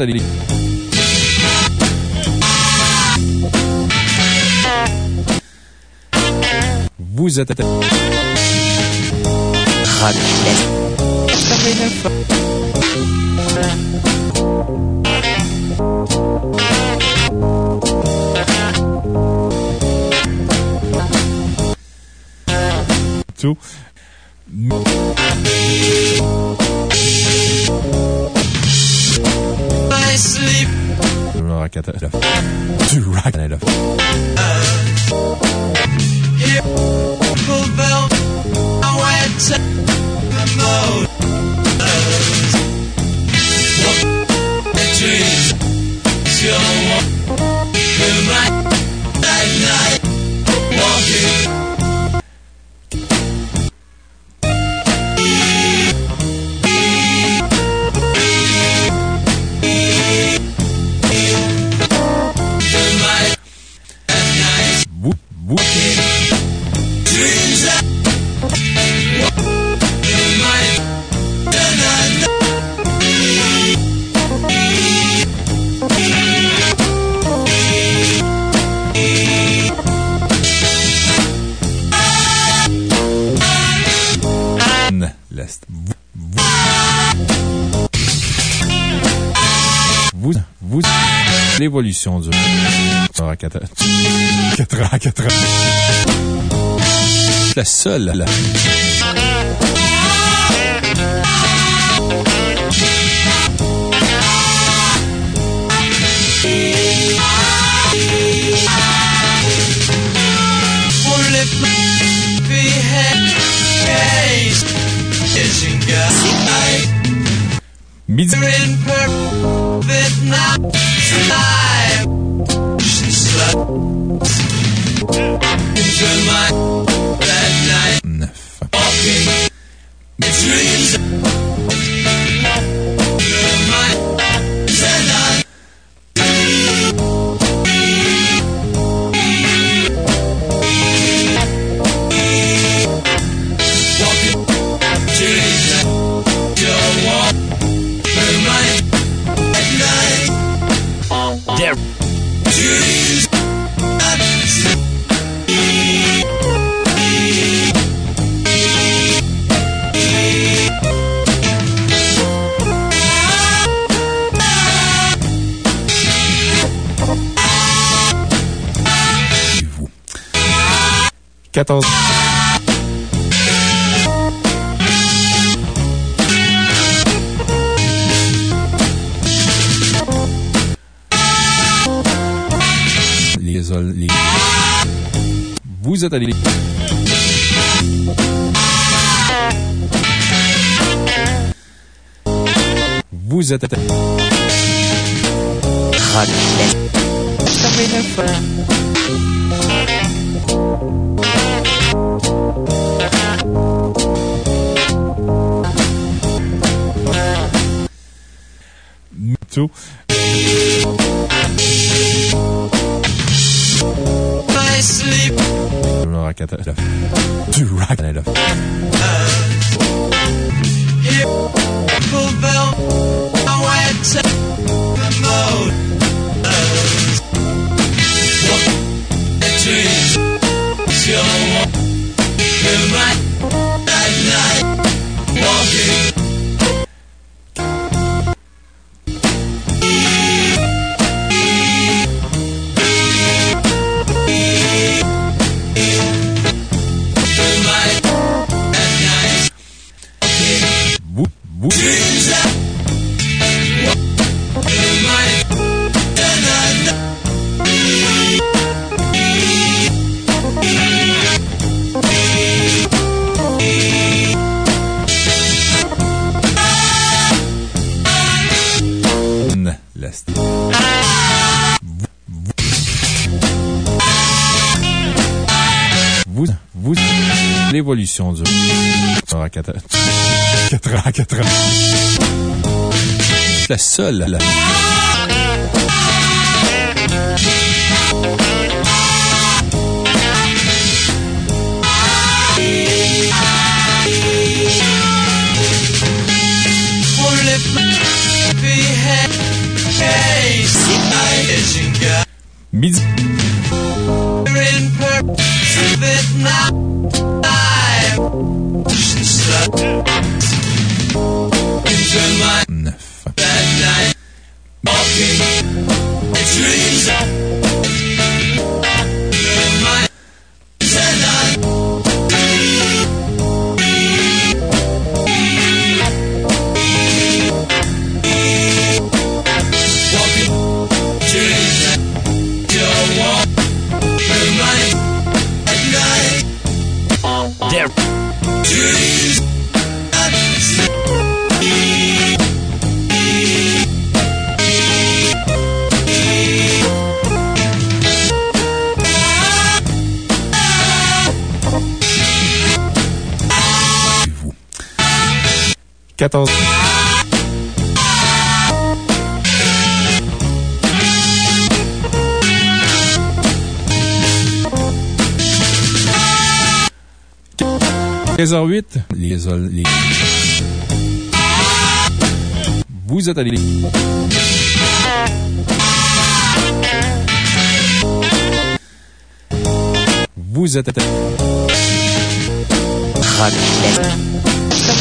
êtes. Vous êtes à Tout. la seule. vous êtes attaqué. la seule. 14. h 08 les. Vous êtes allés. Vous êtes allés.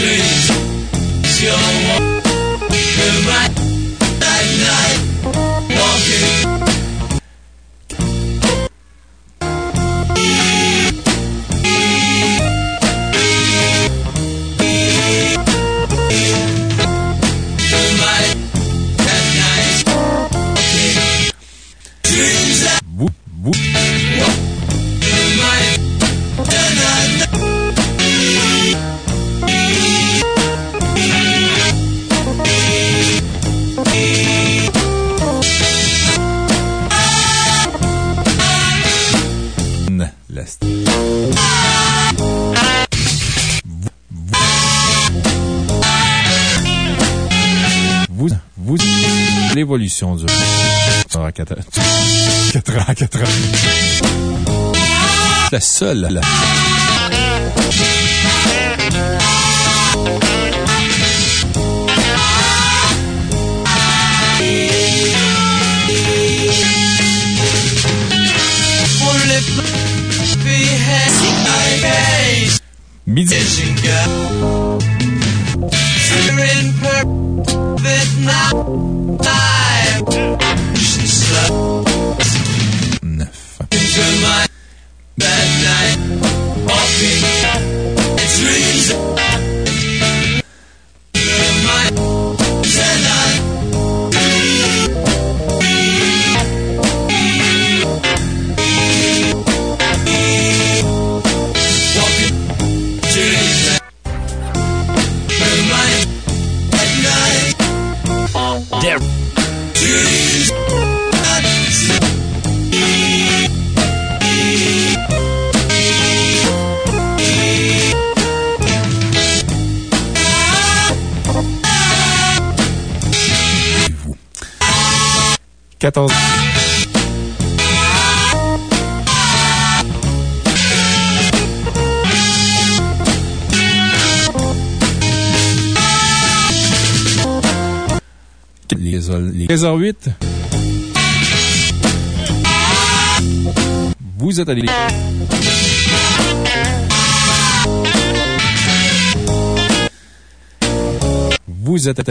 trees. Your walk, night, night, walking. l'émission du. La seule. Steering perfect now. Time. 14 Les, les Vous êtes allés. Vous êtes.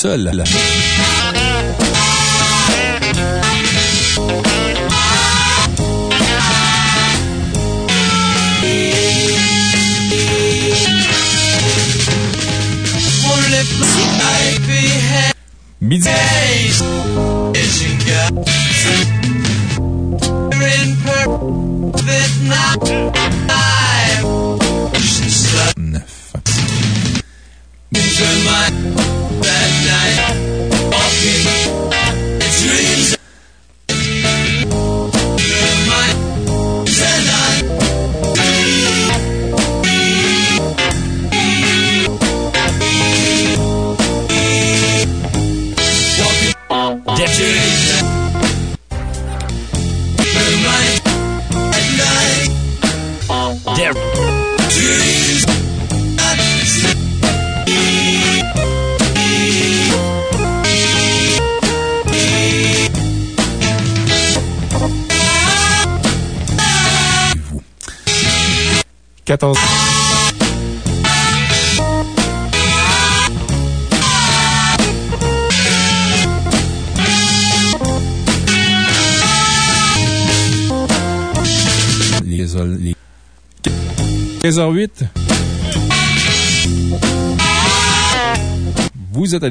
seul. Vous êtes à.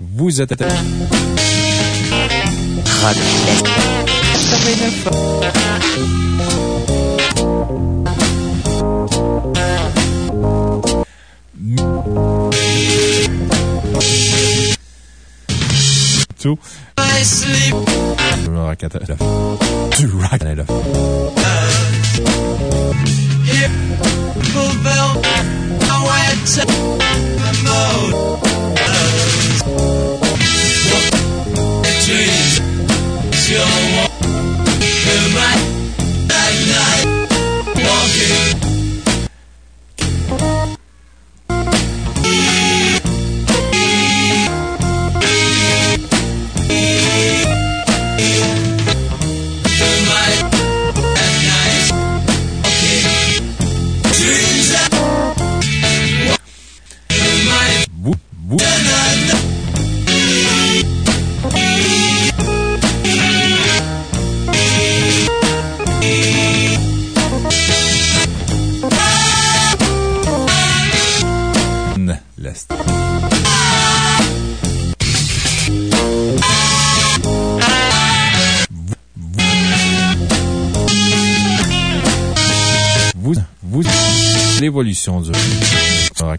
Vous êtes à.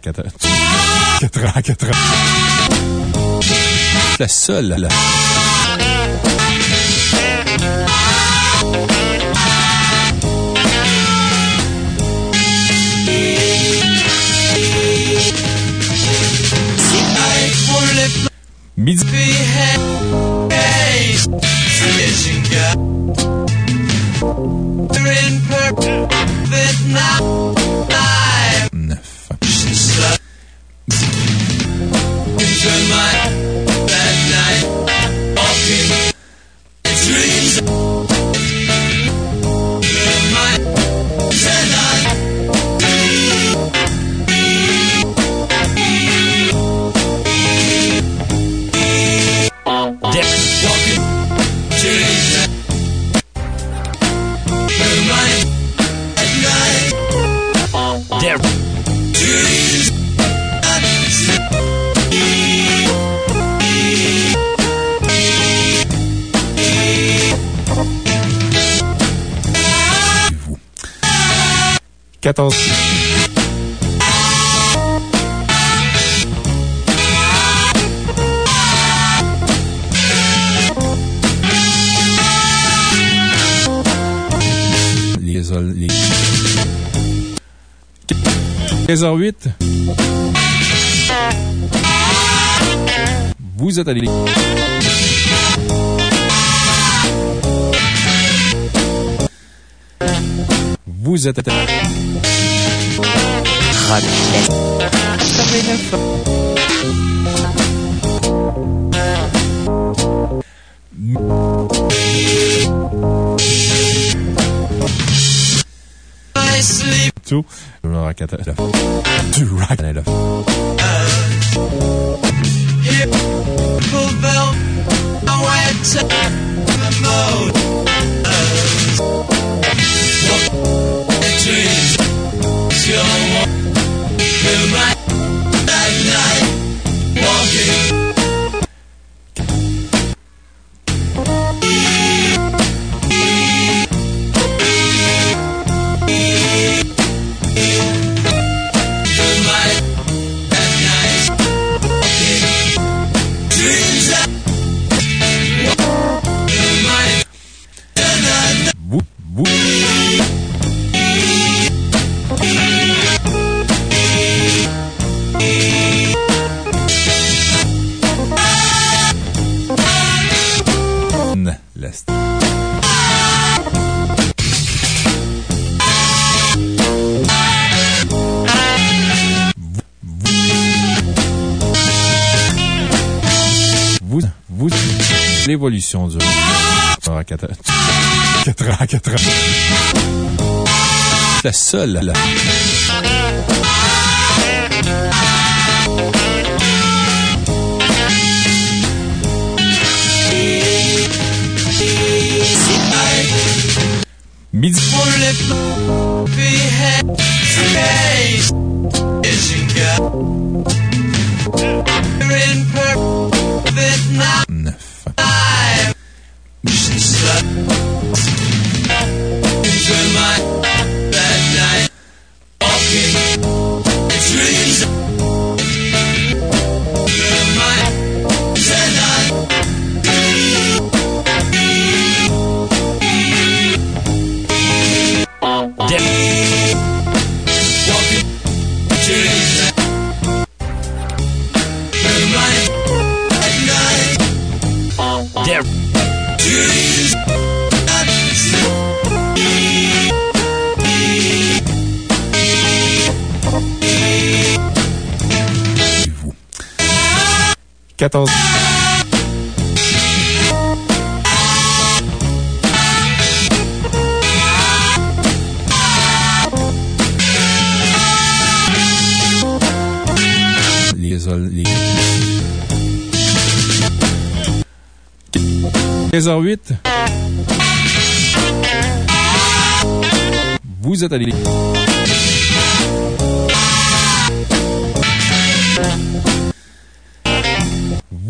4 ans. 4 ans, 4 ans. La seule, là. Quatorze. Les, les... 15h08. Vous êtes allé. Vous êtes allé. Tout. L'évolution du. Ah, 4 ans. 4 ans, 4 ans. La seule, là. Midi. 14. Les les... 15h08. Vous êtes allé.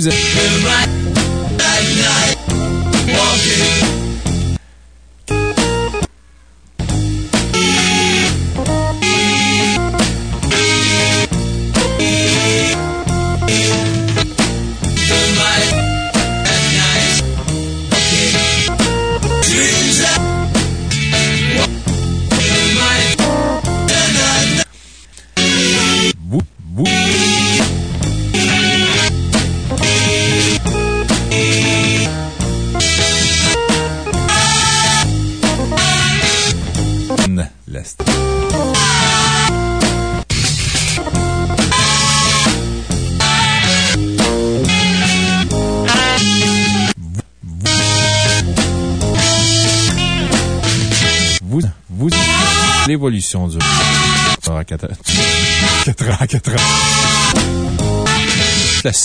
Music. Goodbye.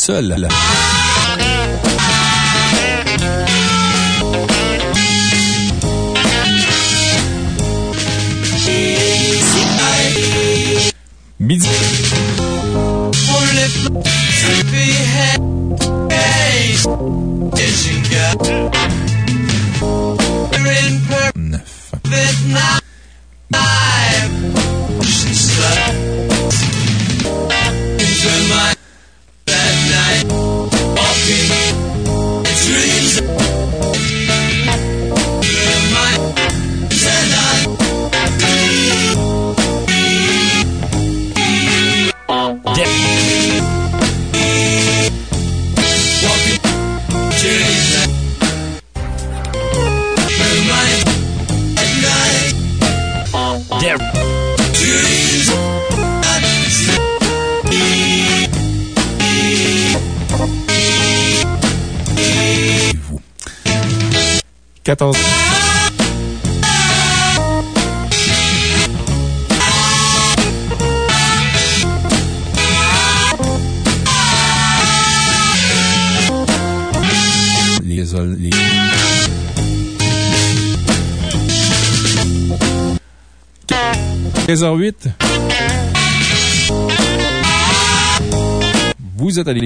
seul. 14 Les, les... Les 8 Vous êtes allés.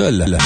سؤال له.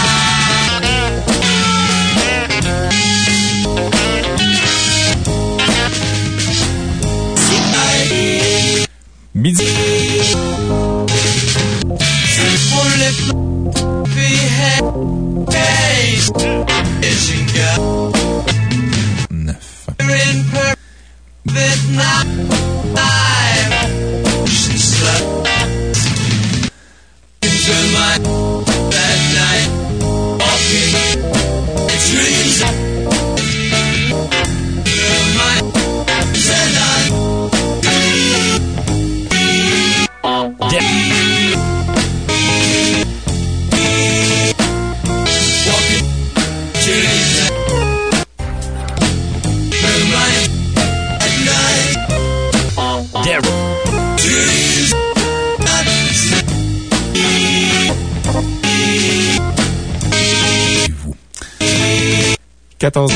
14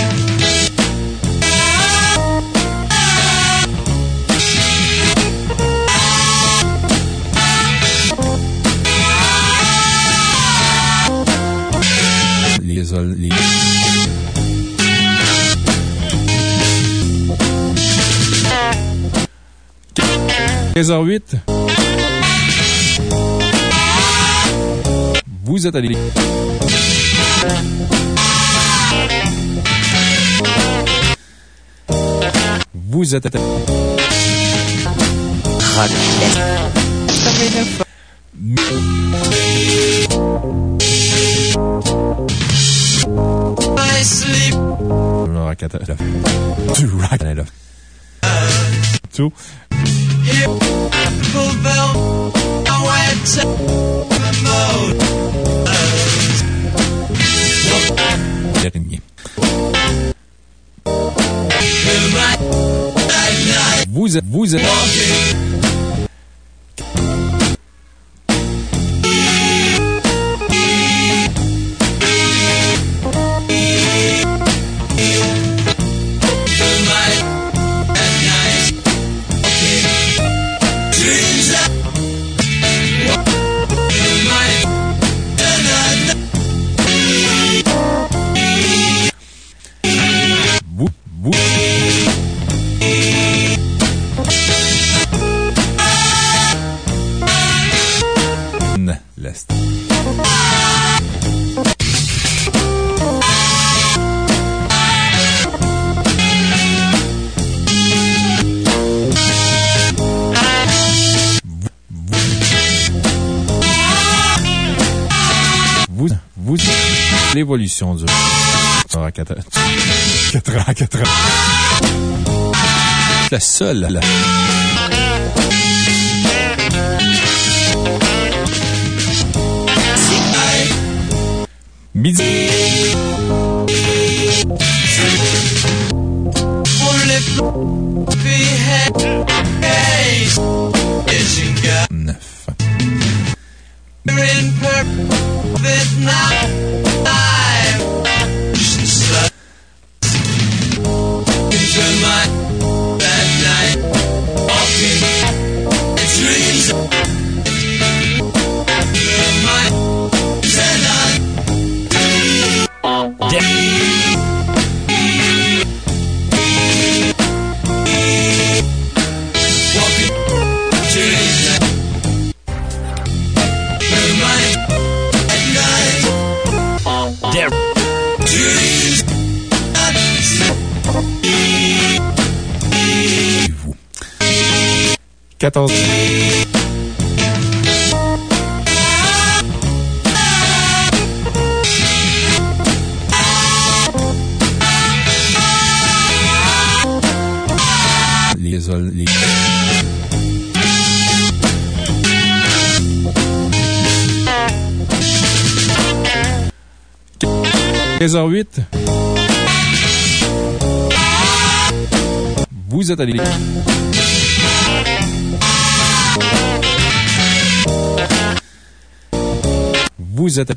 Les, les... Vous êtes allé. Vous êtes. Rock l'émission du. 4 ans, 4 ans. La seule. La... 14. Les, les... Vous êtes à l'écoute. Vous êtes à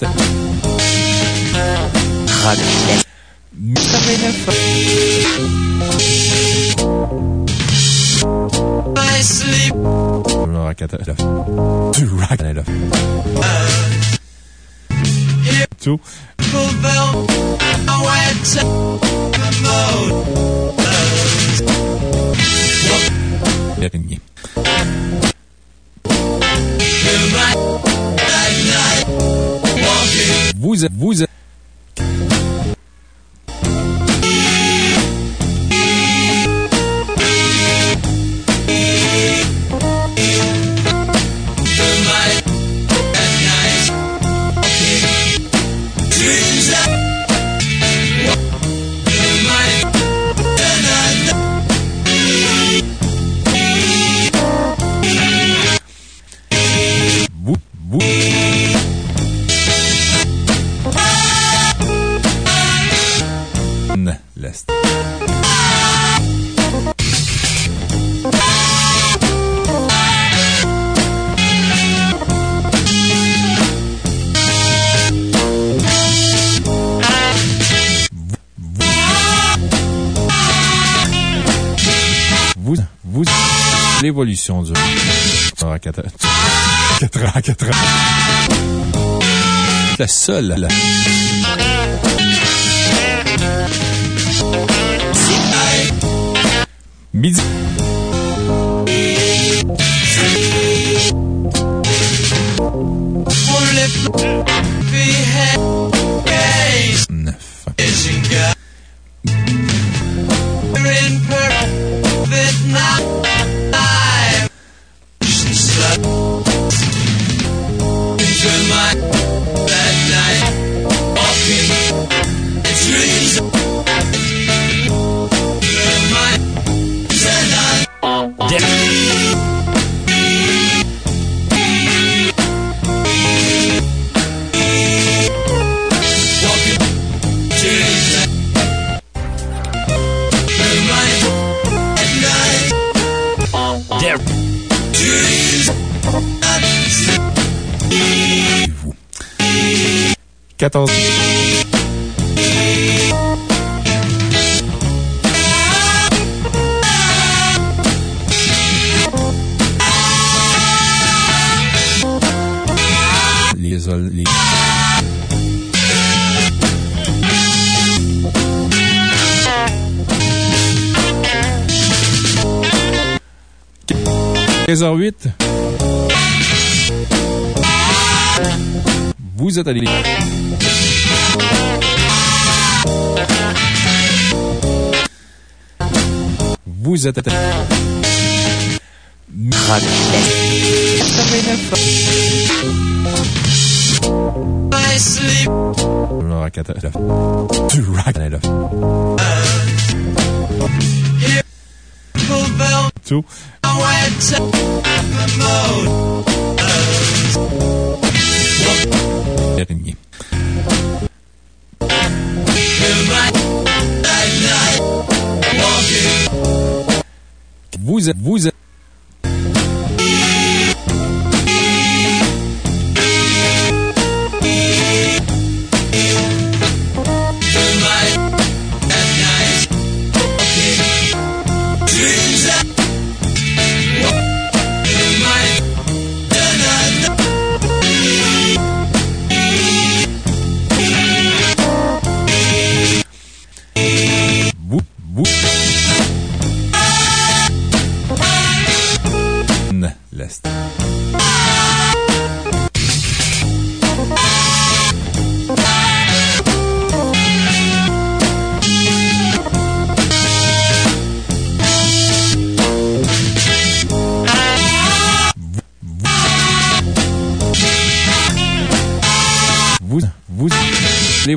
Dernier. L'évolution du. La seule, la- 14. Les, les... Qu- 15h08. Vous êtes allé. Vous êtes allé. Le rock at- le- Du rock at- le- Tout.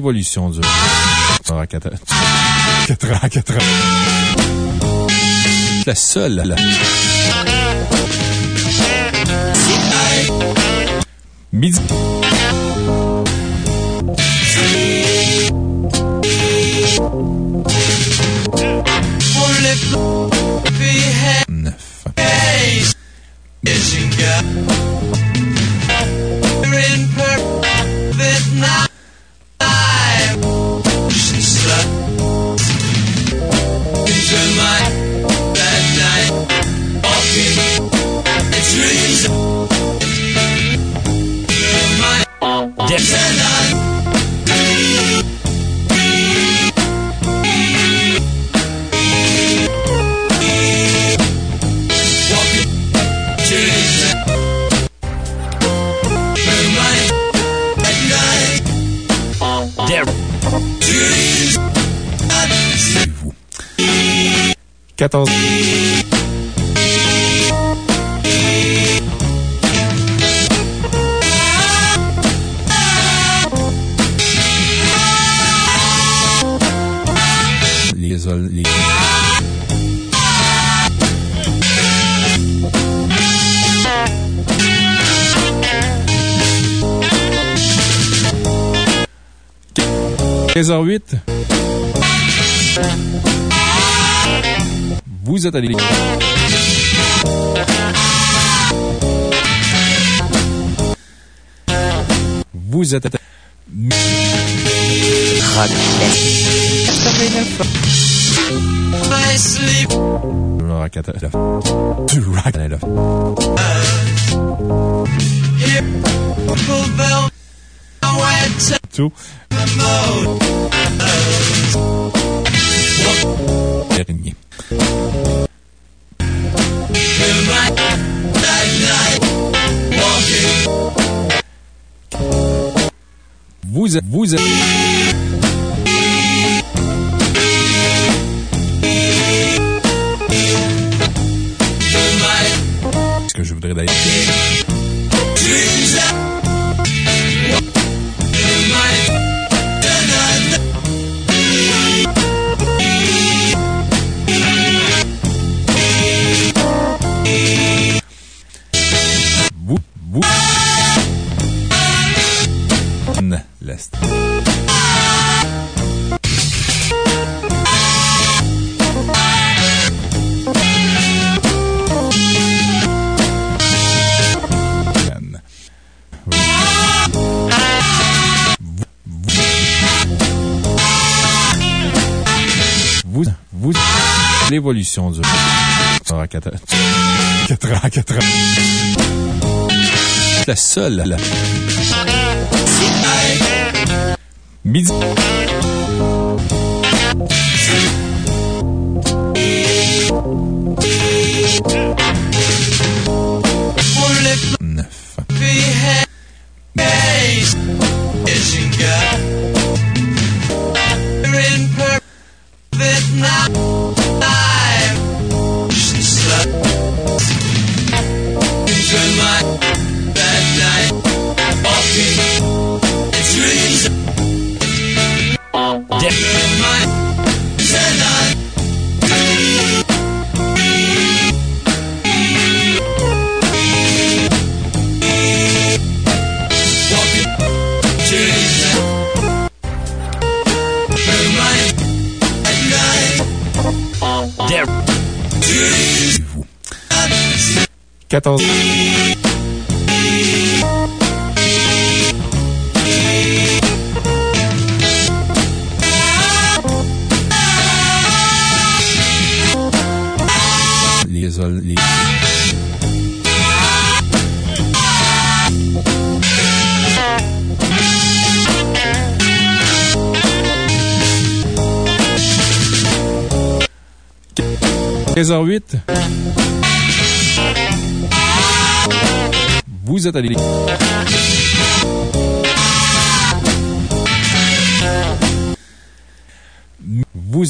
L'évolution du. La seule, la. 15h08. Vous êtes à l'écoute. Vous êtes à tout. seul.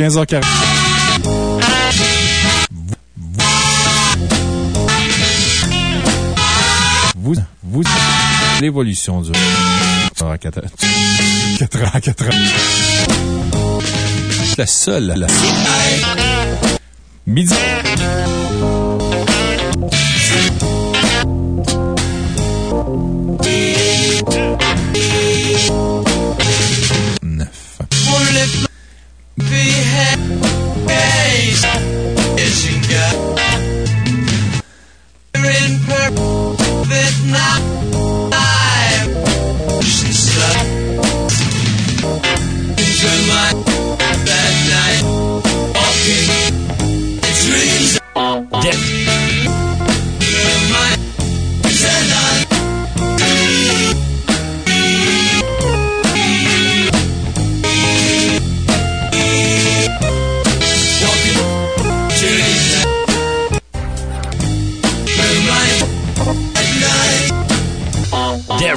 15h40. Vous, vous, l'évolution du. 4 4 4 La seule, la. Midi. dare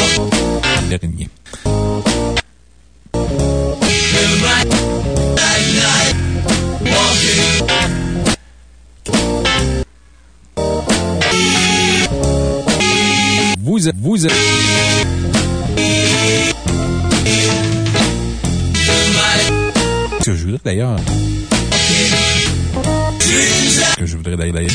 Walking. Vous vous que je voudrais d'ailleurs, que je voudrais d'ailleurs,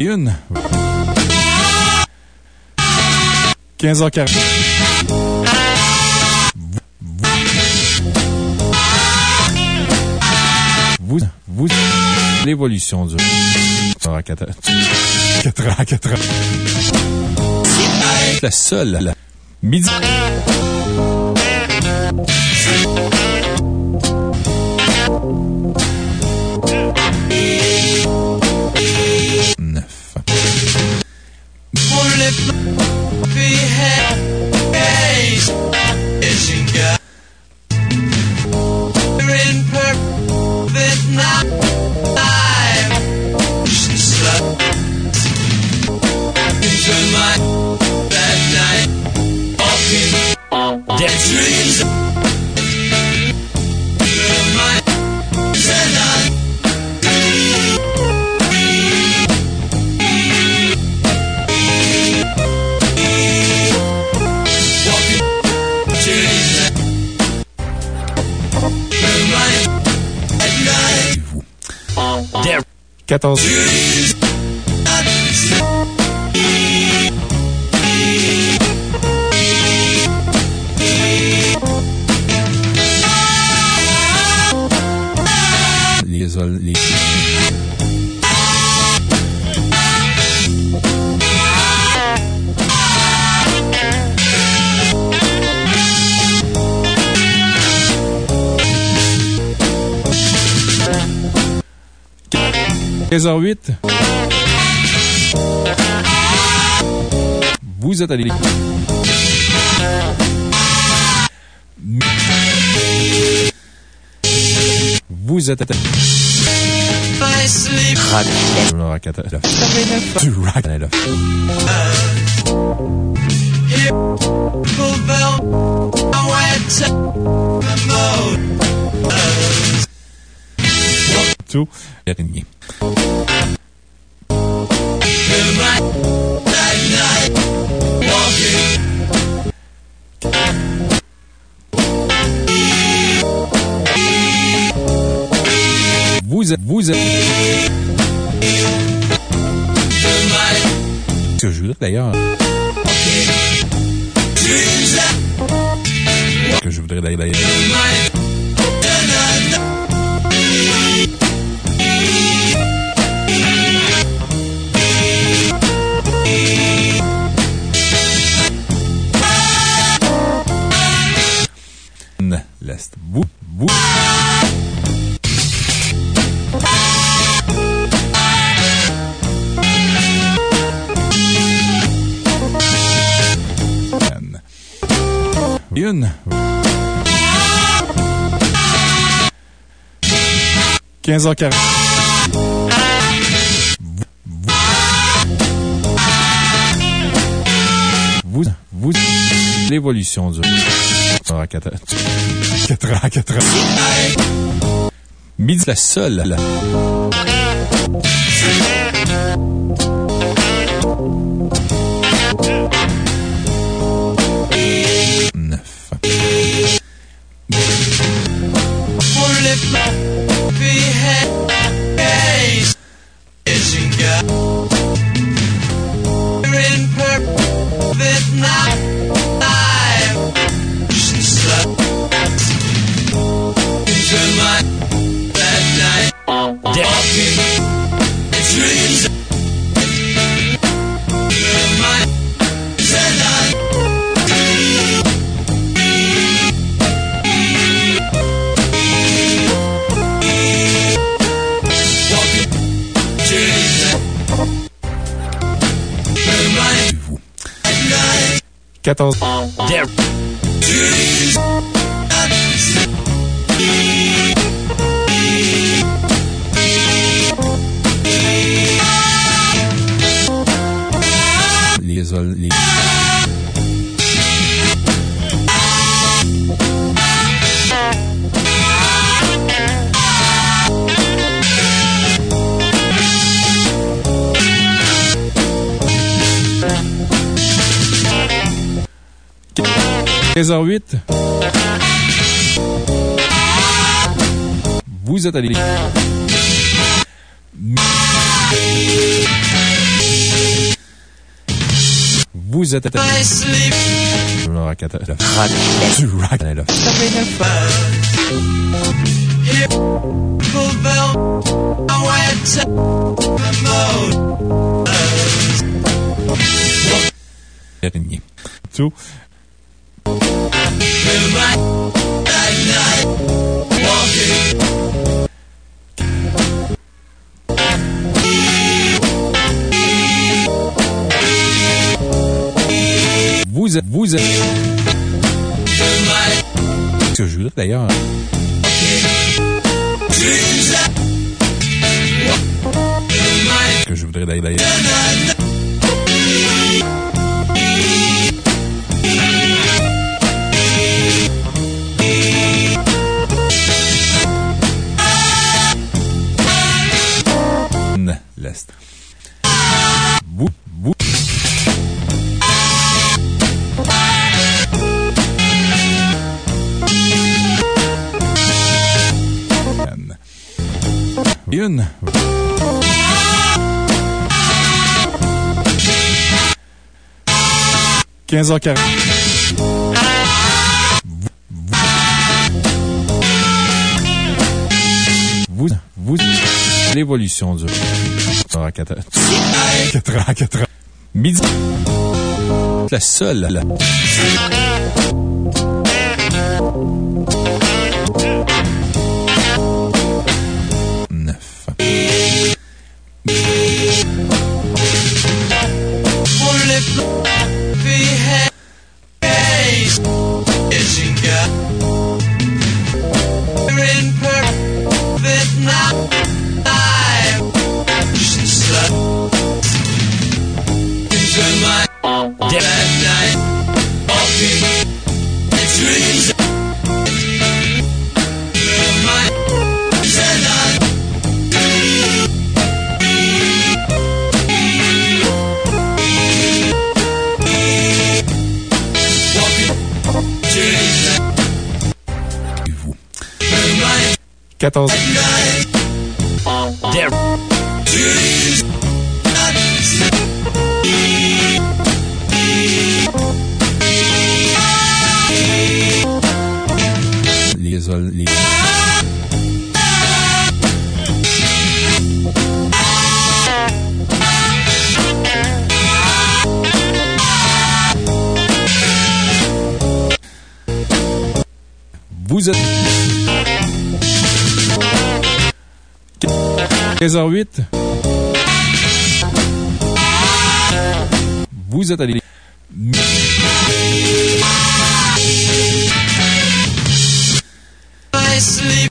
Une. 15h40. Vous, vous, l'évolution du. 4 ans, 4 ans. La seule, la. Midi. Neuf. 14. 15h08. Vous êtes à l'écoute. Vous êtes à tout. Dernier. Vous êtes, vous voudrais d'ailleurs, que je voudrais d'ailleurs, Podcast. Vous, vous. Une. Vous, vous, l'évolution du à 4 4 ans, 4 ans. Midi, la seule. 14. There. Les, ol- les... h 08 Vous êtes allé. Vous êtes allé. Le rock le rock- Du rock at- le- 89 dernier. Tout. Vous êtes, vous êtes. Ce que je voudrais d'ailleurs. Que je voudrais d'ailleurs. L'Est. Vous, vous. Une. Quinze heures quarante. Vous, vous, l'évolution du. 4 4 ans, 4 ans. La seule, 14. There. Les, ol- les... Vous êtes. 15h08. Vous êtes allé.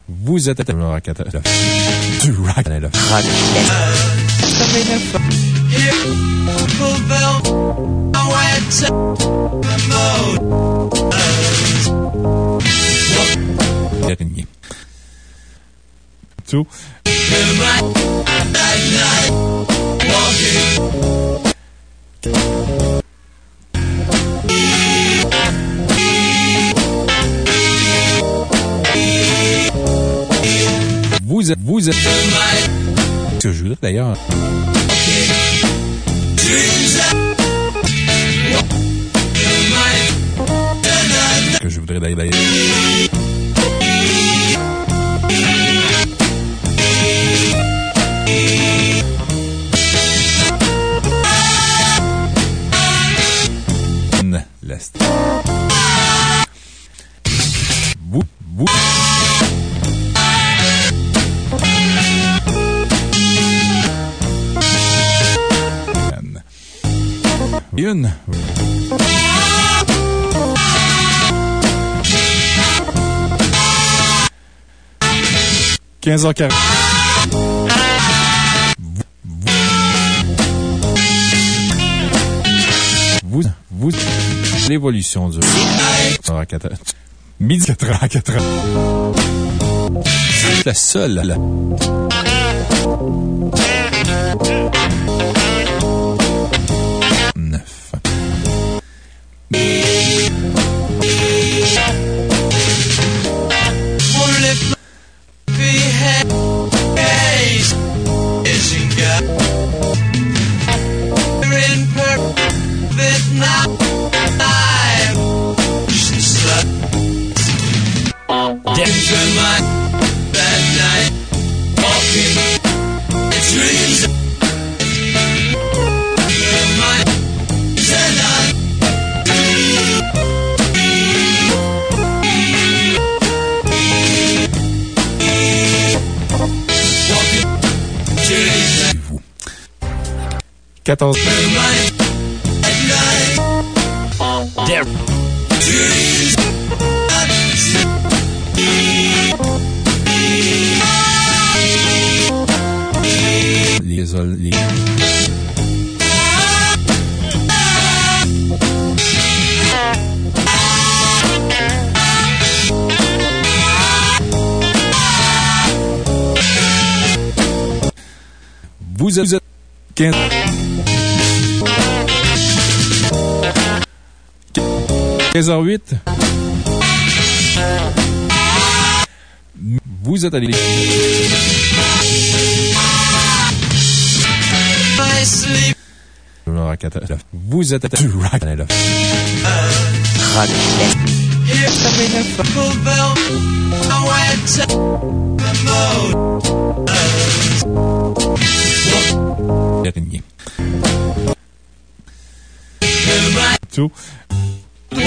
Vous êtes à le à à Rock classique. 89. dernier. Tout. Vous êtes, vous êtes, que je voudrais d'ailleurs. Que je voudrais d'ailleurs. Vous, vous. Une. 15h40. Vous, vous, l'évolution du midi 4 à 4 C'est la seule, 14. There. Les, ol- les... Vous êtes 15. 15h08. Vous êtes à Vous êtes à rock à la- Rock classique. 89. dernier. Tout. Vous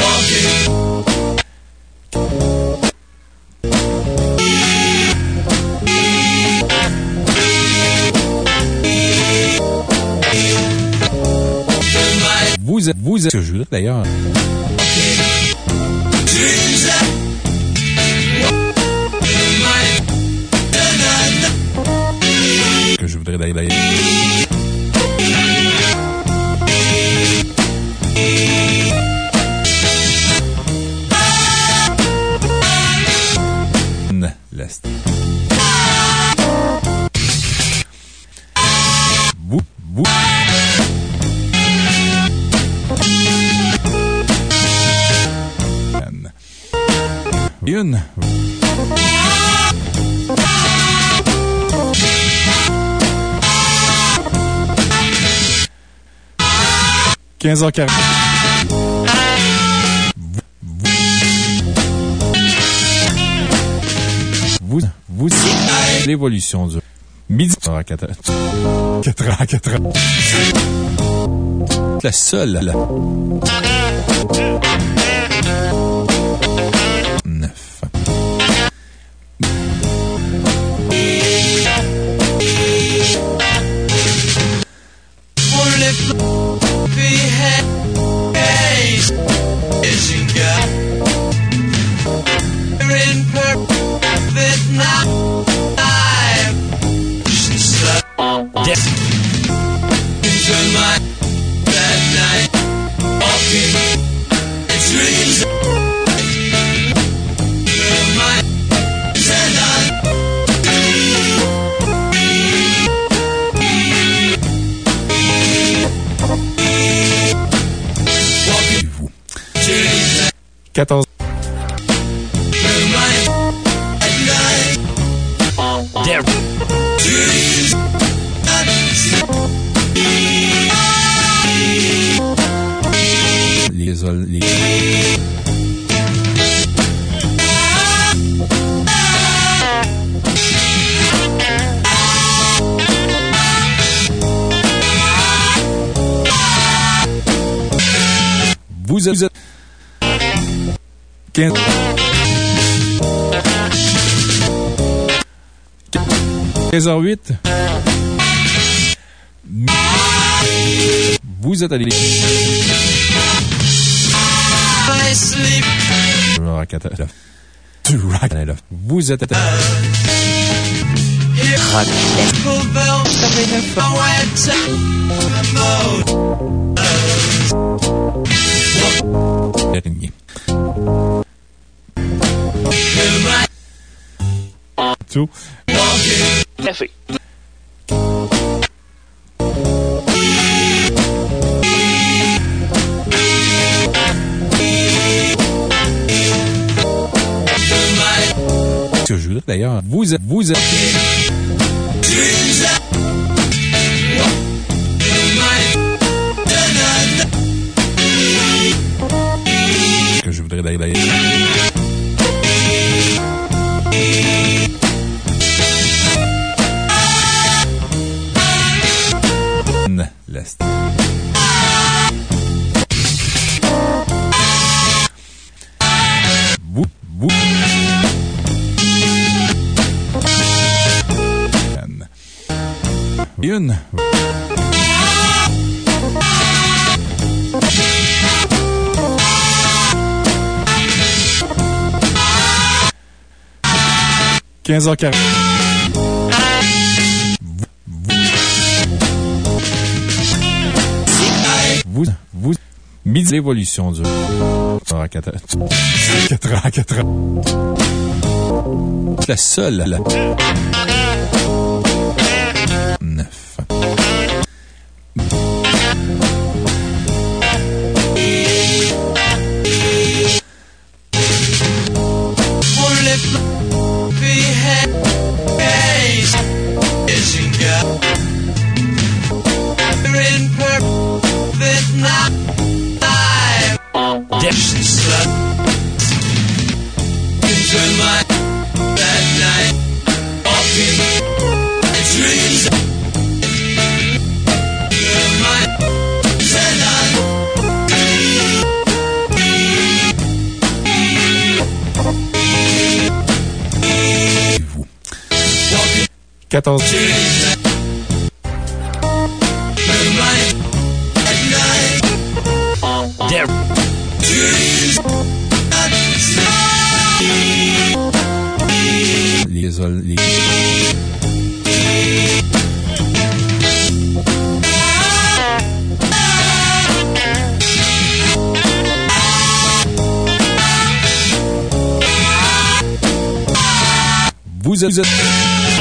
êtes, vous êtes, ce que je voudrais d'ailleurs. Que je voudrais d'ailleurs. L'Est. Une. 15h40. Vous, vous, l'évolution du midi à 4 4 à 4 La seule, 14. Vous êtes. Vous êtes 15. 15h08. Vous êtes allé. I Through my Tout. Café. Que je voudrais d'ailleurs. Vous. Vous que je voudrais d'ailleurs. L'Est. Vous. Une. Quinze heures quarante. Vous, vous, midi l'évolution du. 4 ans, 4 ans. La seule. 9. 14. dreams. Through my bed night. There. Dreams. Les, ol- les. Vous êtes.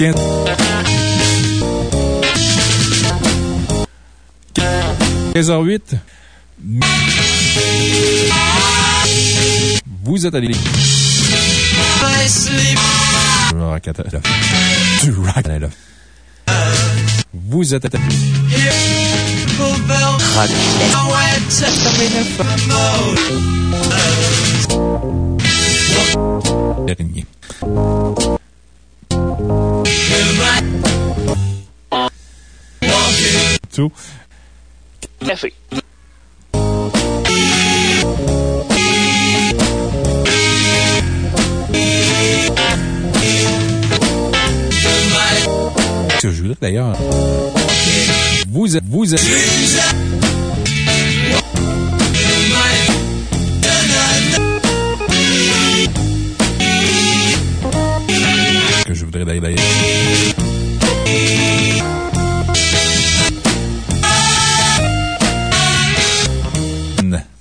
Du rock at the- Vous êtes. I went to mode. Dernier. Tout. Through my Ce que je voudrais d'ailleurs. Vous êtes. Vous que je voudrais d'ailleurs.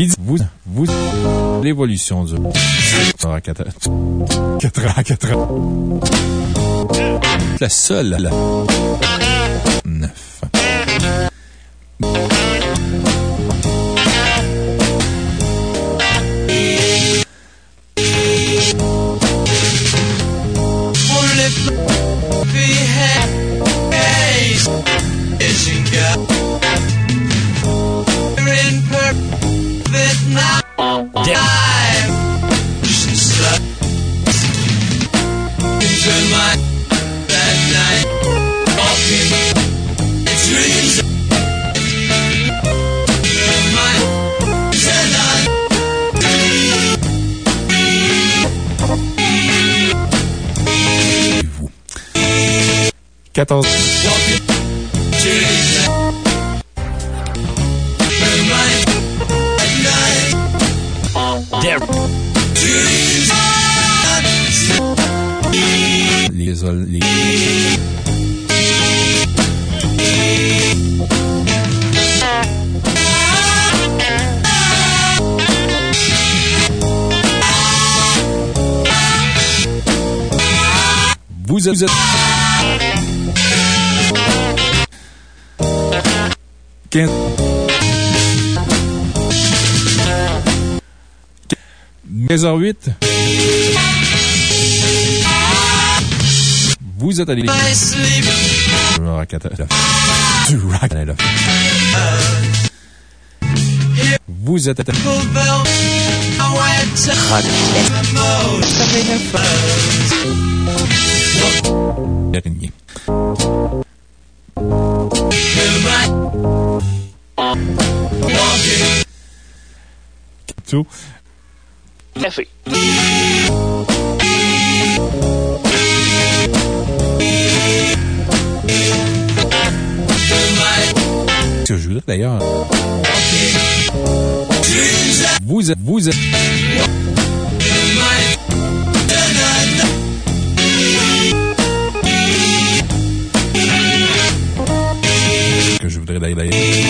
Midi, vous, vous, l'évolution du. 4 ans, 4 ans, 4 ans. La seule, la. 9. 14. Walking dreams My at night There. Dreams Les, ol- les, vous êtes, 15 15h08 Vous êtes à la Vous êtes à Fulfill Tout. Café. Ce que je voudrais d'ailleurs. Vous êtes, vous que je voudrais d'ailleurs.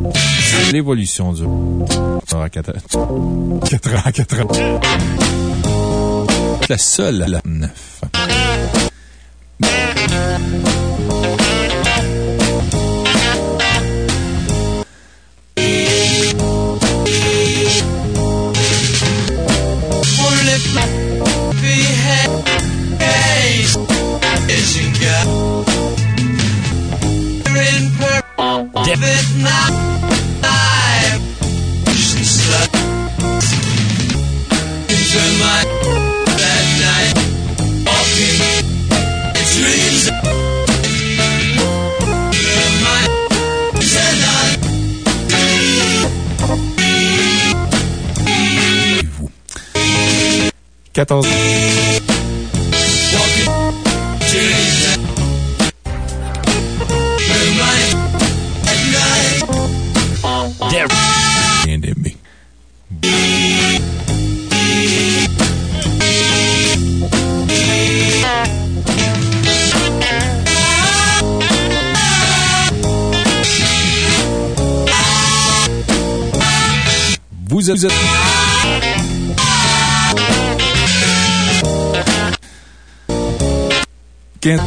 Vous, l'évolution du. 4 ans, 4 ans, 4 ans. La seule, la 9. 14. 15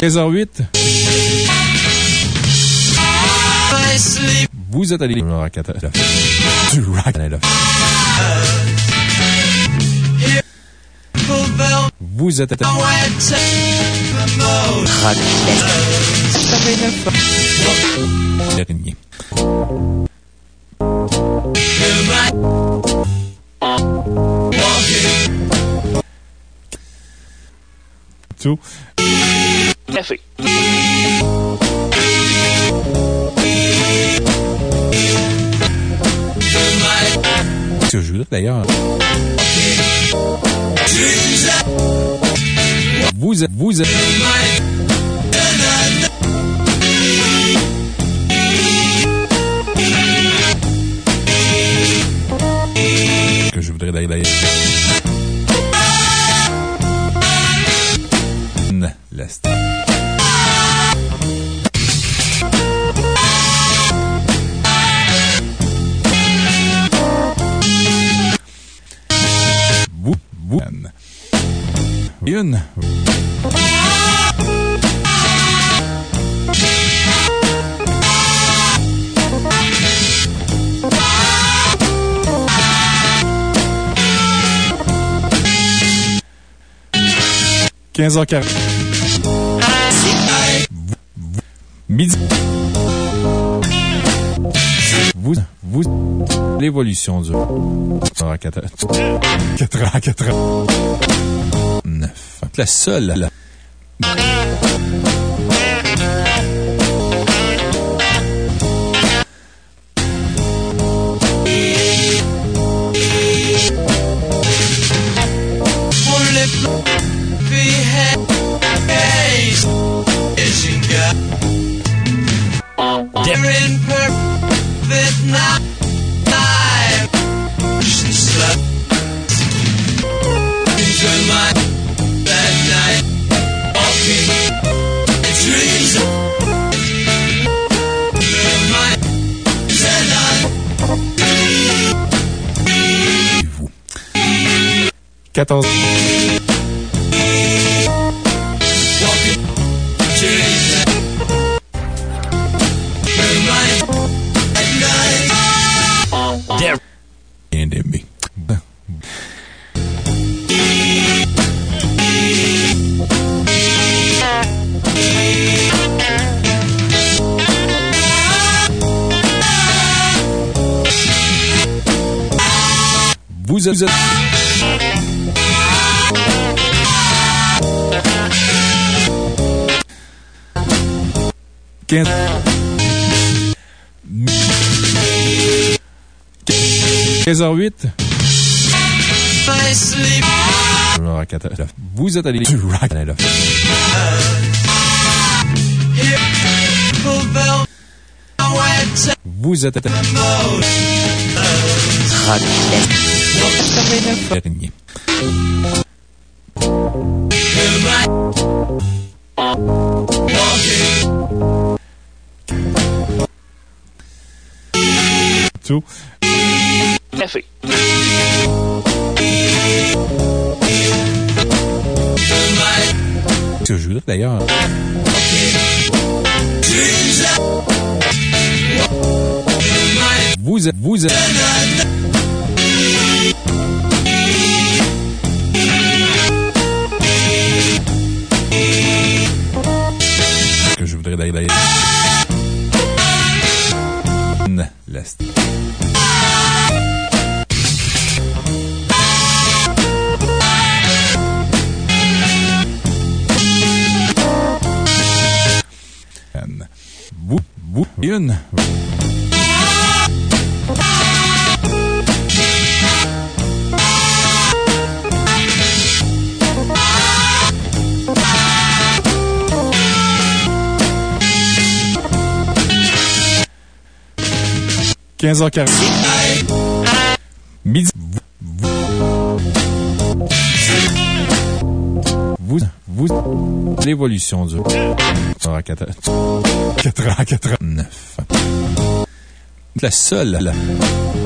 15h08. Vous êtes allé rock du rock. À Vous êtes à dernier. Tout. Café. Ce d'ailleurs. Vous êtes, vous êtes. Que je voudrais d'ailleurs. 15h40. Midi. Vous, vous, l'évolution du à 4 9. La seule. La... 14 Vous êtes... Quinze. 15h08. My sleep. Rock at the- Vous êtes allé du. Vous êtes. Tout. Café. Ce que je voudrais d'ailleurs. Vous êtes. Vous que je voudrais d'ailleurs. Une. Quinze heures quarante. Midi. Vous, vous, l'évolution du. 4 4 4 9. La seule. Only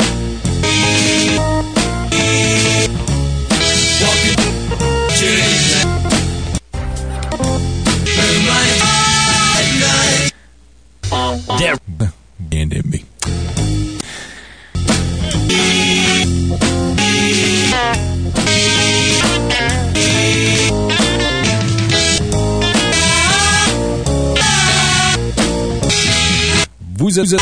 Vous êtes...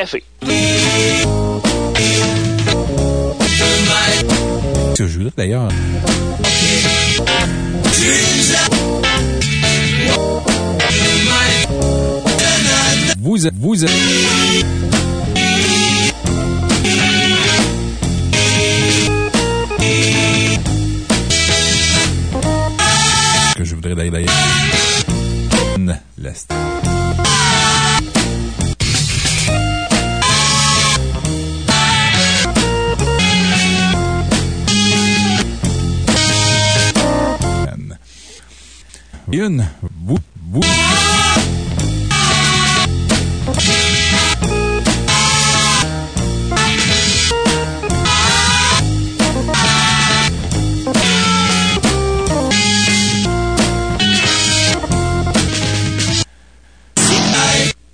Café. through my Que je voudrais d'ailleurs? Vous êtes. Vous êtes. Que je voudrais d'ailleurs. L'Est. Une. Vous. Vous.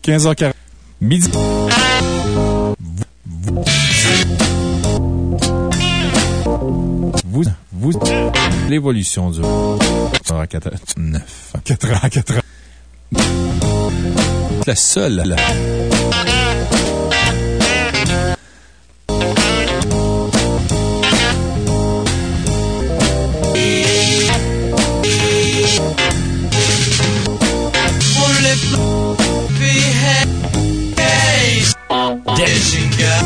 Quinze heures. Midi. L'évolution du 9, 4 ans, 4 ans. La seule, la- fluffy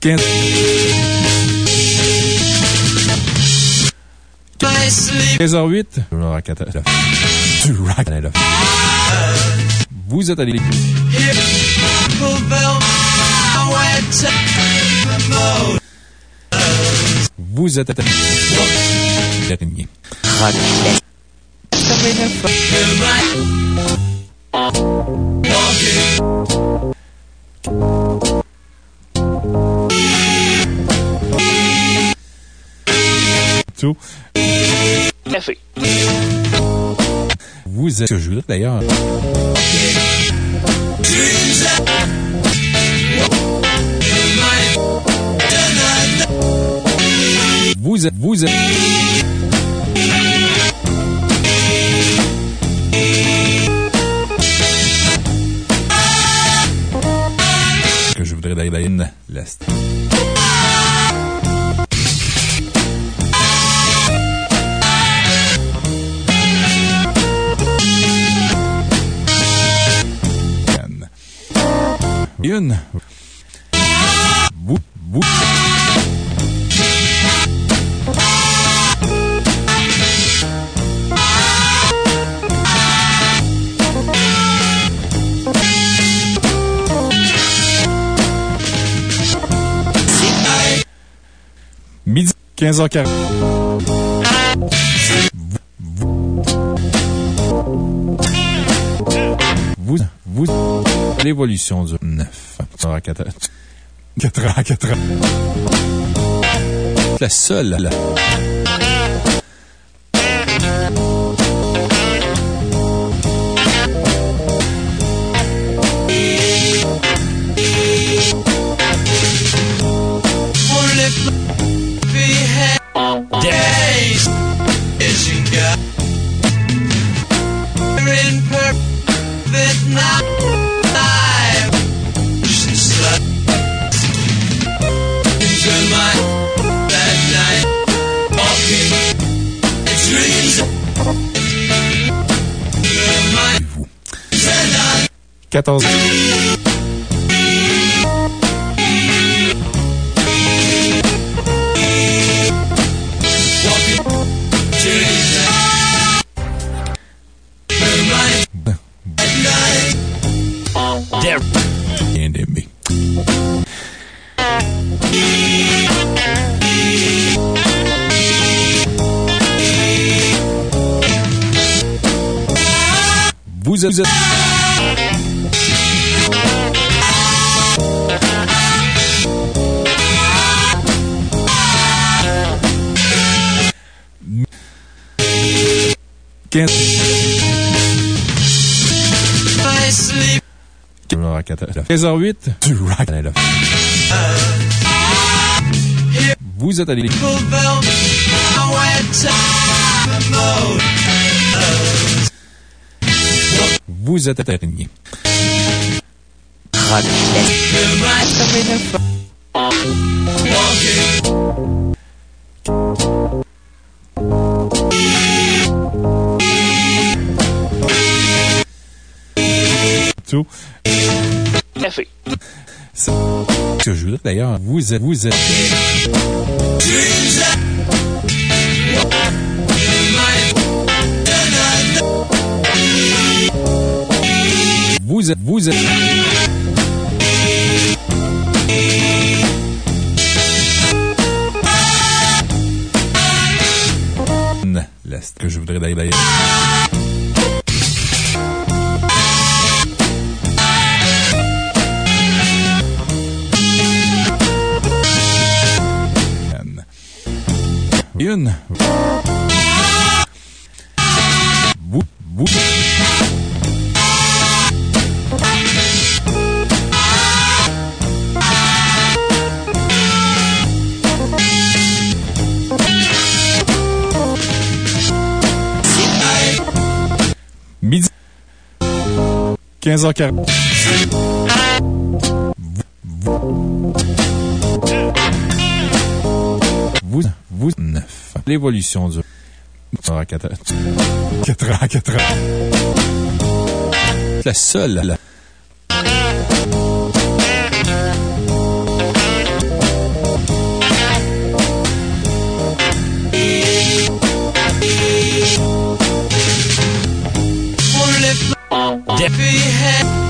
Quinze. I sleep 15h08. Le rock at- le- Du rock at- le- Vous êtes wet mode Vous êtes allé. Dernier. Tout. Café. Vous êtes. Ce que je voudrais d'ailleurs. Vous êtes. Vous êtes. Que je voudrais d'ailleurs. L'Est. Une. Vous, vous. Midi 15h40. Vous, vous, l'évolution du 9. 4 4 ans, 4 ans. La seule, 14. There. Bien aimé. Vous. 15h08 du Rock and Roll. Vous êtes mode. Vous êtes. Walking. Tout. Café. Que je voudrais d'ailleurs. Vous êtes. Vous êtes. Vous êtes. Vous êtes. L'Est que je voudrais d'ailleurs. Une. Midi. 15h40. Vous, neuf. L'évolution du. 4 ans, 4 ans. 4 ans, 4 ans. La seule, là. Happy haze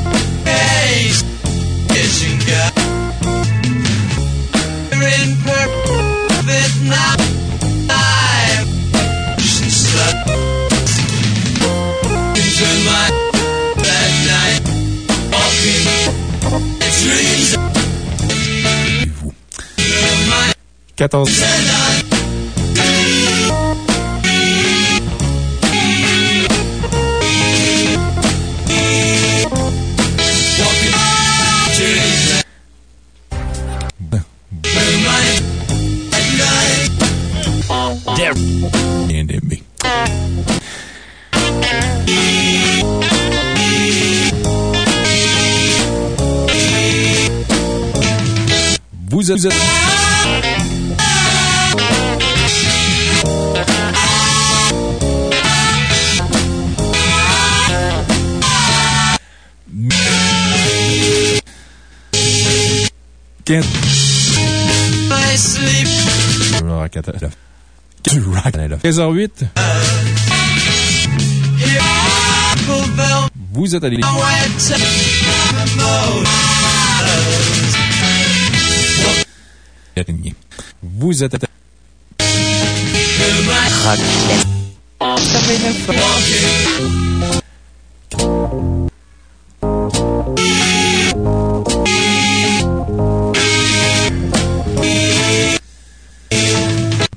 Vous êtes... Du rock at the- 15h08, Here, Bell, vous êtes à l'émission.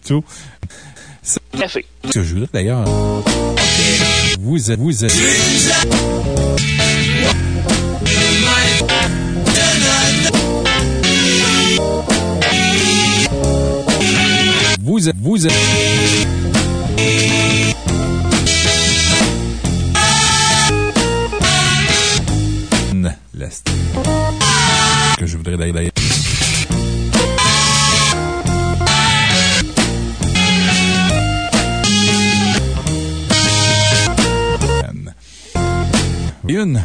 Where to mode. Vous êtes à tout. Café. Ce que je voudrais d'ailleurs. Vous êtes. Vous êtes. Vous êtes. Vous êtes. L'Est. Que je voudrais d'ailleurs. Une.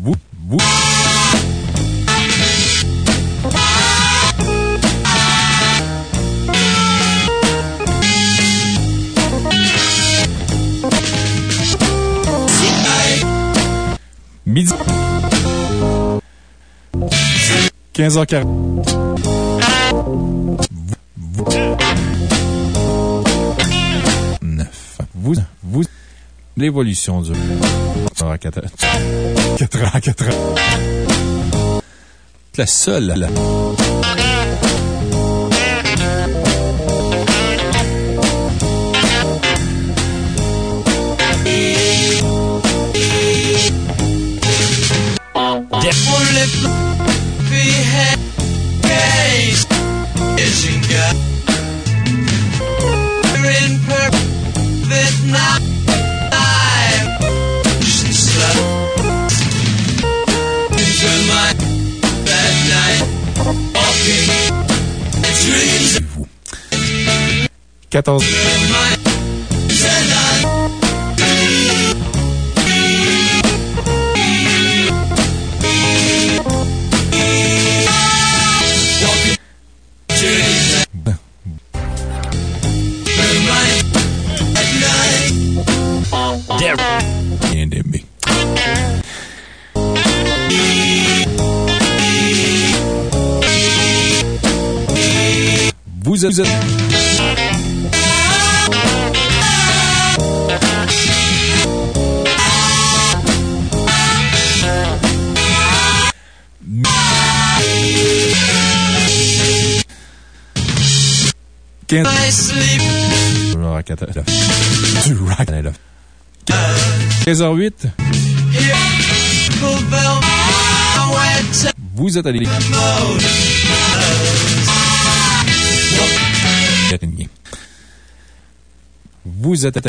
Vous, vous. Midi. 15h40. Vous, vous, l'évolution du. 4 4 ans, 4 ans. La seule, 14. Vous êtes... The- Du rock at the- 15h08, Here, Bell, where to vous êtes à. Vous êtes à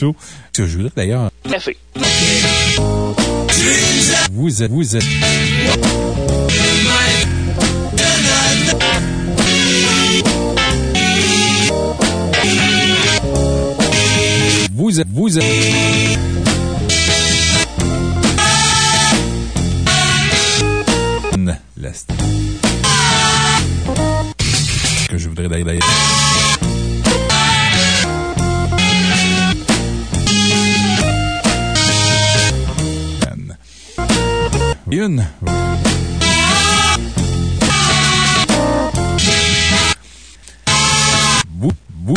tout. Ce que je voudrais d'ailleurs, Café. vous êtes, vous êtes, vous êtes, vous êtes. L'Est. Que je voudrais d'ailleurs. Une. Vous, vous.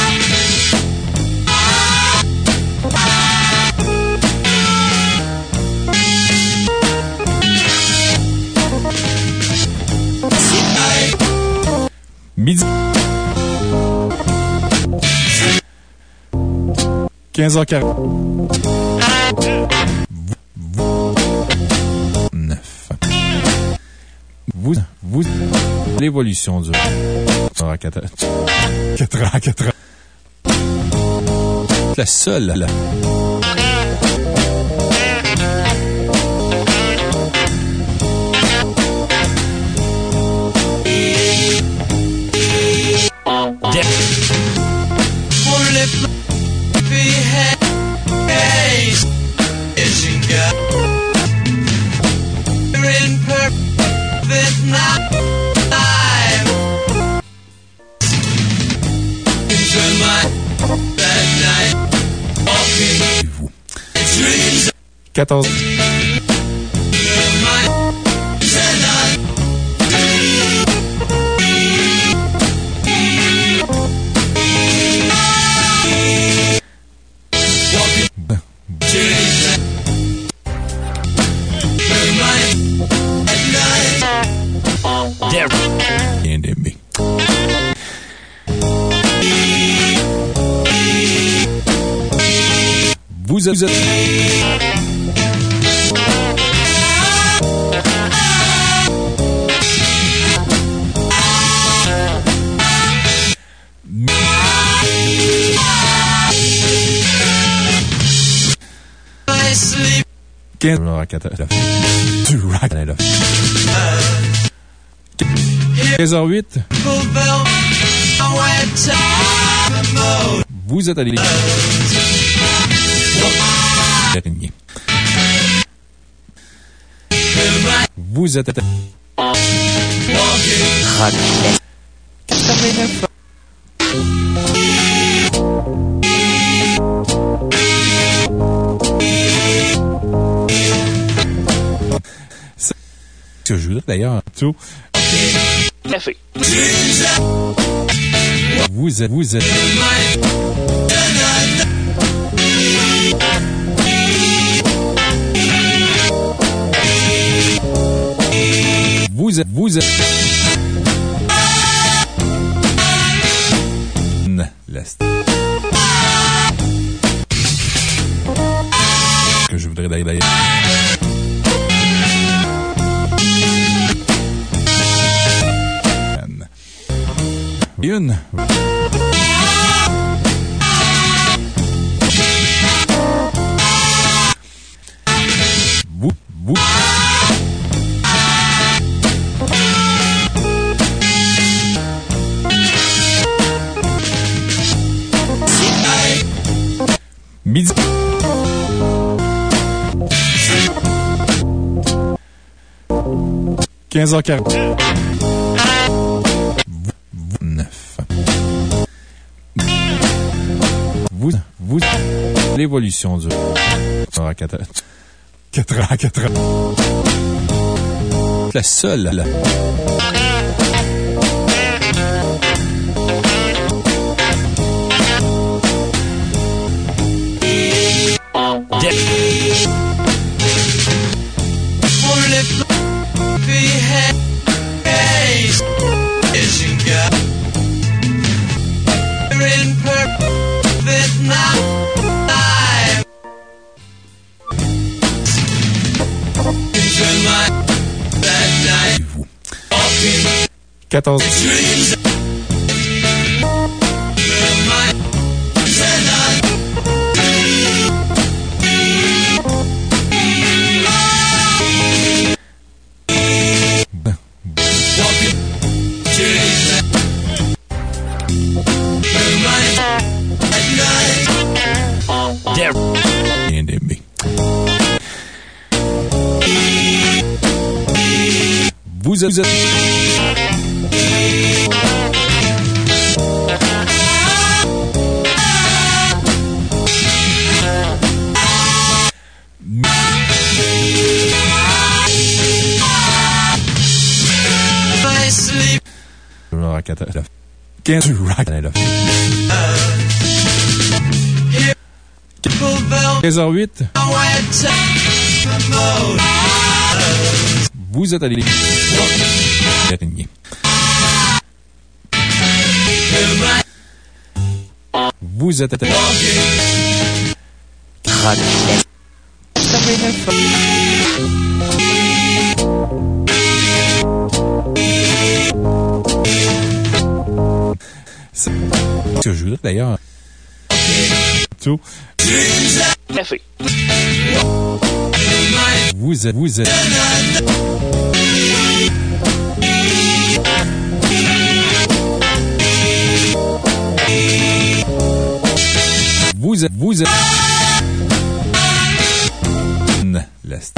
Midi. 15h40. L'évolution du. 4 ans, 4 ans. 4 ans, 4 ans. La seule, là. 14. Vous êtes... Du rock. 15h08. fulfill our time mode Vous êtes à l'église. Dernier. Vous êtes à... tout. Café. Vous êtes, vous êtes. Vous êtes, vous êtes. L'Est. Que je voudrais d'ailleurs. une. Boup, boup. Midi. Quinze h 40 l'évolution du. 4 4 ans, 4 ans. La seule, là. Vous êtes... 89. 15 Rock? 15h08. Vous êtes à l'église. Vous êtes à l'église. Que je voudrais d'ailleurs. Tout. Café. Vous êtes, vous êtes. Vous êtes, vous êtes. L'Est.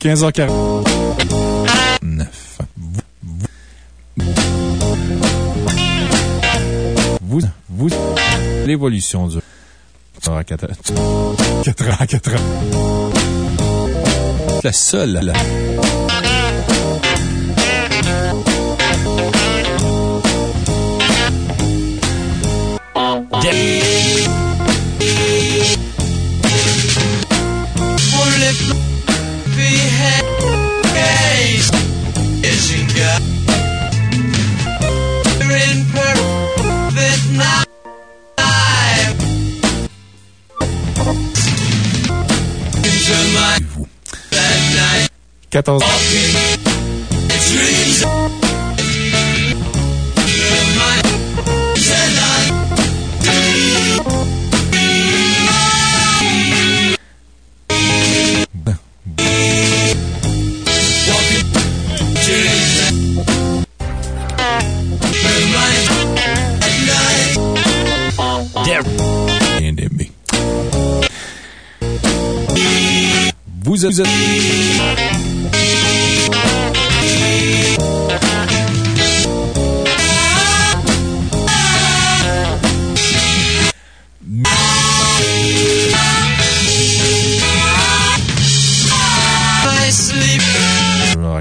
15h49. Vous, vous, l'évolution du 4 ans, 4 4 ans. La seule, là. Yeah. 14. Dreams. My tonight. There. Bien aimé. Vous êtes,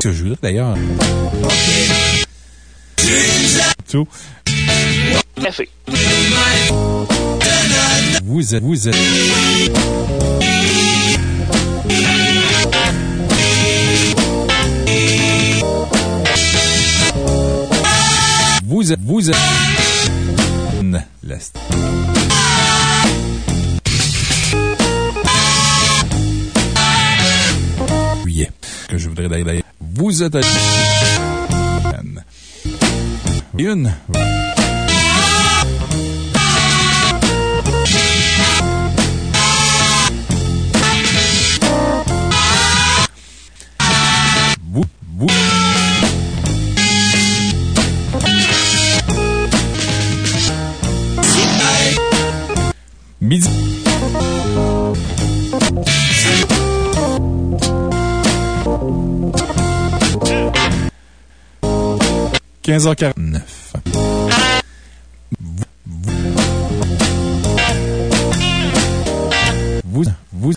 que je voudrais d'ailleurs. Tout. Café. Vous êtes, vous êtes. Vous êtes, vous êtes. L'Est. Que je voudrais d'ailleurs. Vous êtes. Une. Vous, vous. Quinze heures quarante-neuf. Vous, vous,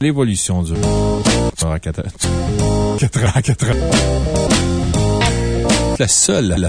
l'évolution du. à 4 ans. 4 ans, 4 ans. La seule.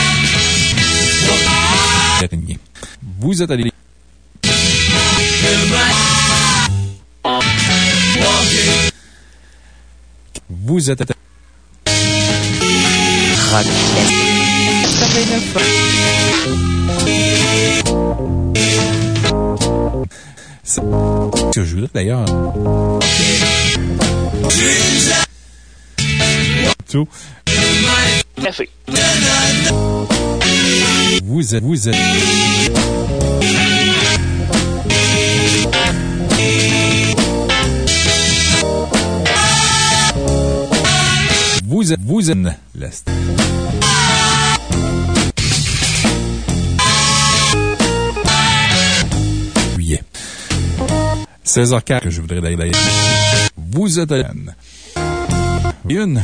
Vous êtes allé. Vous êtes. C'est ce que je d'ailleurs. Tout. Café. Vous êtes. Vous êtes. Vous êtes. Vous êtes. L'Est. Juillet. 16h04 que je voudrais d'ailleurs. Vous êtes à Une.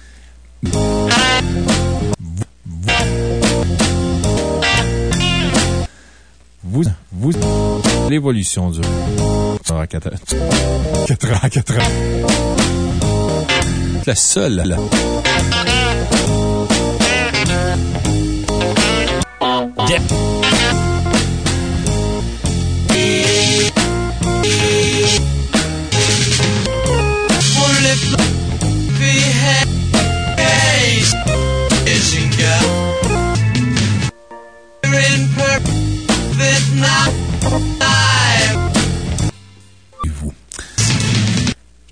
l'évolution du. 4 ans, 4 ans. 4 ans, 4 ans. La seule, là. Dep.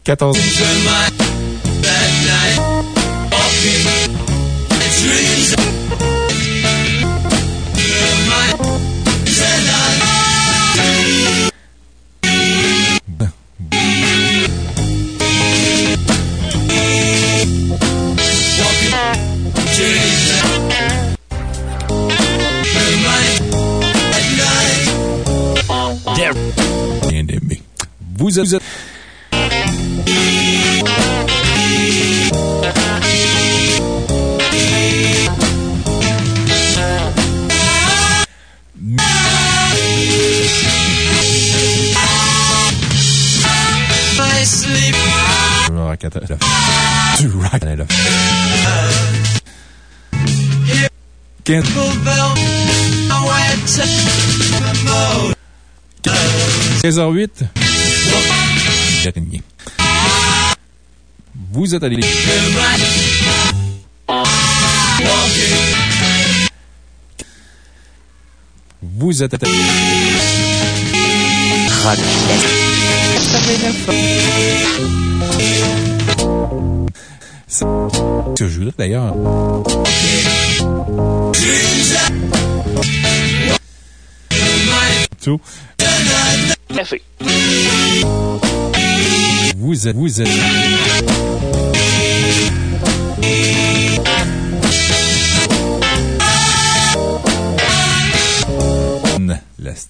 14 Vous avez... Du rock love. 15. Fulfill. No Vous êtes allé. Vous êtes ce que je d'ailleurs. Tout. Café. Vous êtes. Vous êtes.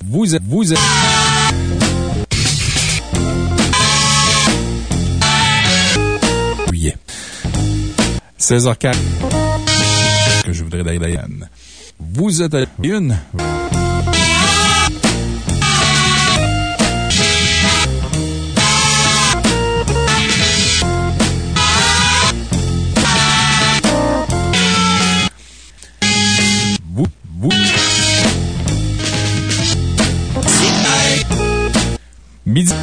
Vous êtes. Vous êtes. Juillet. 16h04. Que je voudrais d'ailleurs. Vous êtes une. Vous. Midi.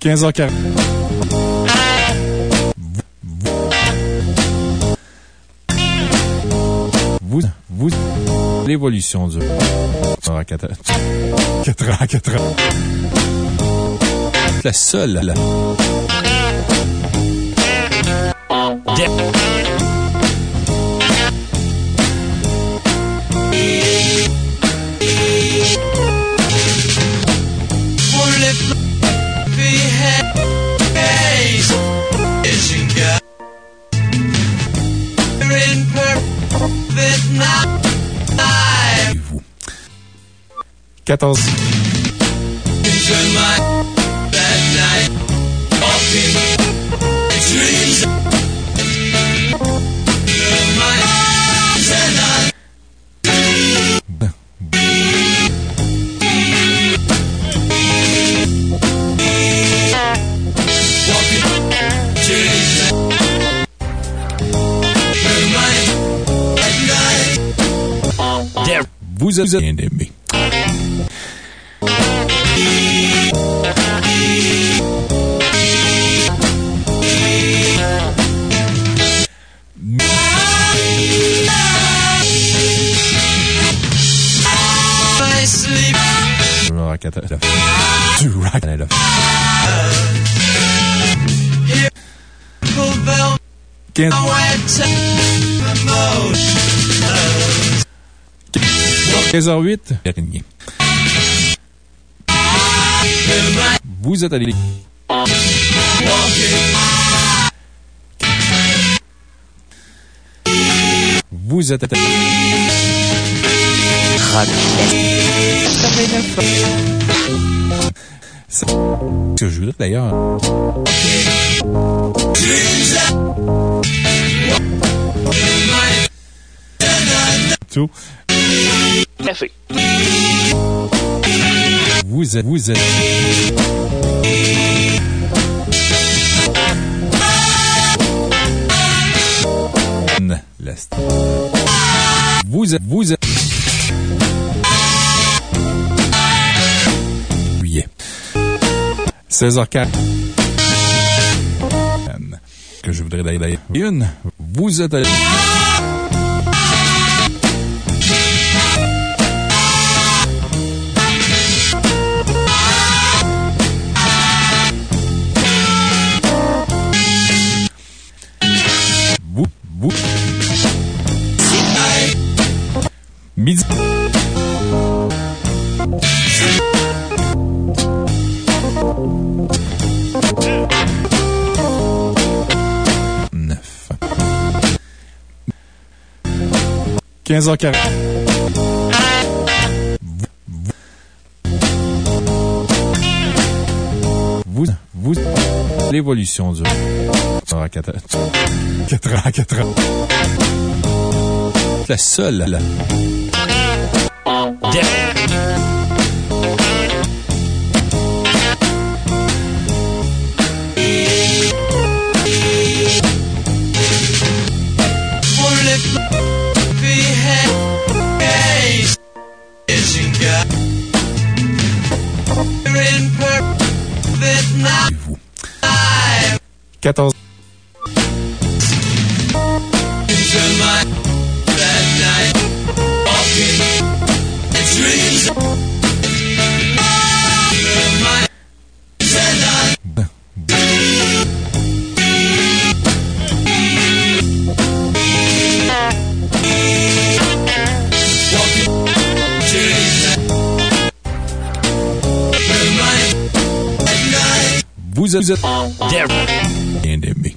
15h40. Vous, vous, l'évolution du. 4 ans, 4 ans, 4 ans. La seule, là. Pour les Vous avez bien aimé. The- Du rock at the- Full bell 15. Wet mode 15h08. Dernier. Vous êtes allé. Vous allé. C'est ce que je voudrais d'ailleurs. Tout. Café. Vous êtes, vous êtes. Vous êtes, vous êtes. Juillet. 16h04. N- Que je voudrais d'ailleurs. Une. Vous êtes allé. Vous, vous. Midi. Neuf. 15h40. Vous, vous, l'évolution du. 4 ans, 4 ans, 4 ans. La seule, 14. Into Vous êtes, bien aimé.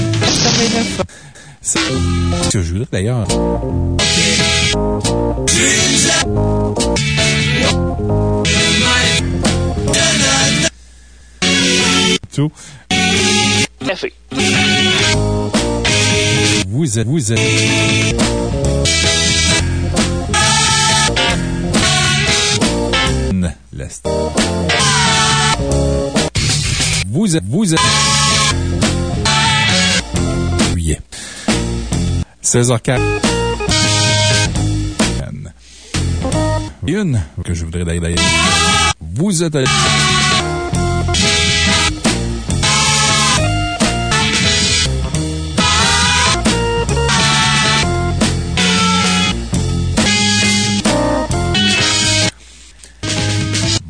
C'est je d'ailleurs. Vous êtes, vous êtes. Vous êtes, vous êtes. Juillet. 16h04. Une que je voudrais d'ailleurs. Vous êtes à...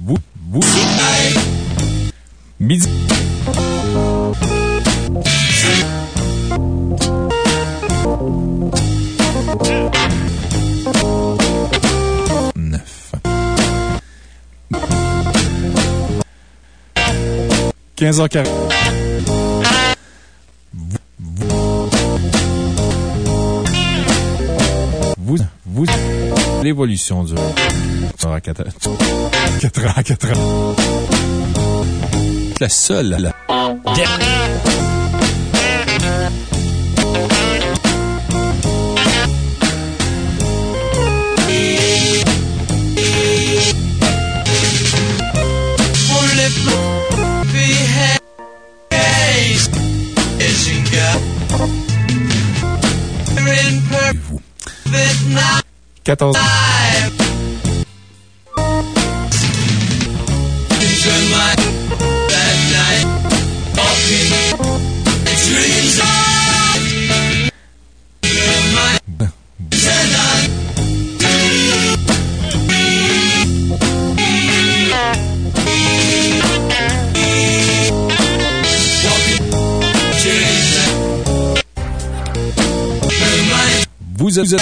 Vous, vous. Midi. 15h40. Vous, vous, l'évolution du rock. 4 ans, 4 ans. La seule. La... Vous êtes...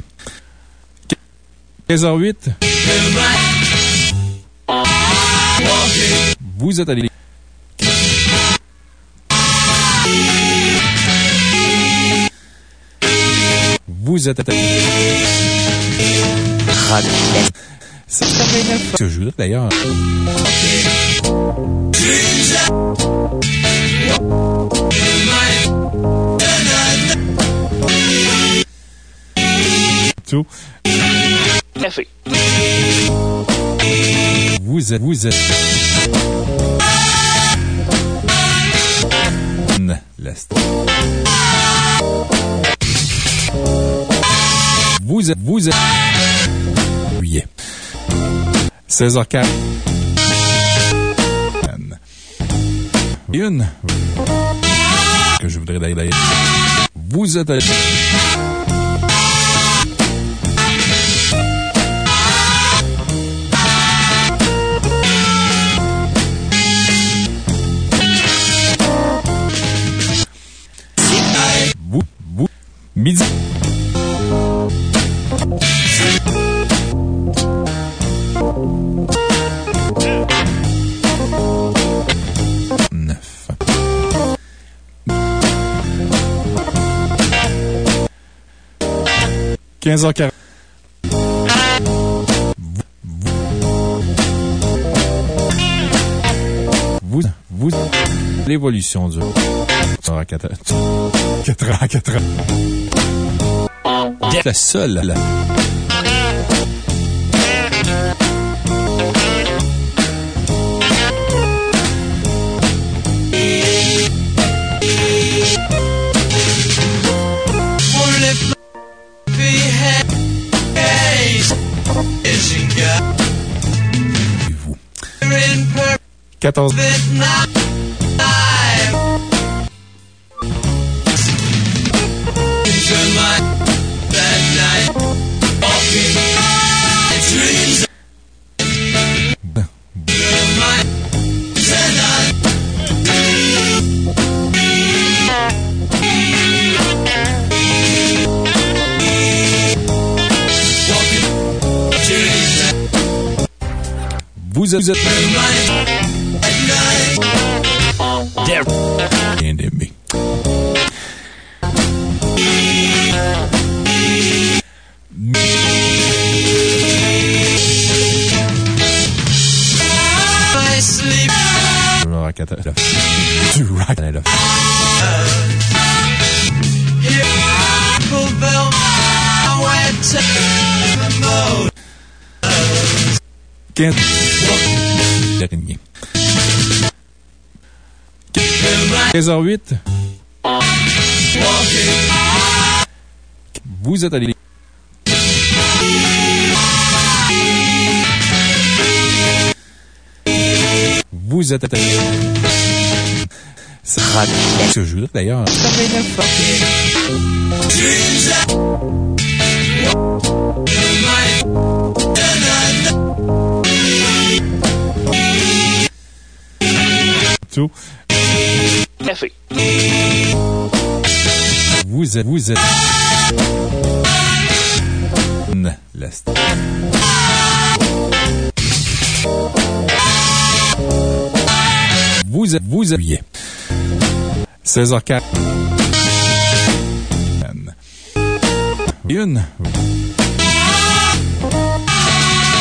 13h08. Vous êtes à l'église. Vous êtes à Ce jeu, d'ailleurs. Tout. Café. Vous êtes, vous êtes. Vous êtes, vous êtes. Juillet. 16h04. Une. Que je voudrais d'ailleurs. Vous êtes. Midi. Neuf. Quinze heures quarante. Vous, vous, l'évolution du. Ça aura quatre, quatre ans, quatre ans. Vous. In perfect 14. Vous êtes, vous êtes La- Du rock. 15. Dernier. 15h08. Vous êtes allé. Vous êtes allé. Ça ce que je voudrais d'ailleurs. Tout. Café. Vous êtes, vous êtes. L'Est. Vous êtes, vous êtes. 16h04. Une.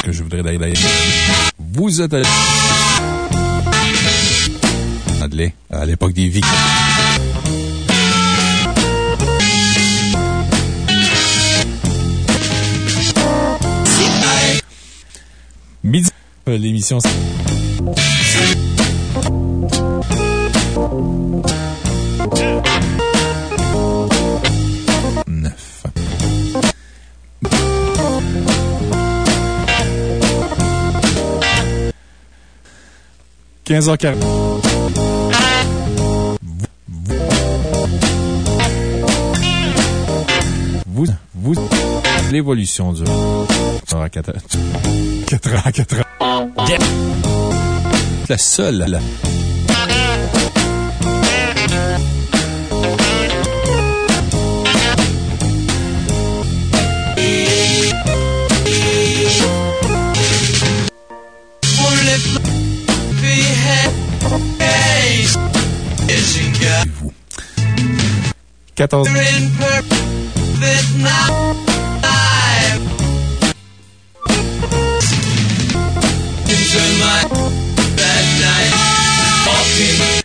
Que je voudrais d'ailleurs. Vous êtes allé. À l'époque des Vikings. Midi. Euh, L'émission. 15h40. Vous, vous, l'évolution du. 4 ans, 4 ans. La seule. Night, walking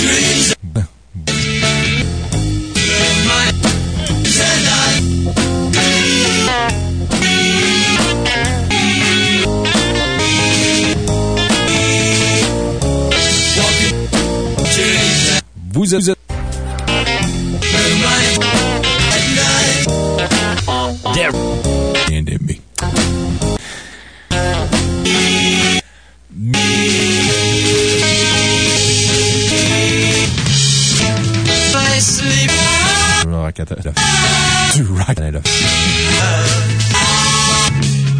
dreams. Vous êtes, vous êtes. There. Bien aimé. I sleep. Le rock à la- Du rock à la-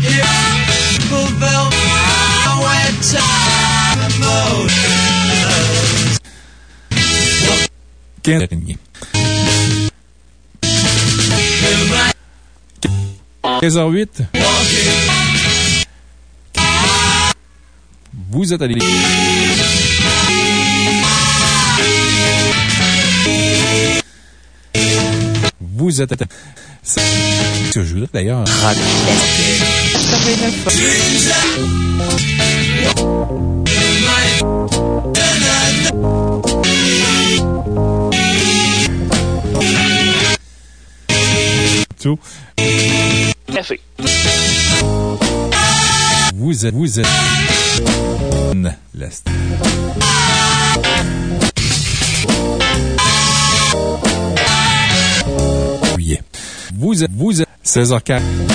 Here, fulfill my way to mode. 15 dernier. 15h08. Vous êtes allé. Vous êtes. Ce que je voudrais d'ailleurs. Tout. Café. Vous êtes. Vous êtes. L'Est. Vous êtes. Vous êtes. 16h04.